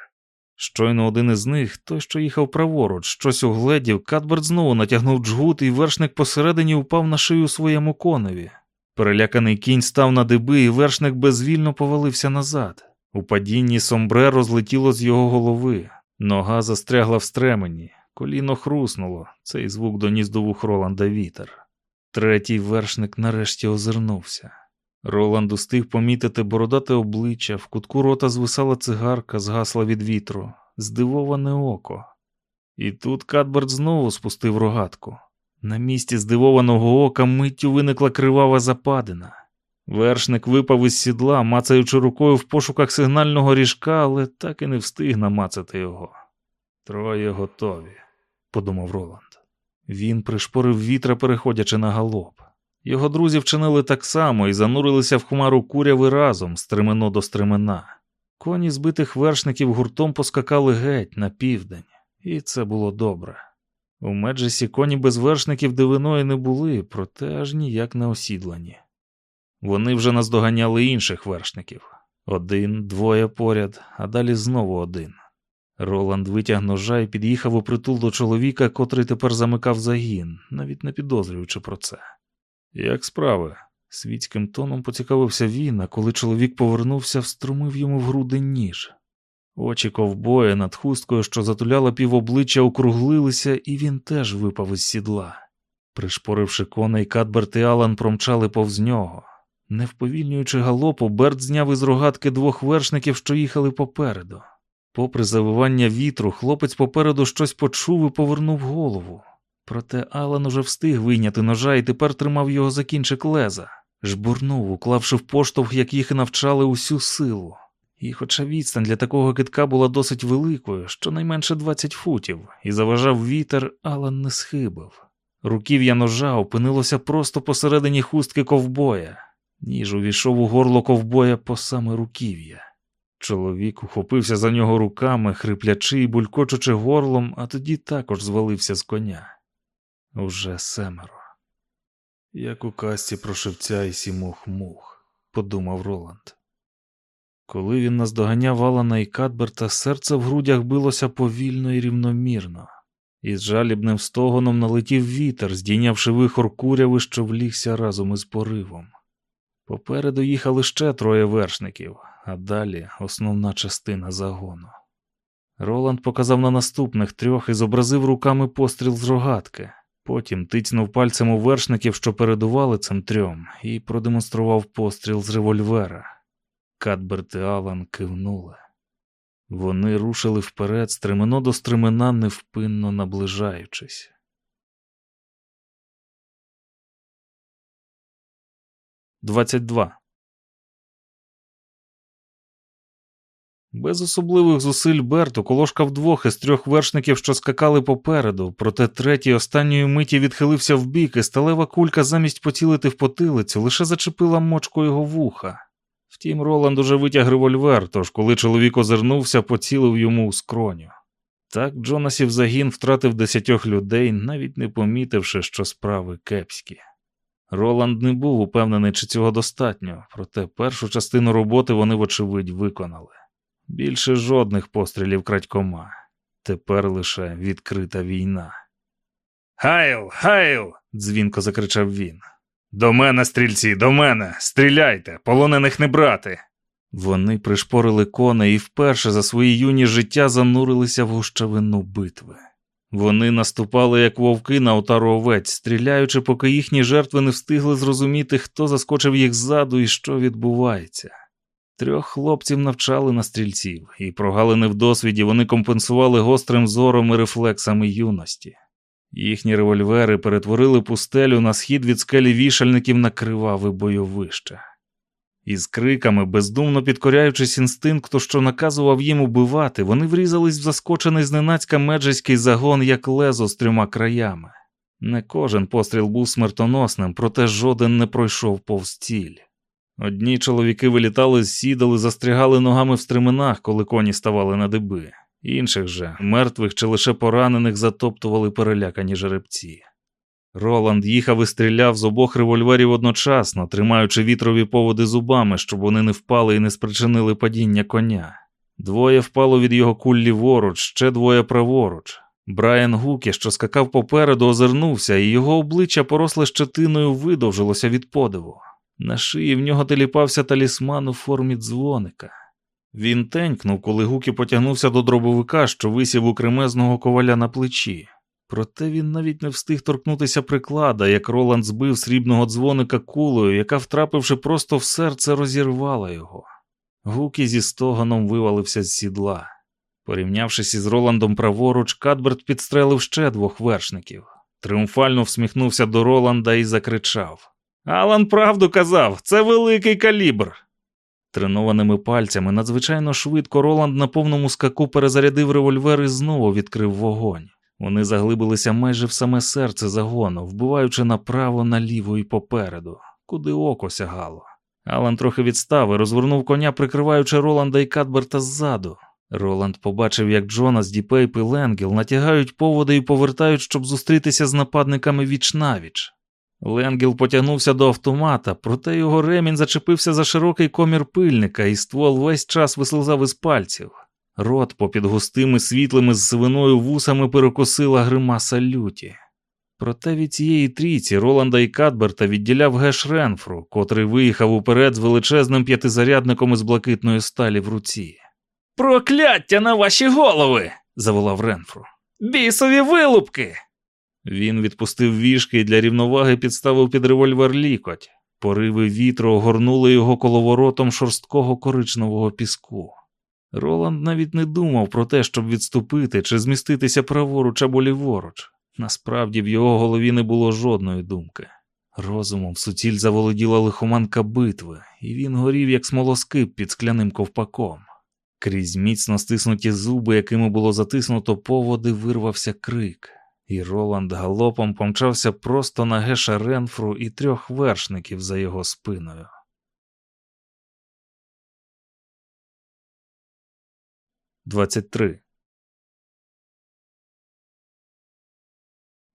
Щойно один із них, той, що їхав праворуч, щось угледів, Катберт знову натягнув джгут, і вершник посередині впав на шию своєму коневі. Переляканий кінь став на диби, і вершник безвільно повалився назад. У падінні сомбре розлетіло з його голови. Нога застрягла в стремені, коліно хруснуло, цей звук доніс до вух Роланда вітер. Третій вершник нарешті озирнувся. Роланд устиг помітити бородате обличчя, в кутку рота звисала цигарка, згасла від вітру, здивоване око. І тут Катберт знову спустив рогатку. На місці здивованого ока миттю виникла кривава западина. Вершник випав із сідла, мацаючи рукою в пошуках сигнального ріжка, але так і не встиг намацати його. Троє готові, подумав Роланд. Він пришпорив вітра, переходячи на галоп. Його друзі вчинили так само і занурилися в хмару куряви разом, стремено до стремена. Коні збитих вершників гуртом поскакали геть на південь, і це було добре. У Меджесі коні без вершників дивиною не були, проте аж ніяк не осідлані. Вони вже наздоганяли інших вершників один, двоє поряд, а далі знову один. Роланд витяг ножа і під'їхав у притул до чоловіка, котрий тепер замикав загін, навіть не підозрюючи про це. Як справи? світським тоном поцікавився він, а коли чоловік повернувся, вструмив йому в груди ніж. Очі ковбоя над хусткою, що затуляла півобличчя, округлилися, і він теж випав із сідла. Пришпоривши коней, Кадберт і Алан промчали повз нього. Не вповільнюючи галопу, Берт зняв із рогатки двох вершників, що їхали попереду. Попри завивання вітру, хлопець попереду щось почув і повернув голову. Проте Алан уже встиг вийняти ножа і тепер тримав його за кінчик леза, жбурнув, уклавши в поштовх, як їх навчали усю силу. І, хоча відстань для такого китка була досить великою, щонайменше 20 футів, і заважав вітер, Алан не схибив. Руків'я ножа опинилося просто посередині хустки ковбоя. Ніж увійшов у горло ковбоя по саме руків'я. Чоловік ухопився за нього руками, хриплячи і булькочучи горлом, а тоді також звалився з коня. Уже семеро. Як у касті про шевця і сімох мух, подумав Роланд. Коли він наздоганяв Алана і Кадберта, серце в грудях билося повільно і рівномірно. Із жалібним стогоном налетів вітер, здійнявши вихор куряви, що влігся разом із поривом. Попереду їхали ще троє вершників, а далі основна частина загону. Роланд показав на наступних трьох і зобразив руками постріл з рогатки. Потім тицьнув пальцем у вершників, що передували цим трьом, і продемонстрував постріл з револьвера. Кадберт і Алан кивнули. Вони рушили вперед, стремено до стремена, невпинно наближаючись. — 22. Без особливих зусиль Берт уколошкав двох із трьох вершників, що скакали попереду, проте третій останньої миті відхилився вбік, і сталева кулька замість поцілити в потилицю лише зачепила мочку його вуха. Втім, Роланд уже витяг револьвер, тож коли чоловік озирнувся, поцілив йому у скроню. Так Джонасів загін втратив десятьох людей, навіть не помітивши, що справи кепські. Роланд не був упевнений, чи цього достатньо, проте першу частину роботи вони, вочевидь, виконали. Більше жодних пострілів крадькома. Тепер лише відкрита війна. Хайл, хайл! дзвінко закричав він. До мене, стрільці, до мене! Стріляйте, полонених не брати! Вони пришпорили коней і вперше за свої юні життя занурилися в гущавину битви. Вони наступали, як вовки на отару овець, стріляючи, поки їхні жертви не встигли зрозуміти, хто заскочив їх ззаду і що відбувається. Трьох хлопців навчали на стрільців, і прогалини в досвіді вони компенсували гострим зором і рефлексами юності. Їхні револьвери перетворили пустелю на схід від скелі вішальників на криваве бойовище. Із криками, бездумно підкоряючись інстинкту, що наказував їм убивати, вони врізались в заскочений зненацька меджеський загон, як лезо з трьома краями. Не кожен постріл був смертоносним, проте жоден не пройшов повз ціль. Одні чоловіки вилітали з сідали, застрягали ногами в стременах, коли коні ставали на диби, інших же, мертвих чи лише поранених, затоптували перелякані жеребці. Роланд їхав і стріляв з обох револьверів одночасно, тримаючи вітрові поводи зубами, щоб вони не впали і не спричинили падіння коня. Двоє впало від його куль ліворуч, ще двоє праворуч. Брайан Гукі, що скакав попереду, озирнувся, і його обличчя, поросле щетиною, видовжилося від подиву. На шиї в нього теліпався талісман у формі дзвоника. Він тенькнув, коли Гукі потягнувся до дробовика, що висів у кремезного коваля на плечі. Проте він навіть не встиг торкнутися приклада, як Роланд збив срібного дзвоника кулею, яка, втрапивши просто в серце, розірвала його. Гукі зі стоганом вивалився з сідла. Порівнявшись із Роландом праворуч, Кадберт підстрелив ще двох вершників. Тріумфально всміхнувся до Роланда і закричав: Алан правду казав, це великий калібр. Тренованими пальцями надзвичайно швидко Роланд на повному скаку перезарядив револьвер і знову відкрив вогонь. Вони заглибилися майже в саме серце загону, вбиваючи направо, наліво і попереду, куди око сягало. Алан трохи відстав і розвернув коня, прикриваючи Роланда і Катберта ззаду. Роланд побачив, як Джонас, Діпейп і Ленгіл натягають поводи і повертають, щоб зустрітися з нападниками віч навіч. Ленгіл потягнувся до автомата, проте його ремінь зачепився за широкий комір пильника, і ствол весь час вислизав із пальців. Рот попід густими світлими з сивиною вусами перекосила гримаса люті. Проте від цієї трійці Роланда і Кадберта відділяв Геш Ренфру, котрий виїхав уперед з величезним п'ятизарядником із блакитної сталі в руці. Прокляття на ваші голови! заволав Ренфру. Бісові вилупки! Він відпустив вішки і для рівноваги підставив під револьвер лікоть. Пориви вітру огорнули його коловоротом шорсткого коричневого піску. Роланд навіть не думав про те, щоб відступити чи зміститися праворуч або ліворуч. Насправді в його голові не було жодної думки. Розумом суціль заволоділа лихоманка битви, і він горів, як смолоскип під скляним ковпаком. Крізь міцно стиснуті зуби, якими було затиснуто поводи, вирвався крик, і Роланд галопом помчався просто на геша Ренфру і трьох вершників за його спиною. Двадцять три.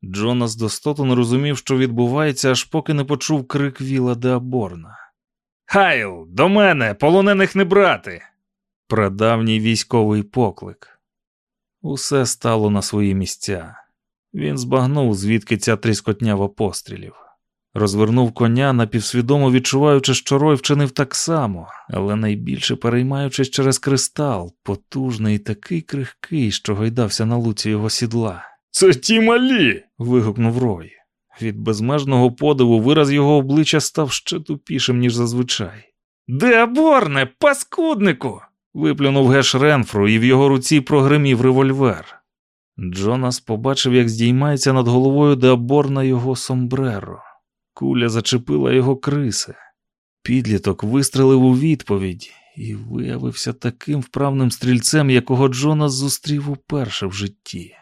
Джонас достоту не розумів, що відбувається, аж поки не почув крик Віла Деаборна. Хайл, до мене, полонених не брати. Прадавній військовий поклик. Усе стало на свої місця. Він збагнув, звідки ця тріскотнява пострілів. Розвернув коня, напівсвідомо відчуваючи, що Рой вчинив так само, але найбільше переймаючись через кристал, потужний і такий крихкий, що гойдався на луці його сідла. Це ті малі. вигукнув Рой. Від безмежного подиву вираз його обличчя став ще тупішим, ніж зазвичай. Деаборне, паскуднику. виплюнув Геш Ренфру, і в його руці прогримів револьвер. Джонас побачив, як здіймається над головою Деаборна його сомбреро. Куля зачепила його криси. Підліток вистрелив у відповідь, і виявився таким вправним стрільцем, якого Джонас зустрів уперше в житті.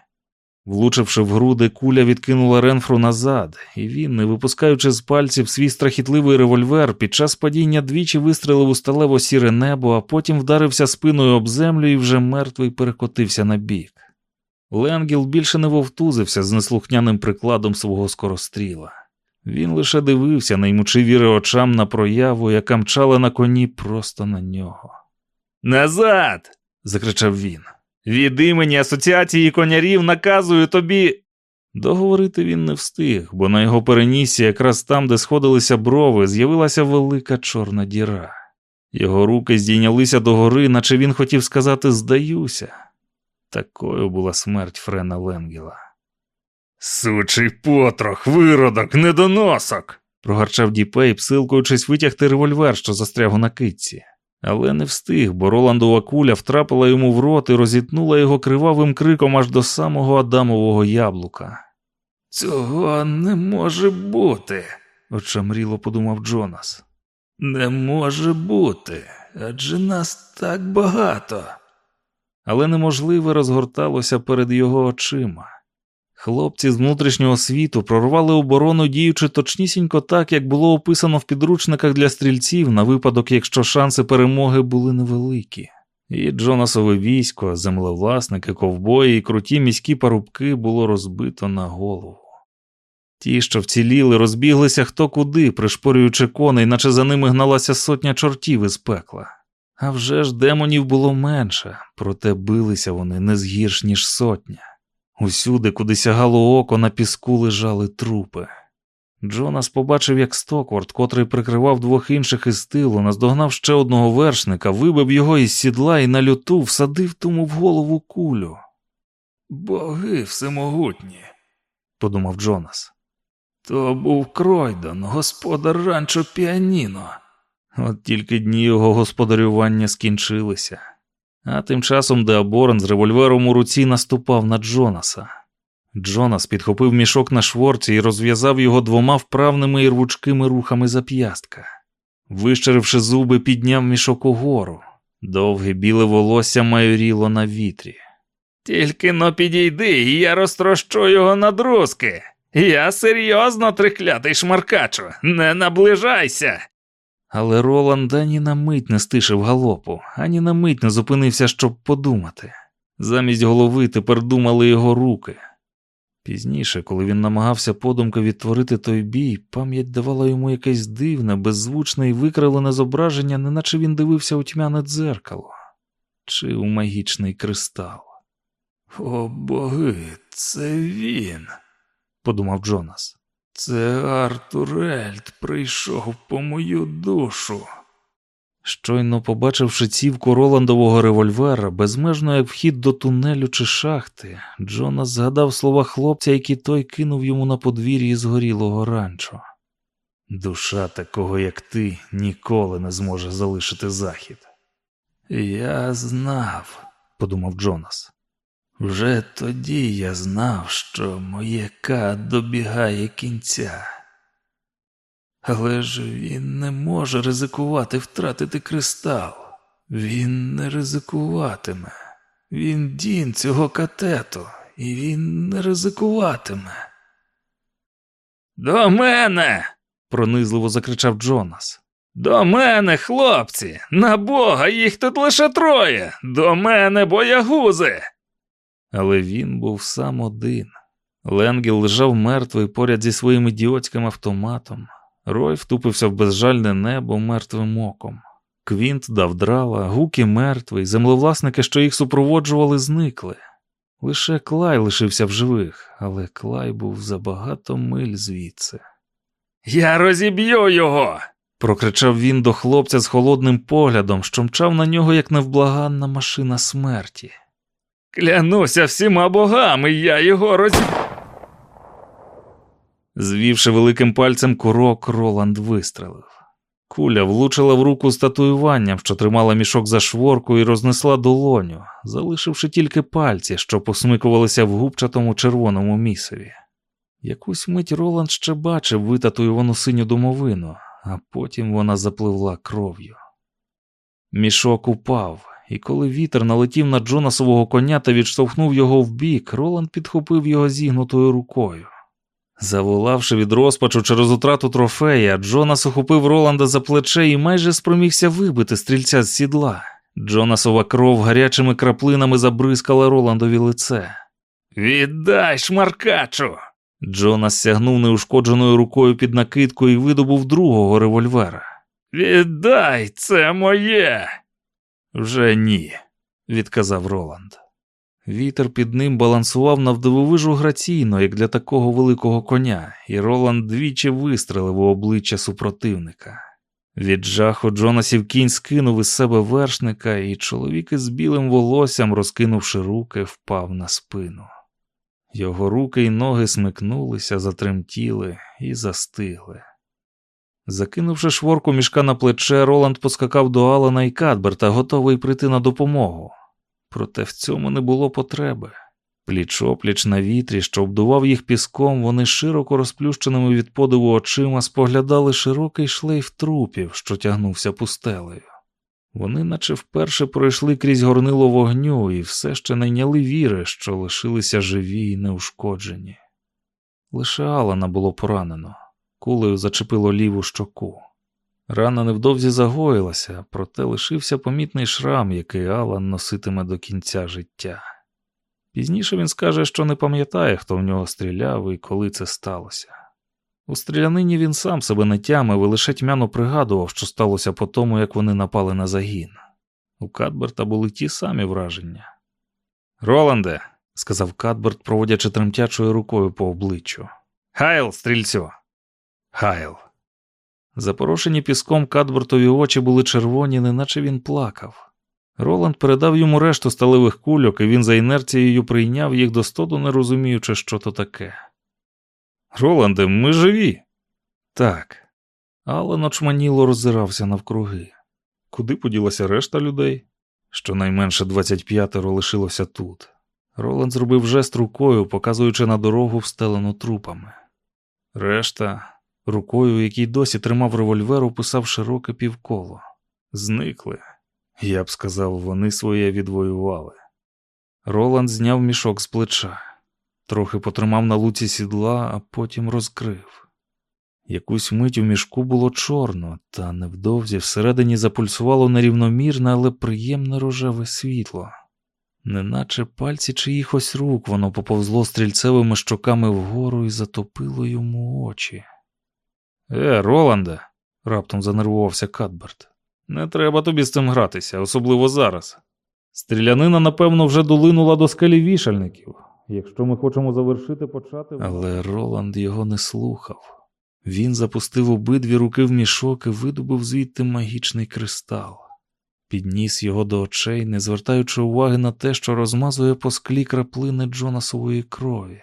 Влучивши в груди, куля відкинула Ренфру назад, і він, не випускаючи з пальців свій страхітливий револьвер, під час падіння двічі вистрелив у сталево сіре небо, а потім вдарився спиною об землю і вже мертвий перекотився на бік. Ленгіл більше не вовтузився з неслухняним прикладом свого скоростріла. Він лише дивився, не ймучи віри очам на прояву, яка мчала на коні просто на нього. Назад! закричав він. Від імені Асоціації конярів наказую тобі. Договорити він не встиг, бо на його перенісі, якраз там, де сходилися брови, з'явилася велика чорна діра. Його руки здійнялися догори, наче він хотів сказати здаюся. Такою була смерть Френа Ленгіла. Сучий потрох, виродок, недоносок. прогарчав Діпей, псилкуючись витягти револьвер, що застряг на китці. Але не встиг, бо Роландова куля втрапила йому в рот і розітнула його кривавим криком аж до самого Адамового яблука. Цього не може бути, очамріло подумав Джонас. не може бути, адже нас так багато. Але неможливе розгорталося перед його очима. Хлопці з внутрішнього світу прорвали оборону, діючи точнісінько так, як було описано в підручниках для стрільців, на випадок, якщо шанси перемоги були невеликі. І Джонасове військо, землевласники, ковбої і круті міські парубки було розбито на голову. Ті, що вціліли, розбіглися хто куди, пришпорюючи коней, наче за ними гналася сотня чортів із пекла. А вже ж демонів було менше, проте билися вони не згірш, ніж сотня. Усюди, куди сягало око, на піску лежали трупи. Джонас побачив, як Стокворд, котрий прикривав двох інших із тилу, наздогнав ще одного вершника, вибив його із сідла і на люту всадив тому в голову кулю. Боги всемогутні, подумав Джонас. То був Кройдон, господар ранчо піаніно. От тільки дні його господарювання скінчилися. А тим часом Деаборн з револьвером у руці наступав на Джонаса. Джонас підхопив мішок на шворці і розв'язав його двома вправними і рвучкими рухами зап'ястка. Вищеривши зуби, підняв мішок угору. Довге біле волосся майоріло на вітрі. Тільки но підійди, і я розтрощу його на друзки. Я серйозно, триклятий шмаркачу, не наближайся. Але Роланд ані на мить не стишив галопу, ані на мить не зупинився, щоб подумати. Замість голови тепер думали його руки. Пізніше, коли він намагався подумки відтворити той бій, пам'ять давала йому якесь дивне, беззвучне і викривлене зображення, неначе він дивився у тьмяне дзеркало чи у магічний кристал. О боги, це він, подумав Джонас. Це Артур Ельд прийшов по мою душу. Щойно побачивши цівку Роландового револьвера, безмежно як вхід до тунелю чи шахти, Джонас згадав слова хлопця, які той кинув йому на подвір'ї згорілого ранчо. Душа такого, як ти, ніколи не зможе залишити захід. Я знав, подумав Джонас. Вже тоді я знав, що моє К добігає кінця. Але ж він не може ризикувати втратити кристал. Він не ризикуватиме. Він дін цього катету, і він не ризикуватиме. До мене. пронизливо закричав Джонас. До мене, хлопці, на бога, їх тут лише троє. До мене, боягузи. Але він був сам один. Ленгіл лежав мертвий поряд зі своїм ідіотським автоматом. Рой втупився в безжальне небо мертвим оком. Квінт дав драла, Гукі мертвий, землевласники, що їх супроводжували, зникли. Лише Клай лишився в живих, але Клай був за багато миль звідси. Я розіб'ю його. прокричав він до хлопця з холодним поглядом, що мчав на нього, як невблаганна машина смерті. Клянуся всіма богами, я його розіб... Звівши великим пальцем курок, Роланд вистрелив. Куля влучила в руку з татуюванням, що тримала мішок за шворку, і рознесла долоню, залишивши тільки пальці, що посмикувалися в губчатому червоному місові. Якусь мить Роланд ще бачив витатуювану синю домовину, а потім вона запливла кров'ю. Мішок упав, і коли вітер налетів на Джонасового коня та відштовхнув його вбік, Роланд підхопив його зігнутою рукою. Заволавши від розпачу через утрату трофея, Джонас охопив Роланда за плече і майже спромігся вибити стрільця з сідла. Джонасова кров гарячими краплинами забризкала Роландові лице. Віддай, шмаркачу! Джонас сягнув неушкодженою рукою під накидку і видобув другого револьвера. Віддай, це моє. Вже ні, відказав Роланд. Вітер під ним балансував навдивовижу граційно, як для такого великого коня, і Роланд двічі вистрелив у обличчя супротивника. Від жаху Джонасів кінь скинув із себе вершника, і чоловік із білим волоссям, розкинувши руки, впав на спину. Його руки й ноги смикнулися, затремтіли і застигли. Закинувши шворку мішка на плече, Роланд поскакав до Алана і Кадберта, готовий прийти на допомогу. Проте в цьому не було потреби. Пліч-опліч на вітрі, що обдував їх піском, вони широко розплющеними від подиву очима споглядали широкий шлейф трупів, що тягнувся пустелею. Вони, наче вперше пройшли крізь горнило вогню і все ще не йняли віри, що лишилися живі і неушкоджені. Лише Алана було поранено, кулею зачепило ліву щоку. Рана невдовзі загоїлася, проте лишився помітний шрам, який Алан носитиме до кінця життя. Пізніше він скаже, що не пам'ятає, хто в нього стріляв і коли це сталося. У стрілянині він сам себе не тямив і лише тьмяно пригадував, що сталося по тому, як вони напали на загін. У Кадберта були ті самі враження. Роланде, сказав Кадберт, проводячи тремтячою рукою по обличчю. Хайл, стрільцю. Хайл. Запорошені піском Кадбертові очі були червоні, неначе він плакав. Роланд передав йому решту сталевих кульок, і він за інерцією прийняв їх до стоду, не розуміючи, що то таке. Роланде, ми живі. Так. Алан очманіло роззирався навкруги. Куди поділася решта людей? Щонайменше 25-ро лишилося тут. Роланд зробив жест рукою, показуючи на дорогу встелену трупами. Решта, рукою, який досі тримав револьвер, описав широке півколо. Зникли. Я б сказав, вони своє відвоювали. Роланд зняв мішок з плеча, трохи потримав на луці сідла, а потім розкрив. Якусь мить у мішку було чорно, та невдовзі всередині запульсувало нерівномірне, але приємне рожеве світло. Неначе пальці чиїхось рук воно поповзло стрільцевими щоками вгору і затопило йому очі. Е, Роланде, раптом занервувався Кадберт. Не треба тобі з цим гратися, особливо зараз. Стрілянина, напевно, вже долинула до скелі вішальників. Якщо ми хочемо завершити почати. Але Роланд його не слухав. Він запустив обидві руки в мішок і видобув звідти магічний кристал. Підніс його до очей, не звертаючи уваги на те, що розмазує по склі краплини Джонасової крові.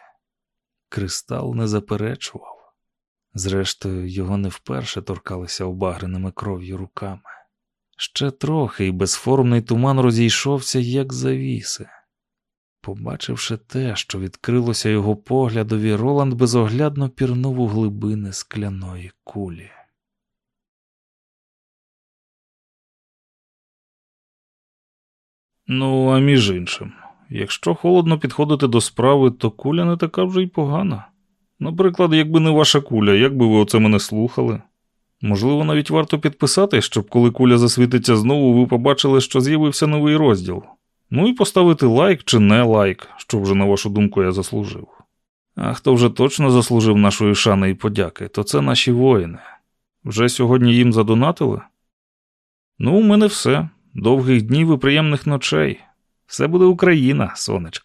Кристал не заперечував. Зрештою, його не вперше торкалися обагреними кров'ю руками. Ще трохи, і безформний туман розійшовся, як завіси. Побачивши те, що відкрилося його поглядові, Роланд безоглядно пірнув у глибини скляної кулі. Ну, а між іншим, якщо холодно підходити до справи, то куля не така вже й погана. Наприклад, якби не ваша куля, як би ви оце мене слухали? Можливо, навіть варто підписати, щоб коли куля засвітиться знову, ви побачили, що з'явився новий розділ. Ну і поставити лайк чи не лайк, що вже, на вашу думку, я заслужив. А хто вже точно заслужив нашої шани і подяки, то це наші воїни. Вже сьогодні їм задонатили? Ну, у мене все. Довгих днів і приємних ночей. Все буде Україна, сонечко.